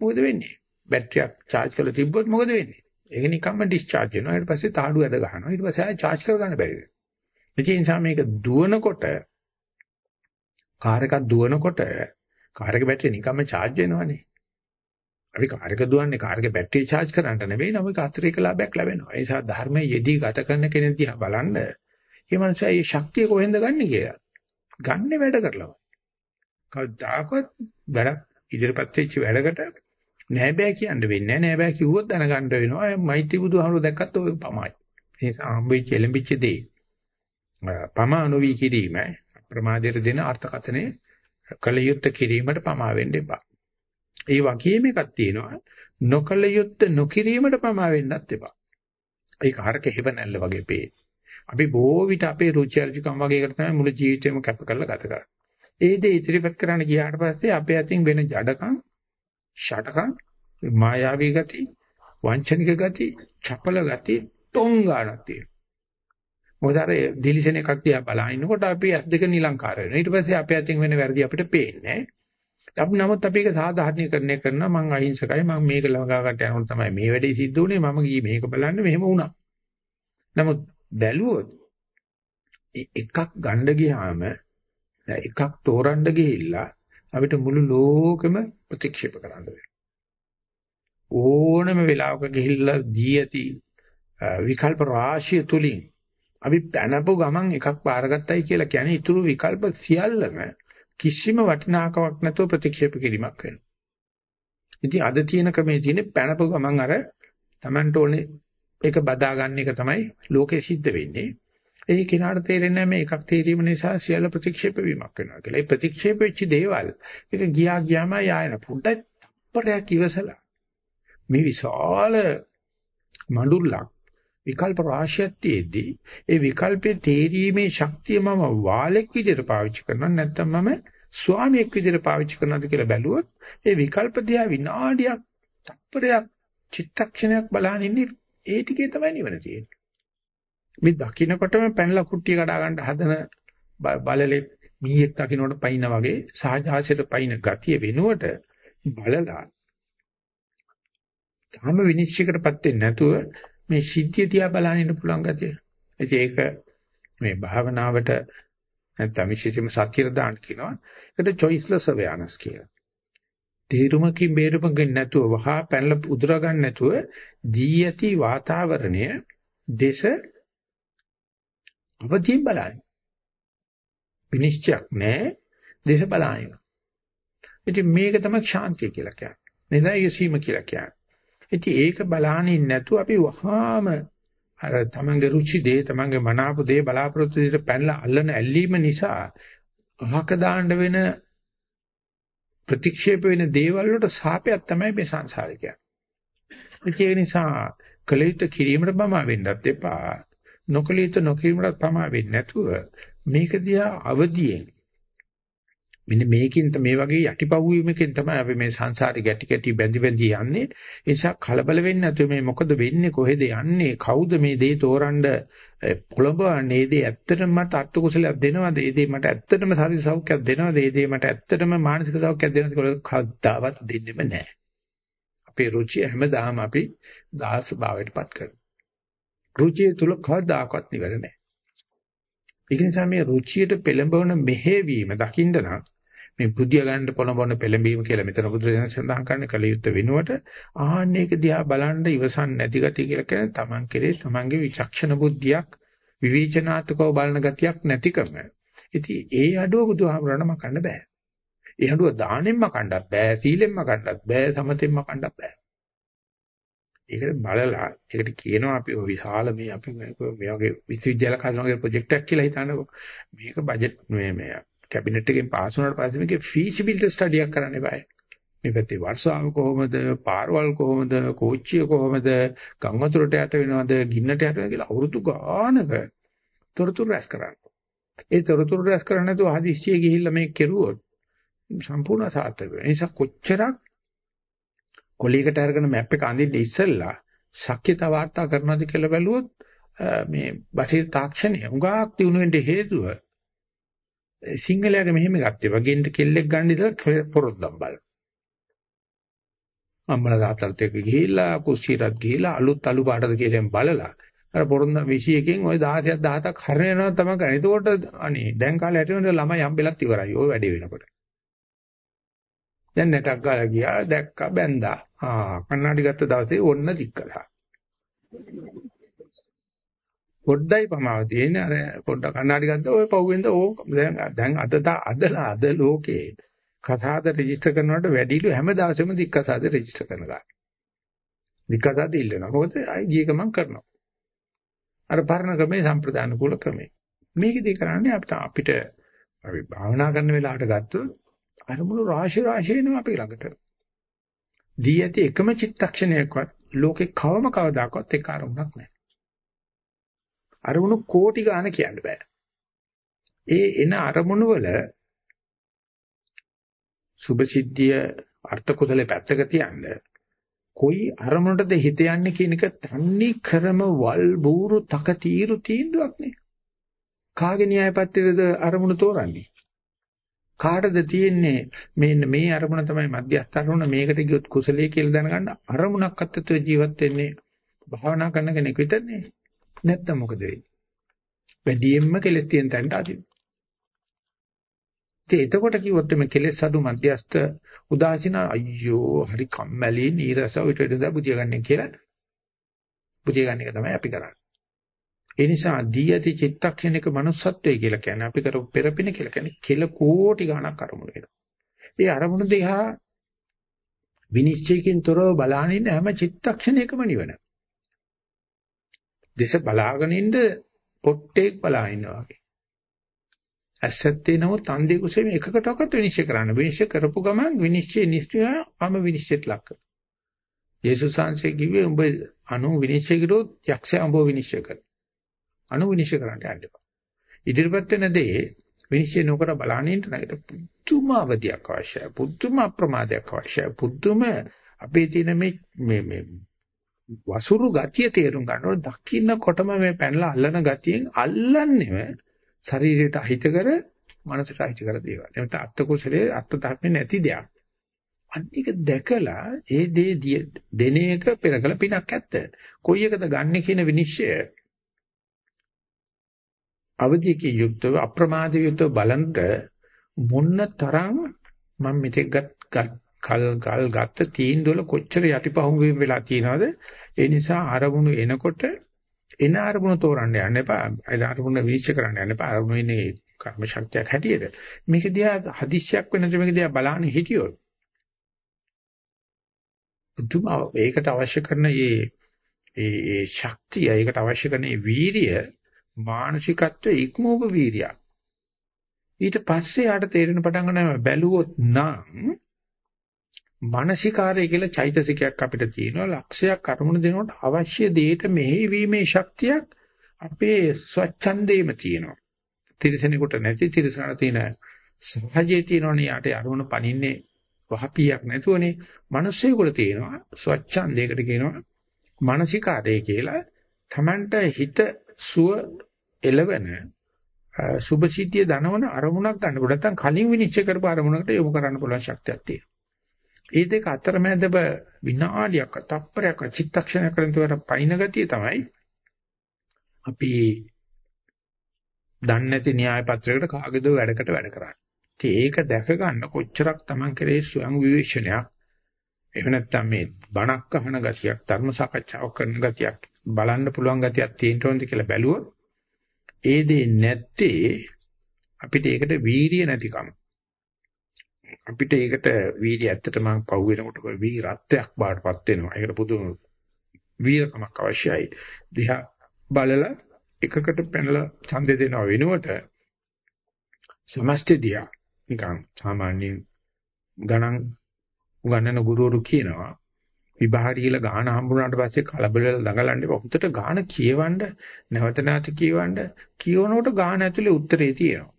මොකද වෙන්නේ? බැටරියක් charge කරලා තිබ්බොත් මොකද වෙන්නේ? ඒක නිකම්ම discharge වෙනවා. ඊට පස්සේ තාඩු ඇද ගන්නවා. ඊට පස්සේ ආයෙ charge කරගන්න බැරි වෙනවා. ඒ නිසා මේක දුවනකොට කාර් එකක් දුවනකොට කාර් එකේ බැටරිය නිකම්ම charge වෙනවනේ. අපි කාර් එක දුවන්නේ කාර් එකේ බැටරිය charge කරන්න නෙවෙයි නම අතිරේක ලාභයක් ලැබෙනවා. ඒ නිසා ධර්මයේ යෙදී ගත කරන කෙනෙක් දිහා බලන්න මේ මනුස්සයා මේ ශක්තිය කොහෙන්ද ගන්නෙ කියලා. ගන්නෙ වැඩ කරලා. කවදාකවත් වැඩ ඉදිරියපත් වෙච්ච වැඩකට නෑ බෑ කියන්න වෙන්නේ නෑ බෑ කිව්වොත් දැනගන්න වෙනවා. මෛත්‍රී බුදුහාමුදුරුවෝ දැක්කත් ඔය පමයි. ඒ නිසා හම්බෙච්ච එලඹිච්ච දේ පමා නොවි කිරීම ප්‍රමාදයට දෙන අර්ථකතනේ කල යුත්ත කිරීමට පමා වෙන්න එපා. ඒ වගේම එකක් තියෙනවා නොකල යුත්ත නොකිරීමට පමා වෙන්නත් එපා. ඒක හරක හිව නැල්ල වගේ පේ. අපි බොහෝ විට අපේ රුචි අරුචිකම් වගේ එකට තමයි මුළු ජීවිතේම කැප කරලා ගත කරන්නේ. ඒ දේ ඉදිරිපත් කරන්න ගියාට පස්සේ අපේ අතින් වෙන ජඩකම්, ෂටකම්, මායාවී ගති, වංචනික ගති, චපල ගති, ටොං ගන්නක් තියෙනවා. මොකද අර ඩිලිෂන් එකක් දිහා බලනකොට අපි ඇස් දෙක නිලංකාර වෙනවා. ඊට පස්සේ අපේ අතින් වෙන වැරදි අපිට පේන්නේ අපි නමුත් අපි ඒක සාධාරණීකරණය කරනවා මං අහිංසකයි මං මේක ළඟා ගන්න යනකොට තමයි මේ වැඩේ සිද්ධ වුනේ මම ගියේ මේක බලන්න මෙහෙම වුණා. නමුත් බැලුවොත් එකක් ගන්න ගියාම එකක් තෝරන්න ගිහිල්ලා අපිට මුළු ලෝකෙම ප්‍රතික්ෂේප කරන්න වෙනවා. ඕනම වෙලාවක ගිහිල්ලා දී ඇති විකල්ප රාශිය තුලින් අපි පැනපු ගමන් එකක් බාරගත්තයි කියලා කියන්නේ ඊටු විකල්ප සියල්ලම කිසිම වටිනාකමක් නැතුව ප්‍රතික්ෂේප කිරීමක් වෙනවා. ඉතින් අද තියෙන ක්‍රමේ තියෙන්නේ පැනපු ගමන් අර Tamanට ඕනේ ඒක බදා ගන්න එක තමයි ලෝකෙ සිද්ධ වෙන්නේ. ඒ කෙනාට තේරෙන්නේ මේ එකක් තේරීම නිසා සියල්ල ප්‍රතික්ෂේප වීමක් වෙනවා කියලා. ඒ ප්‍රතික්ෂේප වෙච්ච දේවල් ඒක ගියා ගියාම යායන පොඩ්ඩක් තප්පරයක් ඉවසලා මේ විශාල මඬුල්ලක් විකල්ප රාශියක් තියේදී ඒ විකල්පේ තේරීමේ ශක්තිය මම වාලෙක් විදිහට පාවිච්චි කරනවා නැත්නම් මම ස්වාමියෙක් විදිහට පාවිච්චි කරනවද කියලා බැලුවොත් ඒ විකල්ප දිහා විනාඩියක් තප්පරයක් චිත්තක්ෂණයක් බලන ඉන්නේ ඒ ටිකේ තමයි නිවන තියෙන්නේ. මේ දකින්නකොටම පැනලා කුට්ටිය කඩා ගන්න හදන බලලේ මීයක් දකින්නකොට පයින්න වගේ සහජාසයට පයින්න ගතිය වෙනුවට බලලා තාම විනිශ්චයකටපත් වෙන්නේ නැතුව මේ සිද්ධිය තියා බලන්න ඉන්න පුළුවන් ගතිය. ඉතින් ඒක මේ භාවනාවට නැත්නම් විශේෂයෙන්ම සතියට දාන්න කියනවා. ඒකට choiceless awareness කියලා. තේරුමකින් බේරුමකින් නැතුව වහා පැනලා උදුර ගන්න නැතුව දී යති වාතාවරණය දේශ අවදීන් බලන්න. විනිශ්චයක් නැහැ දේශ බලන්න. ඉතින් මේක තමයි ශාන්තිය කියලා කියන්නේ. නිදායසීම කියලා කියන්නේ. ඉතින් ඒක බලහනින් නැතුව අපි වහාම අර තමන්ගේ රුචි දේ තමන්ගේ මනාප දේ බලාපොරොත්තු දෙයට පැනලා අල්ලන ඇල්ලීම නිසා අහක දාන්න වෙන ප්‍රතික්ෂේප වෙන දේවල් වලට සාපයක් තමයි මේ සංසාරේ කියන්නේ. ඒ නිසා කලිත කිරීමට බමා වෙන්නත් එපා. නොකලිත නොකිරීමට පමා වෙන්නේ නැතුව මේක දිහා අවදියෙන් මෙන්න මේකෙන් මේ වගේ යටිපවුවීමකින් තමයි අපි මේ සංසාරේ ගැටි ගැටි බැඳි බැඳි යන්නේ. ඒ නිසා කලබල වෙන්නේ නැතුව මේ මොකද වෙන්නේ කොහෙද යන්නේ කවුද මේ දේ තෝරන්න පොළඹවන්නේ ඒ දේ ඇත්තටම මට අර්ථ කුසලයක් දෙනවද ඒ දේ මට ඇත්තටම ශරීර සෞඛ්‍යයක් දෙනවද ඒ දේ මට ඇත්තටම මානසික සෞඛ්‍යයක් දෙනවද කියලා කවදාවත් දෙන්නෙම නැහැ. අපේ රුචිය හැමදාම අපි දාස භාවයටපත් කරනවා. රුචිය තුල කවදාකවත් නිවැරදි නැහැ. ඒක නිසා මේ රුචියට පෙළඹවන මෙහෙවීම දකින්න නම් මේ බුද්ධිය ගන්න පොළඹවන පෙළඹීම කියලා මෙතන බුදුරජාණන් සඳහන් කරන්නේ කලියුත් වෙනුවට ආන්නේක දිහා බලන්න ඉවසන් නැති ගතිය කියලා කියන්නේ Taman කෙරේ Tamanගේ විචක්ෂණ බුද්ධියක් විවේචනාත්මකව බලන ගතියක් නැතිකම. ඉතින් ඒ අඩුව බුදුහාමරණ මකන්න බෑ. ඒ අඩුව දානෙන්ම කණ්ඩක් බෑ, සීලෙන්ම කණ්ඩක් බෑ, සමතෙන්ම කණ්ඩක් බෑ. ඒකට බලලා ඒකට කියනවා අපි ඔය විශාල මේ අපි මේ වගේ විශ්වවිද්‍යාල කරන ප්‍රොජෙක්ට් එකක් කියලා හිතන්නකෝ. මේක බජට් මේ මේ කැබිනට් එකෙන් පාස් වුණාට පස්සේ මේකේ ෆීසිබිලිටි ස්ටඩි එකක් කරන්න eBay. මේ පැත්තේ වර්ෂාව කොහොමද, පාරවල් කොහොමද, කෝච්චිය කොහොමද, ගම් වතුරට යට වෙනවද, ගින්නට යට වෙනවද කියලා අවුරුදු ගානක තොරතුරු රැස් කරන්න. ඒ තොරතුරු රැස් කරන්නේ නැතුව හදිස්සියේ ගිහිල්ලා මේක කෙරුවොත් සම්පූර්ණ සාර්ථක වෙනවා. ඒ නිසා කොච්චරක් කොලයකට අරගෙන මැප් එක අඳින්න ඉස්සෙල්ලා ශක්්‍යතා වාර්තා කරනවාද කියලා බැලුවොත් මේ බටහිර තාක්ෂණය උගාක් දිනු වෙන්න හේතුව සිංහලයාගේ මෙහෙම ගත්තේ වගේන්ට කෙල්ලෙක් ගන්න ඉතල පොරොද්දම් බල. අම්මලා තාත්තලාත් එක්ක ගිහිල්ලා කුස්සියටත් ගිහිල්ලා අලුත් අලු පාටද කියලා බලලා අර පොරොන්ද 21කින් ওই 16ක් 17ක් හරියනවා තමයි කරන්නේ. එතකොට අනේ දැන් කාලේ හැටවෙන ළමයි හම්බෙලත් ඉවරයි. ওই වැඩේ වෙනකොට. දැන් නැටක් ගාලා ගියා දැක්කා බැන්දා. ආ කන්නාඩි ගත්ත දවසේ ඔන්න දික්කලා. පොඩ්ඩයි පමාව තියෙන්නේ අර පොඩ්ඩක් කන්නාඩි ගත්ත ඔය පහුවෙන්ද ඕක දැන් දැන් අද අද අද ලෝකේ කසාද රෙජිස්ටර් කරනවට වැඩිලු හැම දවසෙම දික්කසාද රෙජිස්ටර් කරනවා. දික්කසාද ඉල්ලනවා. මොකද අයි ගිය ගමන් කරනවා. අර පරණ ක්‍රමේ සම්ප්‍රදාන කුල ක්‍රමේ. මේකදී කරන්නේ අපිට අපිට අපි භාවනා කරන වෙලාවට ගත්තොත් අරමුණු රාශි රාශි එනවා අපි ළඟට. දී ඇති එකම චිත්තක්ෂණයකවත් ලෝකේ කවම කවදාකවත් ඒක අරමුණක් නැහැ. අරමුණු කෝටි ගාන කියන්න බෑ. ඒ එන අරමුණු වල සුභ සිද්ධිය අර්ථ කුසලේ පැත්තක තියන්න කොයි අරමුණටද හිත යන්නේ කියන එක තන්නේ ක්‍රම වල් බూరు තක తీරු තීන්දුවක් නේ. කාගේ න්‍යායපත්‍රයේද අරමුණ තෝරන්නේ? කාටද තියෙන්නේ මේ මේ අරමුණ තමයි මධ්‍යස්ථ අරමුණ මේකට ගියොත් කුසලයේ කියලා දැනගන්න අරමුණක් අත්තත්ව ජීවත් වෙන්නේ භාවනා කරන කෙනෙක් විතරනේ. නැත්තම් මොකද වෙන්නේ? වැඩියෙන්ම කෙලස් තියෙන තැනට අදින්න. ඉතින් එතකොට කිව්වොත් මේ කෙලස් අඩු මධ්‍යස්ථ උදාසීන අයියෝ හරි කම්මැලි නීරස උිට වඩා බුදිය ගන්න කියලා බුදිය ගන්න එක තමයි අපි කරන්නේ. ඒ නිසා දී ඇති චිත්තක්ෂණික manussත්වයේ කියලා කියන්නේ අපි කරපු පෙරපින කියලා කියන්නේ කෙල කෝටි ගණක් අරමුණු වෙනවා. ඒ අරමුණු දෙහා විනිශ්චයකින් තොරව බලාගෙන හැම චිත්තක්ෂණයකම නිවන. දේශ බලාගෙන ඉන්න පොට්ටෙක් බලා ඉන්නවා වගේ. ඇසත්තේ නමුත් අන්ධේ කුසේ මේ එකකටවත් විනිශ්චය කරන්න. විනිශ්චය කරපු ගමන් විනිශ්චය නිශ්චයම විනිශ්චයට ලක් කරනවා. යේසුස් වහන්සේ කිව්වේ උඹ අනු විනිශ්චය කරොත් යක්ෂයා උඹව විනිශ්චය කරනවා. අනු විනිශ්චය කරන්න යන්න එපා. ඉදිරිපත් වෙන දේ විනිශ්චය නොකර බලන්නේ නැකට පුදුම අවධියක් අවශ්‍යයි. පුදුම අප්‍රමාදයක් අවශ්‍යයි. පුදුම අපේ තියෙන මේ මේ මේ වසුරු ගතිය තේරුම් ගන්නකොට දකින්නකොටම මේ පැනලා අල්ලන ගතියෙන් අල්ලන්නේම ශරීරයට අහිත කර මනසට අහිත කර දේවල්. එතන අත්ත කුසලයේ අත්ත ධර්ම නැති දෙයක්. අනික දැකලා ඒ දේ දෙන එක පෙරකල පිනක් ඇත්ත. කොයි එකද ගන්නෙ කියන විනිශ්චය අවධියකින් යුක්තව අප්‍රමාදයේ යුක්තව බලන්ට මොන්න තරම් මම මෙතෙක් කල් කල් ගත්ත තීන්දුවල කොච්චර යටිපහුම් වෙලා තියෙනවද ඒ නිසා අරමුණු එනකොට එන අරමුණු තෝරන්න යන්න එපා. ඒ අරමුණ විනිශ්චය කරන්න යන්න එපා. අරමුණ ඉන්නේ කර්ම ශක්තියක් හැටියට. මේක දිහා හදිස්සියක් වෙනද මේක දිහා බලන්න හිටියොත්. පුදුම ඒකට අවශ්‍ය කරන මේ ඒ ශක්තිය, ඒකට අවශ්‍ය කරන මේ වීරිය මානසිකත්වයේ ඉක්මෝප වීරියක්. ඊට පස්සේ යාට තේරෙන පටන් ගන්නවා බැලුවොත් නම් මානසිකාරය කියලා චෛතසිකයක් අපිට තියෙනවා ලක්ෂයක් අරමුණු දෙනකොට අවශ්‍ය දෙයට මෙහෙවීමේ ශක්තියක් අපේ ස්වච්ඡන්දේම තියෙනවා. තිරසනෙකුට නැති තිරසන තියෙන සහජයේ තියෙනවනේ යට අරමුණු පනින්නේ වහපියක් නැතුවනේ. මිනිස්සෙකුට තියෙනවා ස්වච්ඡන්දයකට කියනවා මානසිකාරය කියලා. Tamanට හිත සුව එළවෙන සුභසිද්ධිය දනවන අරමුණක් ගන්න පුළුවන්. නැත්නම් කලින් විනිශ්චය කරපු අරමුණකට යොමු කරන්න පුළුවන් ශක්තියක් තියෙනවා. ඒ දෙක අතරමැදව විනාඩියක් තප්පරයක් චිත්තක්ෂණයක් කරනතර පයින් ගතිය තමයි අපි දන්නේ නැති න්‍යාය පත්‍රයකට කාගේද වැඩකට වැඩ කරන්නේ. ඉතින් ඒක දැක ගන්න කොච්චරක් Taman කරේ ස්වයං විවේචනයක් එහෙම නැත්නම් මේ බණක් අහන ගතියක් ධර්ම සාකච්ඡාවක් කරන ගතියක් බලන්න පුළුවන් ගතියක් තියෙන්න ඕනද කියලා බැලුවොත් ඒ දේ නැත්තේ අපිට ඒකට වීරිය නැතිකම. අපිට ඒකට වීර්ය ඇත්තටම පහු වෙනකොට වීරත්වයක් බාටපත් වෙනවා. ඒකට පුදුම වීරකමක් අවශ්‍යයි. දිහා බලලා එකකට පැනලා ඡන්දේ දෙනව වෙනුවට සමස්ත දිහා නිකන් සාමාන්‍ය ගණන් උගන්නන ගුරුවරු කියනවා විභාගය කියලා ගාන හම්බුනාට පස්සේ කලබල වෙලා දඟලන්න එපා. හුදට ගාන කියවන්න නැවත නැවත කියවන්න කියවනකොට ගාන ඇතුලේ උත්තරේ තියෙනවා.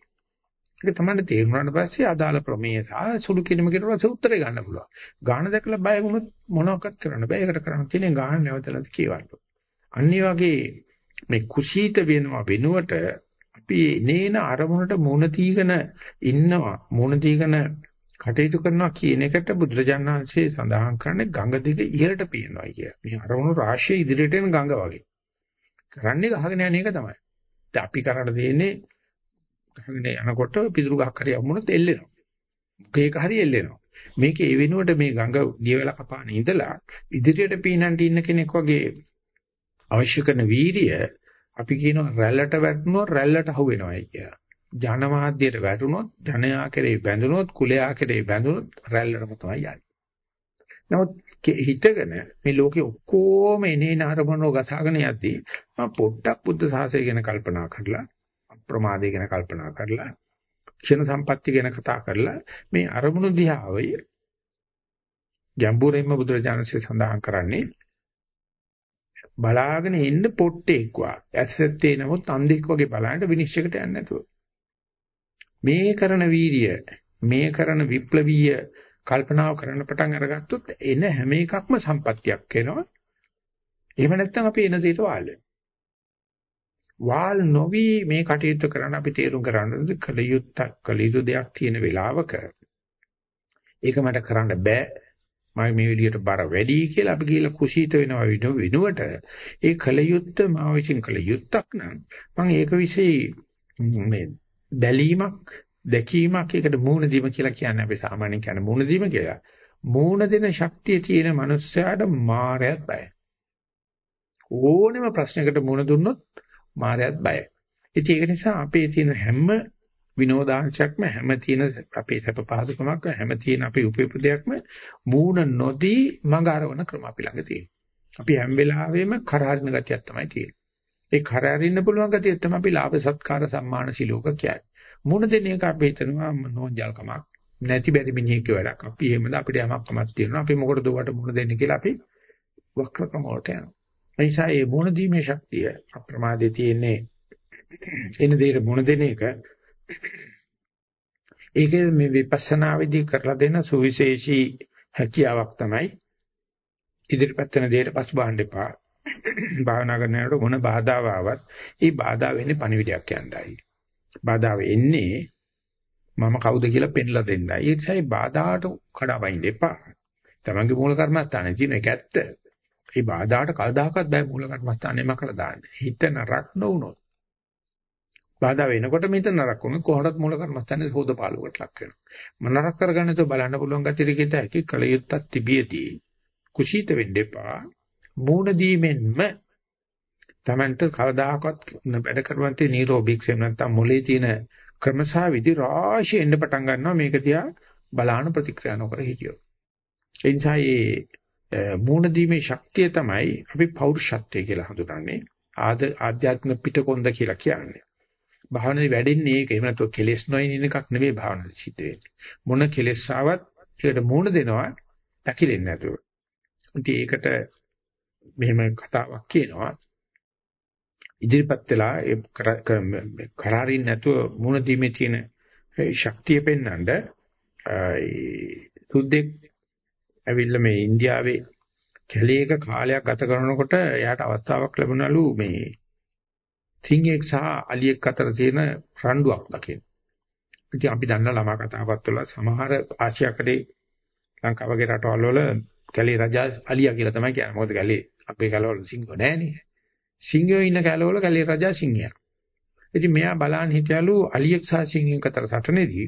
ඒක තමයි තේරුණාට පස්සේ අදාළ ප්‍රමේය සහ සුළු කිනම කියන පස්සේ උත්තරේ ගන්න පුළුවන්. ගාන දැකලා බය වුණොත් මොනවක්වත් කරන්න බෑ. ඒකට කරන්න තියෙන්නේ ගාන නැවතලත් කියවන්න. අනිත් වගේ මේ කුසීත වෙනවා වෙනුවට අපි නේන අරමුණට මුණ දීගෙන ඉන්නවා. මුණ දීගෙන කටයුතු කරනවා කියන එකට බුදුරජාණන් වහන්සේ සඳහන් කරන්නේ ගඟ දිග ඉහළට පියනවා කිය. මේ අරමුණු රාශිය ඉදිරියට එන ගඟ වගේ. කරන්නේ ගහගෙන යන එක තමයි. දැන් අපි කරණ දෙන්නේ ගහගෙන යනකොට පිදුරු ගහක් හරි යමුනොත් එල්ලෙනවා. ඒක හරි එල්ලෙනවා. මේක ඒ වෙනුවට මේ ගඟ දියවැල කපාන ඉඳලා ඉදිරියට පීනන්ට ඉන්න කෙනෙක් වගේ අවශ්‍ය කරන වීරිය අපි කියනවා රැල්ලට වැටුනොත් රැල්ලට අහු වෙනවායි කියලා. ජනමාධ්‍යයට වැටුනොත් ජනයා කෙරේ බැඳුනොත් කුලයා කෙරේ බැඳුනොත් රැල්ලටම තමයි යන්නේ. නමුත් හිතගෙන මේ ලෝකේ ඔක්කොම එනේන අරමුණෝ ගසාගෙන යද්දී මම පොඩ්ඩක් බුද්ධ ශාසනය ගැන කල්පනා කරලා ප්‍රමාදය ගැන කල්පනා කරලා ක්ෂණ සම්පatti ගැන කතා කරලා මේ අරමුණු දිහාවයි ගැඹුරින්ම බුදුරජාණන්සේ සඳහන් කරන්නේ බලාගෙන ඉන්න පොට්ටෙක් වා ඇස්සත්තේ නමුත් අන්ධෙක් වගේ බලන්න විනිශ්චයකට යන්නේ නැතුව මේ කරන වීරිය මේ කරන විප්ලවීය කල්පනාව කරන්න පටන් අරගත්තොත් එන හැම එකක්ම සම්පත්තියක් වෙනවා. එහෙම නැත්නම් අපි එන දේට වාල් වාල් නොවි මේ කටයුතු කරන්න අපි තේරුම් ගන්න කල යුත්තක් කල යුතු දෙයක් තියෙන වෙලාවක. ඒක මට කරන්න බෑ. මම මේ විදිහට බර වැඩි කියලා අපි කියලා කුසීත වෙනවා විනුවට. ඒ කල යුත්ත මා විසින් කල යුත්තක් නම් මම ඒක વિશે මේ බැලීමක් දැකීමක් ඒකට මූණ දීම කියලා කියන්නේ අපි සාමාන්‍යයෙන් කියන්නේ මූණ දීම කියලා. මූණ දෙන ශක්තිය තියෙන මනුස්සයාට මායයත් බයයි. ඕනෙම ප්‍රශ්නයකට මූණ දුන්නොත් මායයත් බයයි. ඉතින් ඒක නිසා අපේ තියෙන හැම විනෝදාංශයක්ම හැම තියෙන අපේ සැප පහසුකමක් හැම තියෙන අපේ උපේපදයක්ම මූණ නොදී මඟ අරවන ක්‍රම අපි ළඟ තියෙනවා. අපි හැම වෙලාවෙම කරහරින ගතියක් තමයි තියෙන්නේ. ඒ කරහරින්න පුළුවන් ගතිය තමයි අපි ලාභ සත්කාර සම්මාන සිලෝක කියන්නේ. මුණ දෙන එක අපි හිතනවා නෝන්ජල්කමක් නැති බැරි මිනිහෙක් වැඩක්. අපි එහෙමද අපිට යමක් කමක් තියෙනවා. අපි මොකටද වට මුණ දෙන්නේ කියලා අපි වක්‍රකම වලට යනවා. ඒ නිසා මේ මුණ දීමේ ශක්තිය අප්‍රමාදයේ තියෙන්නේ එන දෙයට මුණ දෙන එක ඒකේ මේ විපස්සනා විදි කරලා දෙන සුවිශේෂී හැකියාවක් තමයි ඉදිරිපත් වෙන දෙයට පසුබාහන්න එපා. භාවනා කරනකොට මොන බාධාව ආවත් ඒ බාධා වෙන්නේ පණිවිඩයක් යන්නයි. බාධාව එන්නේ මම කවුද කියලා පෙන්ලා දෙන්නයි. ඒ නිසා මේ බාධාට කඩාවයින් එපා. තමන්ගේ මූල කර්මස්ථානේ තියෙන එක ඇත්ත. මේ බාධාට කවදාකවත් බෑ මූල කර්මස්ථානේම කළා දාන්න. හිත නරක් නොවුනොත්. බාධා වෙනකොට මෙතන නරක් වුණොත් කොහොමද මූල කර්මස්ථානේ හොදපාලුවට ලක් වෙනවා. මනරක් කරගන්න තෝ බලන්න පුළුවන් ගතිරිකිට ඇකි කලියුත්තක් තිබියදී කුසීත වෙන්න එපා. මූණ දීමෙන්ම Tamanට කවදාහකවත් වැඩ කරවන්න තියෙන නීරෝබික්ස් එහෙම නැත්නම් මොලේ තියෙන ක්‍රමසා විදි රාශිය එන්න පටන් ගන්නවා මේක දිහා බලාන ප්‍රතික්‍රියා නොකර හිටියොත්. ඒ නිසා මේ මූණ දීමේ ශක්තිය තමයි අපි පෞරුෂත්වය කියලා හඳුනන්නේ. ආද ආධ්‍යාත්මික පිටකොන්ද කියලා කියන්නේ. භාවනාවේ වැඩෙන්නේ ඒක. එහෙම නැත්නම් කෙලෙස් නොයින් එකක් නෙවෙයි භාවනාවේ සිද්ධ වෙන්නේ. මොන කෙලෙස් ආවත් ඒකට මූණ දෙනවා පැකිලෙන්නේ නැතුව. ඉතින් ඒකට මෙහෙම කතාවක් කියනවා. ඉදිරිපත් වෙලා ඒ කරාරින් නැතුව මුණ දීමේ තියෙන ශක්තිය පෙන්වන්න සුද්දෙක් ඇවිල්ලා මේ ඉන්දියාවේ කැලේක කාලයක් ගත කරනකොට එයාට අවස්ථාවක් ලැබුණලු මේ සිංහෙක් සහ අලියෙක් අතර තියෙන රණ්ඩුවක් දකින්න. ඉතින් අපි දන්න ළමා කතාවත් වල සමහර ආසියාකදී ලංකාවගේ රටවල් වල කැලේ රජා අලියා කියලා තමයි කියන්නේ. මොකද කැලේ අපේ කැලවල සිංහෝ නැහනේ. සිංහයෝ ඉන්න කැලවල කැලේ රජා සිංහයා. ඉතින් මෙයා බලන් හිටියලු අලියෙක් සහ සිංහෙක් අතර සටනේදී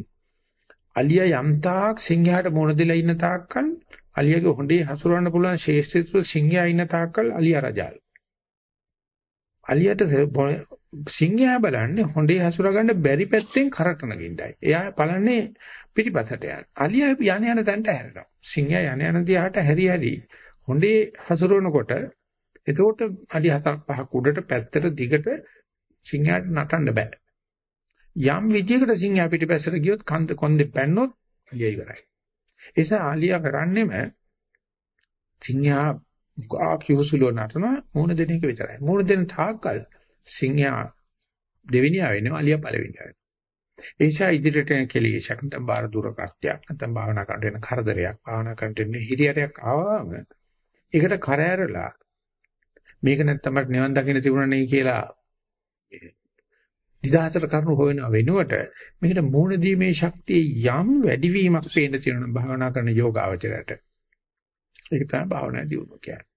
අලියා යම් තාක් සිංහයාට මොන දෙලා ඉන්න තාක්කල් අලියාගේ හොඬේ හසුරවන්න පුළුවන් ශේෂ්ත්‍ර සිංහයා ඉන්න තාක්කල් අලියා රජාලු. අලියට සිංහයා බලන්නේ හොඬේ හසුරගන්න බැරි පැත්තෙන් කරටන ගින්නයි. එයා බලන්නේ පිටිපසට යන. අලියා යන යන තැනට හැරෙනවා. සිංහයා යන යන දිහාට හැරි හැරි හොඬේ හසුරවනකොට එතකොට අඩි 7ක් 5ක් උඩට පැත්තට දිගට සිංහයාට නටන්න බෑ. යම් විදියකට සිංහයා පිටිපස්සට ගියොත් කන්ද කොන්දේ පැන්නොත් අලියා ඉවරයි. ඒ නිසා අලියා කරන්නේම සිංහයා ආකියුසුලෝ නටන මූණ දෙන එක විතරයි. මූණ දෙන තාක්කල් සිංහයා දෙවෙනියා වෙනවා අලියා පළවෙනියා වෙනවා. ඒ නිසා ඉදිරියට යන කෙලෙසක් නැත්නම් බාර දුර කර්ත්‍යයක් නැත්නම් භාවනා කරන්න යන කරදරයක් භාවනා කරන්න යන හිරියරයක් ආවම ඒකට කරෑරලා මේක නැත්තම් මට නිවන් දකින්න තිබුණා නේ කියලා නිදාතර කරුණු හොයන වෙනුවට මේකට මූණ දීමේ ශක්තිය යම් වැඩිවීමක් පේන්න තියෙනවා භාවනා කරන යෝගාවචරයට. ඒක තමයි භාවනා දියුණුව කියන්නේ.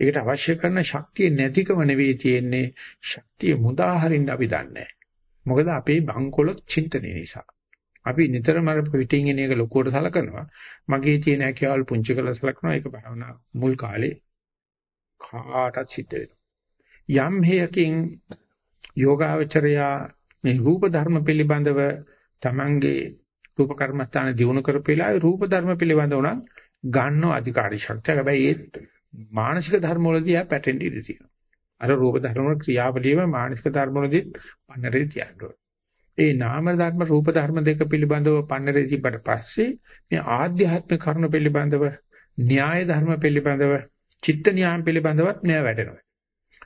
ඒකට අවශ්‍ය කරන ශක්තිය නැතිකම නෙවෙයි තියෙන්නේ ශක්තිය මුදා හරින්න අපි දන්නේ මොකද අපේ බංකොලොත් චින්තනය නිසා. අපි නිතරම අර පිටින් එන එක ලොකුවට සලකනවා. මගේ තියෙන හැකියාවල් පුංචි කරලා සලකනවා. ඒක භාවනා මුල් කාලේ කාටත් සිද්ධ වෙනවා. යම් හේයකින් යෝගාවචරයා මේ රූප ධර්ම පිළිබඳව තමන්ගේ රූප කර්මස්ථාන දිනු කරපෙලා රූප ධර්ම පිළිබඳව නම් ගන්නව අධිකාරී ශක්තිය. හැබැයි ඒ මානසික ධර්ම වලදී ආ පැටෙන්න ඉඩ තියෙනවා. අර රූප ධර්ම වල ක්‍රියාවලියම මානසික ධර්ම වලදී පන්නරේ තියන්න ඒ නාම ධර්ම රූප ධර්ම දෙක පිළිබඳව පන්නරේ තිබ්බට පස්සේ මේ ආධ්‍යාත්මික කරුණ පිළිබඳව න්‍යාය ධර්ම පිළිබඳව චිත්ත න්‍යාය පිළිබඳවත් නෑ වැටෙනවා.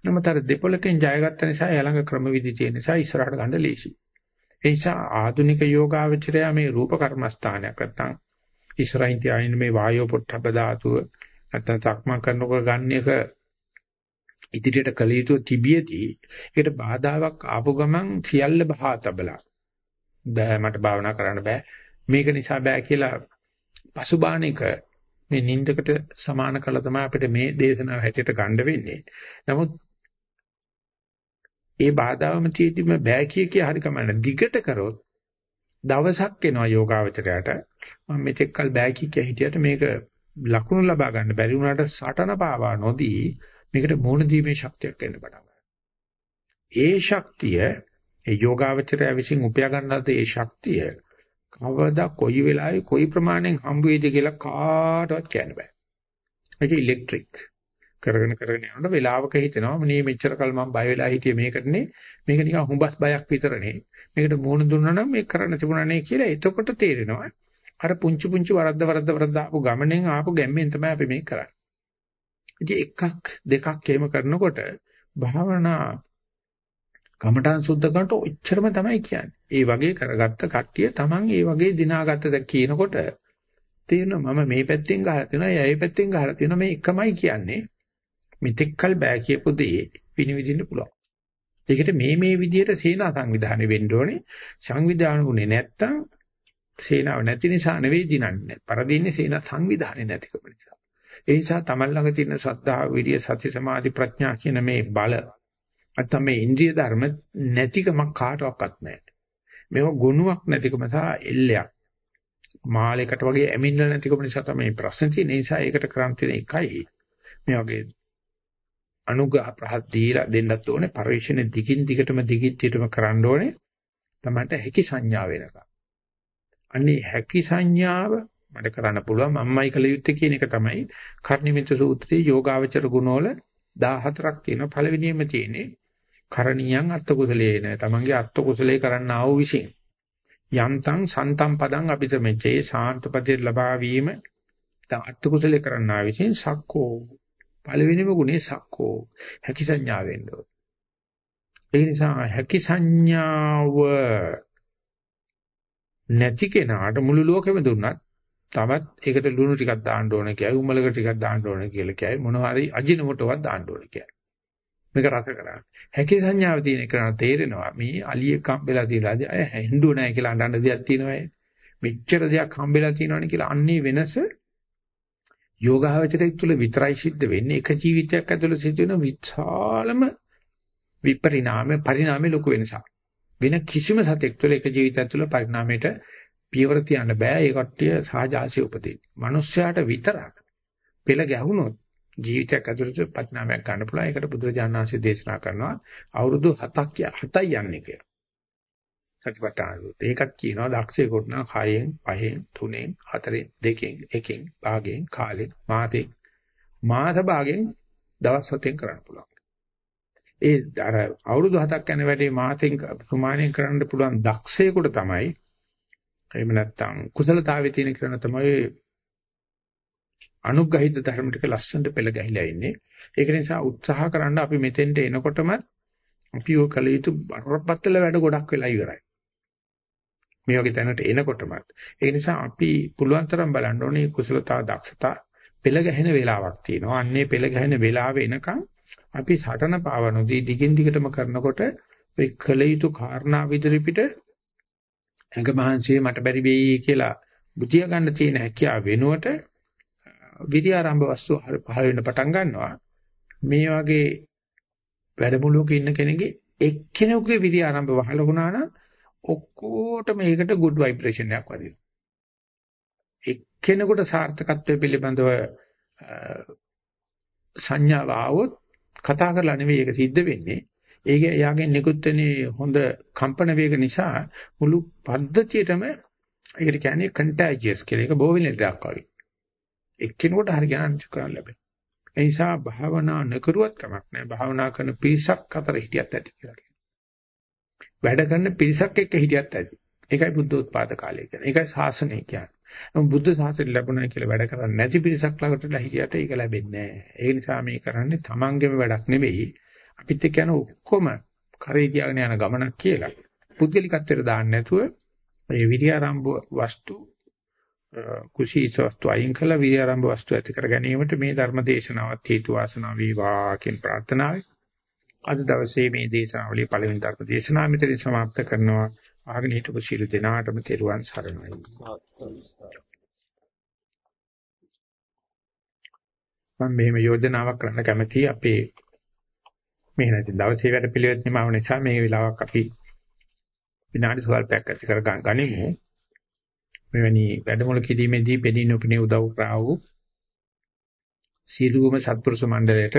නමුත් අර දෙපොලකින් ජයගත්ත නිසා යාළඟ ක්‍රමවිදි තියෙන නිසා ඉස්සරහට ගන්න ලේසි. ඒ නිසා ආධුනික යෝගාවචරය මේ රූප කර්මස්ථානයක් නැත්තම් ඉස්සරහින් තියාගෙන මේ වායෝ පොට්ටබ්බ ධාතුව නැත්නම් තක්මන් කරනකොට ගන්න එක ඉදිරියට කළ යුතු තිබියදී ඒකට බාධාවක් ආපු ගමන් සියල්ල බහා තබලා. බෑ මට භාවනා කරන්න බෑ. මේක නිසා බෑ කියලා පසුබාන එක මේ නින්දකට සමාන කළ තමයි අපිට මේ දේශනාව හැටියට ගන්න වෙන්නේ. නමුත් ඒ බාධාවම තියෙදිම බෑ කිය කිය හරි කමන්න. දිගට කරොත් දවසක් එනවා යෝගාවචරයට. මම මෙතෙක්කල් බෑ කිය කිය හිටියට මේක ලකුණු ලබා ගන්න බැරි වුණාට සටන පාවා නොදී මේකට මූණ දීමේ ශක්තියක් එන්න පටන් ඒ ශක්තිය ඒ යෝගාවචරය විසින් උපයා ගන්නාද ඒ ශක්තිය කවදා කොයි වෙලාවෙ කොයි ප්‍රමාණයෙන් හම්බ වෙයිද කියලා කාටවත් කියන්න බෑ. ඒක ඉලෙක්ට්‍රික්. කරගෙන කරගෙන යනකොට වෙලාවක හිතෙනවා මේ මෙච්චර කල් මම බය වෙලා හිටියේ මේකටනේ මේක නිකන් හුඹස් බයක් විතරනේ. මේකට මූණ දුන්නා නම් මේක කරන්න තිබුණා නේ කියලා එතකොට තේරෙනවා අර පුංචි පුංචි වරද්ද වරද්ද වරද්ද ආපු ගමනෙන් ආපු ගැම්මෙන් තමයි අපි මේක කරන්නේ. ඉතින් එකක් දෙකක් එහෙම කරනකොට භාවනා කමඨාන් සුද්ධ කරනට ඔච්චරම තමයි කියන්නේ. ඒ වගේ කරගත්ත කට්ටිය Taman ඒ වගේ දිනාගත්තද කියනකොට තේරෙනවා මම මේ පැත්තෙන් ගහලා තියෙනවා, එයා පැත්තෙන් ගහලා තියෙනවා මේ එකමයි කියන්නේ. මෙතෙක්කල් බෑ කියපු දේ විනිවිදින්න පුළුවන්. ඒකට මේ මේ විදිහට සේනා සංවිධානය වෙන්න ඕනේ. සංවිධාන උනේ නැත්තම් සේනාව නැති නිසා නෙවෙයි දිනන්නේ. පරදින්නේ සේනා සංවිධානය නැතිකම නිසා. ඒ නිසා තමන් ළඟ තියෙන ශ්‍රද්ධාව, විරිය, සති, සමාධි, ප්‍රඥා කියන මේ බල නැත්තම් මේ ඉන්ද්‍රිය ධර්ම නැතිකමක් කාටවත් නැහැ. මේව ගුණයක් නැතිකම සහ එල්ලයක්. මාලයකට වගේ ඇමින්නල නැතිකම නිසා තමයි ප්‍රශ්න තියෙන්නේ. ඒ නිසා ඒකට කරන් තියෙන එකයි මේ වගේ අනුග්‍රහ ප්‍රහත් දීලා දෙන්නත් ඕනේ. පරිශ්‍රණය දිගින් දිගටම දිගින් දිගටම කරන්න ඕනේ. තමන්ට හැකි සංඥා වෙනකම්. අන්නේ හැකි සංඥාව මට කරන්න පුළුවන්. මම්මයි කල යුත්තේ කියන එක තමයි කර්ණිමිත සූත්‍රයේ යෝගාවචර ගුණවල 14ක් තියෙනවා පළවෙනියෙම තියෙන්නේ කරණීයන් අත්ත කුසලේන තමන්ගේ අත්ත කුසලේ කරන්න ආව විශ්ින් යන්තං සන්තම් පදං අපිටමෙචේ සාන්තපදේ ලබා වීම. අත්ත කුසලේ කරන්න ආව විශ්ින් සක්කෝ. පළවෙනිම ගුණේ සක්කෝ. හැකි සංඥාව වෙන්න ඕන. ඒ නිසා හැකි සංඥාව නැති කෙනාට මුළු ලෝකෙම දුන්නත් තවත් ඒකට ලුණු ටිකක් දාන්න ඕන කියයි උමලක ටිකක් දාන්න ඕන කියලා කියයි මොනවා හරි අජිනමොටවත් දාන්න ඕන කියයි. මේක රස කරන්නේ. හැකි සංඥාව තියෙන කෙනා තේරෙනවා මේ අලියෙක් හම්බෙලා තියලාදී අය හැඬුව නැහැ කියලා අඬන දෙයක් තියෙනවා. මෙච්චර දෙයක් හම්බෙලා තියෙනවනේ කියලා අන්නේ වෙනස යෝගාවචරයක් තුළ විතරයි සිද්ධ වෙන්නේ එක ජීවිතයක් ඇතුළත සිදුවෙන විශාලම විපරිණාම පරිණාමයේ ලොකු වෙනසක්. වෙන කිසිම සතෙක් තුළ එක ජීවිතයක් තුළ පරිණාමයට පියවර තියන්න බෑ. ඒ කට්ටිය සාජාසි උපදින. මිනිස්යාට විතරක් පෙළ ගැහුනොත් ජීවිතයක් ඇතුළත පරිණාමයක් ගන්න පුළුවන්. ඒකට බුදුරජාණන් වහන්සේ දේශනා කරනවා අවුරුදු 7ක් 7යි යන්නේ කියලා. සතිපට්ඨාන සූත්‍රය. ඒකත් කියනවා දක්ෂයෙකුට නම් 6න් 5න් 3න් 4න් 2න් 1න් භාගයෙන් කාලෙන් මාතෙන් මාස භාගයෙන් දවස් 7න් කරන්න පුළුවන්. ඒ අර අවුරුදු 7ක් යන වැඩේ මාතෙන් ප්‍රමාණයෙන් කරන්න පුළුවන් දක්ෂයෙකුට තමයි එහෙම නැත්නම් කුසලතාවයේ තියෙන කරන තමයි අනුග්‍රහිත ධර්ම ටික ලස්සනට පෙළ ගැහිලා ඉන්නේ. ඒක නිසා උත්සාහ කරන්න අපි මෙතෙන්ට එනකොටම අපි ඔය කල යුතු බරපතල වැඩ ගොඩක් වෙලා ඉවරයි. මේ වගේ තැනට එනකොටමත් ඒ නිසා අපි පුළුවන් තරම් බලන්න ඕනේ කුසලතා දක්ෂතා පෙළ ගැහෙන වෙලාවක් තියෙනවා. අන්නේ පෙළ ගැහෙන වෙලාව එනකන් අපි සටන පාවනෝදී දිගින් දිගටම කරනකොට ඒ කල යුතු කාරණා විදිහට පිට ඇඟ මහන්සිය මට බැරි වෙයි කියලා බුතිය ගන්න තියෙන හැකියාව වෙනුවට විද්‍ය ආරම්භ වස්තු පහළ වෙන්න පටන් ගන්නවා. මේ වගේ වැඩමුළුවක ඉන්න කෙනෙක්ගේ එක්කෙනෙකුගේ විද්‍ය ආරම්භ වහල වුණා නම් ඔක්කොටම ඒකට good vibration එකක් වදිනවා. එක්කෙනෙකුට සාර්ථකත්වය පිළිබඳව සංඥාව ආවොත් කතා කරලා නෙවෙයි ඒක සිද්ධ වෙන්නේ. ඒක යාගෙන් නිකුත් වෙන හොඳ කම්පන වේග නිසා මුළු පද්ධතියටම ඒකට කියන්නේ contagious කියලා. ඒක බෝවින ලෙඩක් වගේ. එක්කෙනෙකුට හරි ගණන් කරන්න ලැබෙන. ඒ නිසා භාවනා නොකරුවත් කමක් නැහැ. භාවනා කරන පිරිසක් අතර හිටියත් ඇති කියලා. වැඩ කරන පිරිසක් එක්ක හිටියත් ඇති. ඒකයි බුද්ධෝත්පාද කාලය කියන්නේ. ඒකයි ශාසනය කියන්නේ. නමුත් බුද්ධ ශාසනය ලැබුණා කියලා වැඩ කරන්නේ නැති පිරිසක් ළඟටලා හිටියට ඒක ලැබෙන්නේ නැහැ. ඒ නිසා මේ කරන්නේ තමන්ගේම වැඩක් නෙවෙයි. අපිත් එක්ක යන ඔක්කොම කරේ තියාගෙන යන ගමනක් කියලා. පුද්ගලිකත්වයට දාන්න නැතුව මේ විරියාරම්භ වස්තු කුසීත වස්තු අයින් කළ විරියාරම්භ වස්තු ඇති කර ගැනීමට මේ ධර්ම දේශනාවත් හේතු වාසනා වේවා කියන ප්‍රාර්ථනාවයි. අද දවසේ මේ දේශනාවලිය පළවෙනි ධර්ම දේශනාව මෙතනින් સમાપ્ત කරනවා. අහගෙන හිටපු සියලු දෙනාටම තෙරුවන් සරණයි. මම මෙහෙම යෝජනාවක් කරන්න කැමතියි අපේ මේ නැති දවසේ වැඩ පිළිවෙත් නිමාව නිසා මේ වෙලාවක් අපි විනාඩි සල්පයක් ඇති කර ගනිමු. මෙවැනි වැඩමුළු කිරීමේදී පෙනී නොපෙනී උදව් කරා වූ සීලුම සත්පුරුෂ මණ්ඩලයට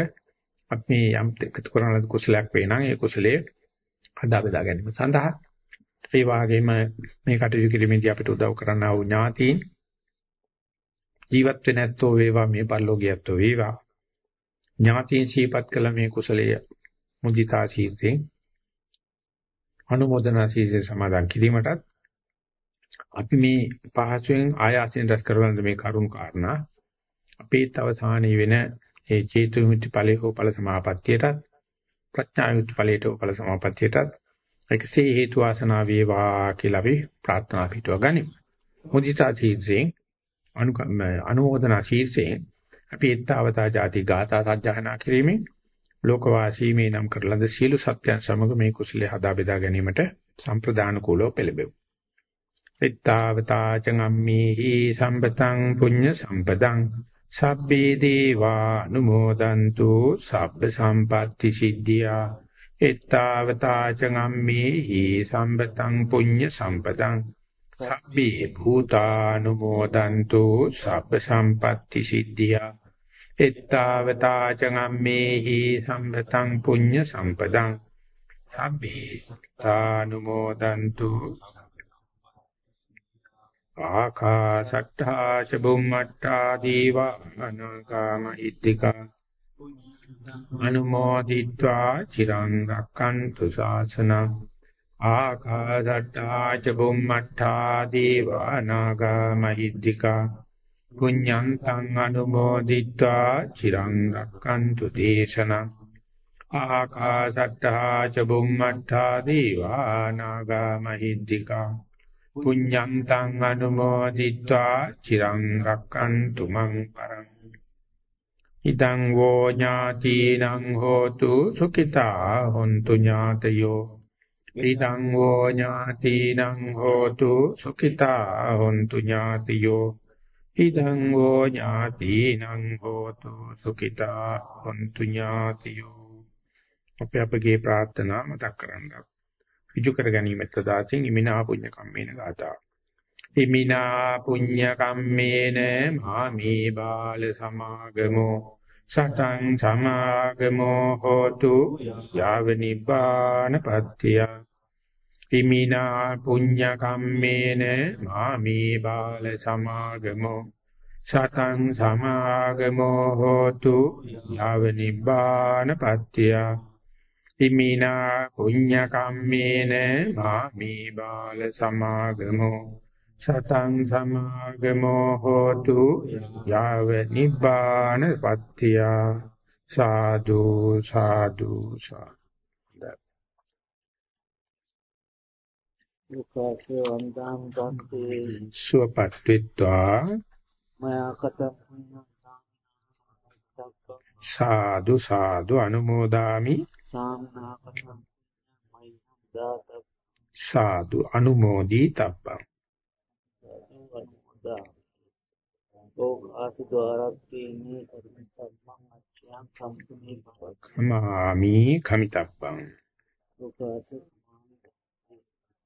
අපි යම් එකතු කරන ලද කුසලයක් වේ නම් ඒ කුසලයේ හදා බෙදා ගැනීම සඳහා ඒ වගේම මේ කටයුතු කිරීමේදී අපිට උදව් කරන්නා වූ ඥාතීන් ජීවත් වෙ නැත්තෝ වේවා මේ පරිලෝකියත්ෝ වේවා ඥාතීන් සීපත් කළ මේ කුසලයේ මුදිතා සීතෙන් අනුමೋದනා සීසේ සමාදන් කිරීමටත් අපි මේ පහසුවෙන් ආයාසයෙන් රැස් කරවන මේ කරුණු කාරණා අපේ අවසානයේ වෙන ඒ චේතු විමුක්ති ඵලයේ හෝ ඵල සමාපත්තියටත් ප්‍රඥා විමුක්ති ඵලයට හෝ ඵල සමාපත්තියටත් එකසේ හේතු වාසනා වේවා කියලා අපි ප්‍රාර්ථනා පිටව ගනිමු. මුදිතා චීර්සෙන් අනුමෝදනා ශීර්ෂයෙන් අපි ඊත්තාවතා ಜಾති ගාථා සජ්ජහනා කිරීමෙන් ලෝකවාසී මේ නම් කරලද සියලු සත්‍යයන් සමග මේ කුසලයේ හදා බෙදා ගැනීමට සම්ප්‍රදාන කූලව පෙළඹෙමු. ittavata cangammihi සම්පතං පුඤ්ඤ සම්පතං සබ්බේ දේවා අනුමෝදන්තු සබ්බ සම්පatti සිද්ධියා ittavata cangammihi සම්පතං පුඤ්ඤ සම්පතං සබ්බේ භූතානුමෝදන්තු සබ්බ සම්පatti සිද්ධියා එත්තාවතා චගම්මේහි සම්පතං පුඤ්ඤ සම්පදං සබ්බේ සත්තානුමෝදන්තු. ආකාශට්ඨා ච බුම්මට්ඨා දීවා අනාගාම ඉද්దికා අනුමෝදිත්වා චිරං රක්칸තු ශාසනං. ආකාශට්ඨා ච බුම්මට්ඨා දීවා අනාගාම ඉද්దికා පුඤ්ඤං තං අනුමෝදිත්වා චිරං රක්칸තු දේශනං ආකාශට්ටා ච බුම්මට්ටා දේවා නාග මහිද්దికා පුඤ්ඤං තං අනුමෝදිත්වා චිරං රක්칸තු මං පරං ඉදං වෝ ඥාතිනං හෝතු සුඛිතා හොන්තු ඥාතයෝ ඉදං වෝ ඥාතිනං හෝතු සුඛිතා හොන්තු ඥාතියෝ ඉදං වෝ ඥාතිනං හෝතු සුඛිතා හොන්තු ඥාතියෝ අපේ අපගේ ප්‍රාර්ථනා මතක් කරගන්න ඍජු කර ගැනීමත් දාසින් ඉමිනා පුඤ්ඤ කම්මේන ගාතා. ඉමිනා පුඤ්ඤ කම්මේන මාමේ බාල සමාගමෝ සතං සමාගමෝ හෝතු යාව නිබ්බාන පත්‍තිය. ඉමිනා පුඤ්ඤ කම්මේන මාමේ බාල සමාගමෝ සතං සමාගමෝ හෝතු යාව නිබ්බාන පත්‍තිය. ඉමිනා පුඤ්ඤ කම්මේන මාමි බාල සමාගමෝ සතං සමාගමෝ හෝතු යාව නිබ්බාන පත්‍තිය සාදු සාදු සාදු වන්දම් තන්තේ සුවපත් විත්වා මයා කතම් සාදු සාදු අනුමෝදාමි. සාමනාපතම් මයිම් දාත සාදු අනුමෝදී. තබ්බං ඕක ආසද්වාරක්කේනී කර්ම සම්මං අච්ඡයන් සම්පුනේ භවක කමාමි කමිතබ්බං. ඕක ආස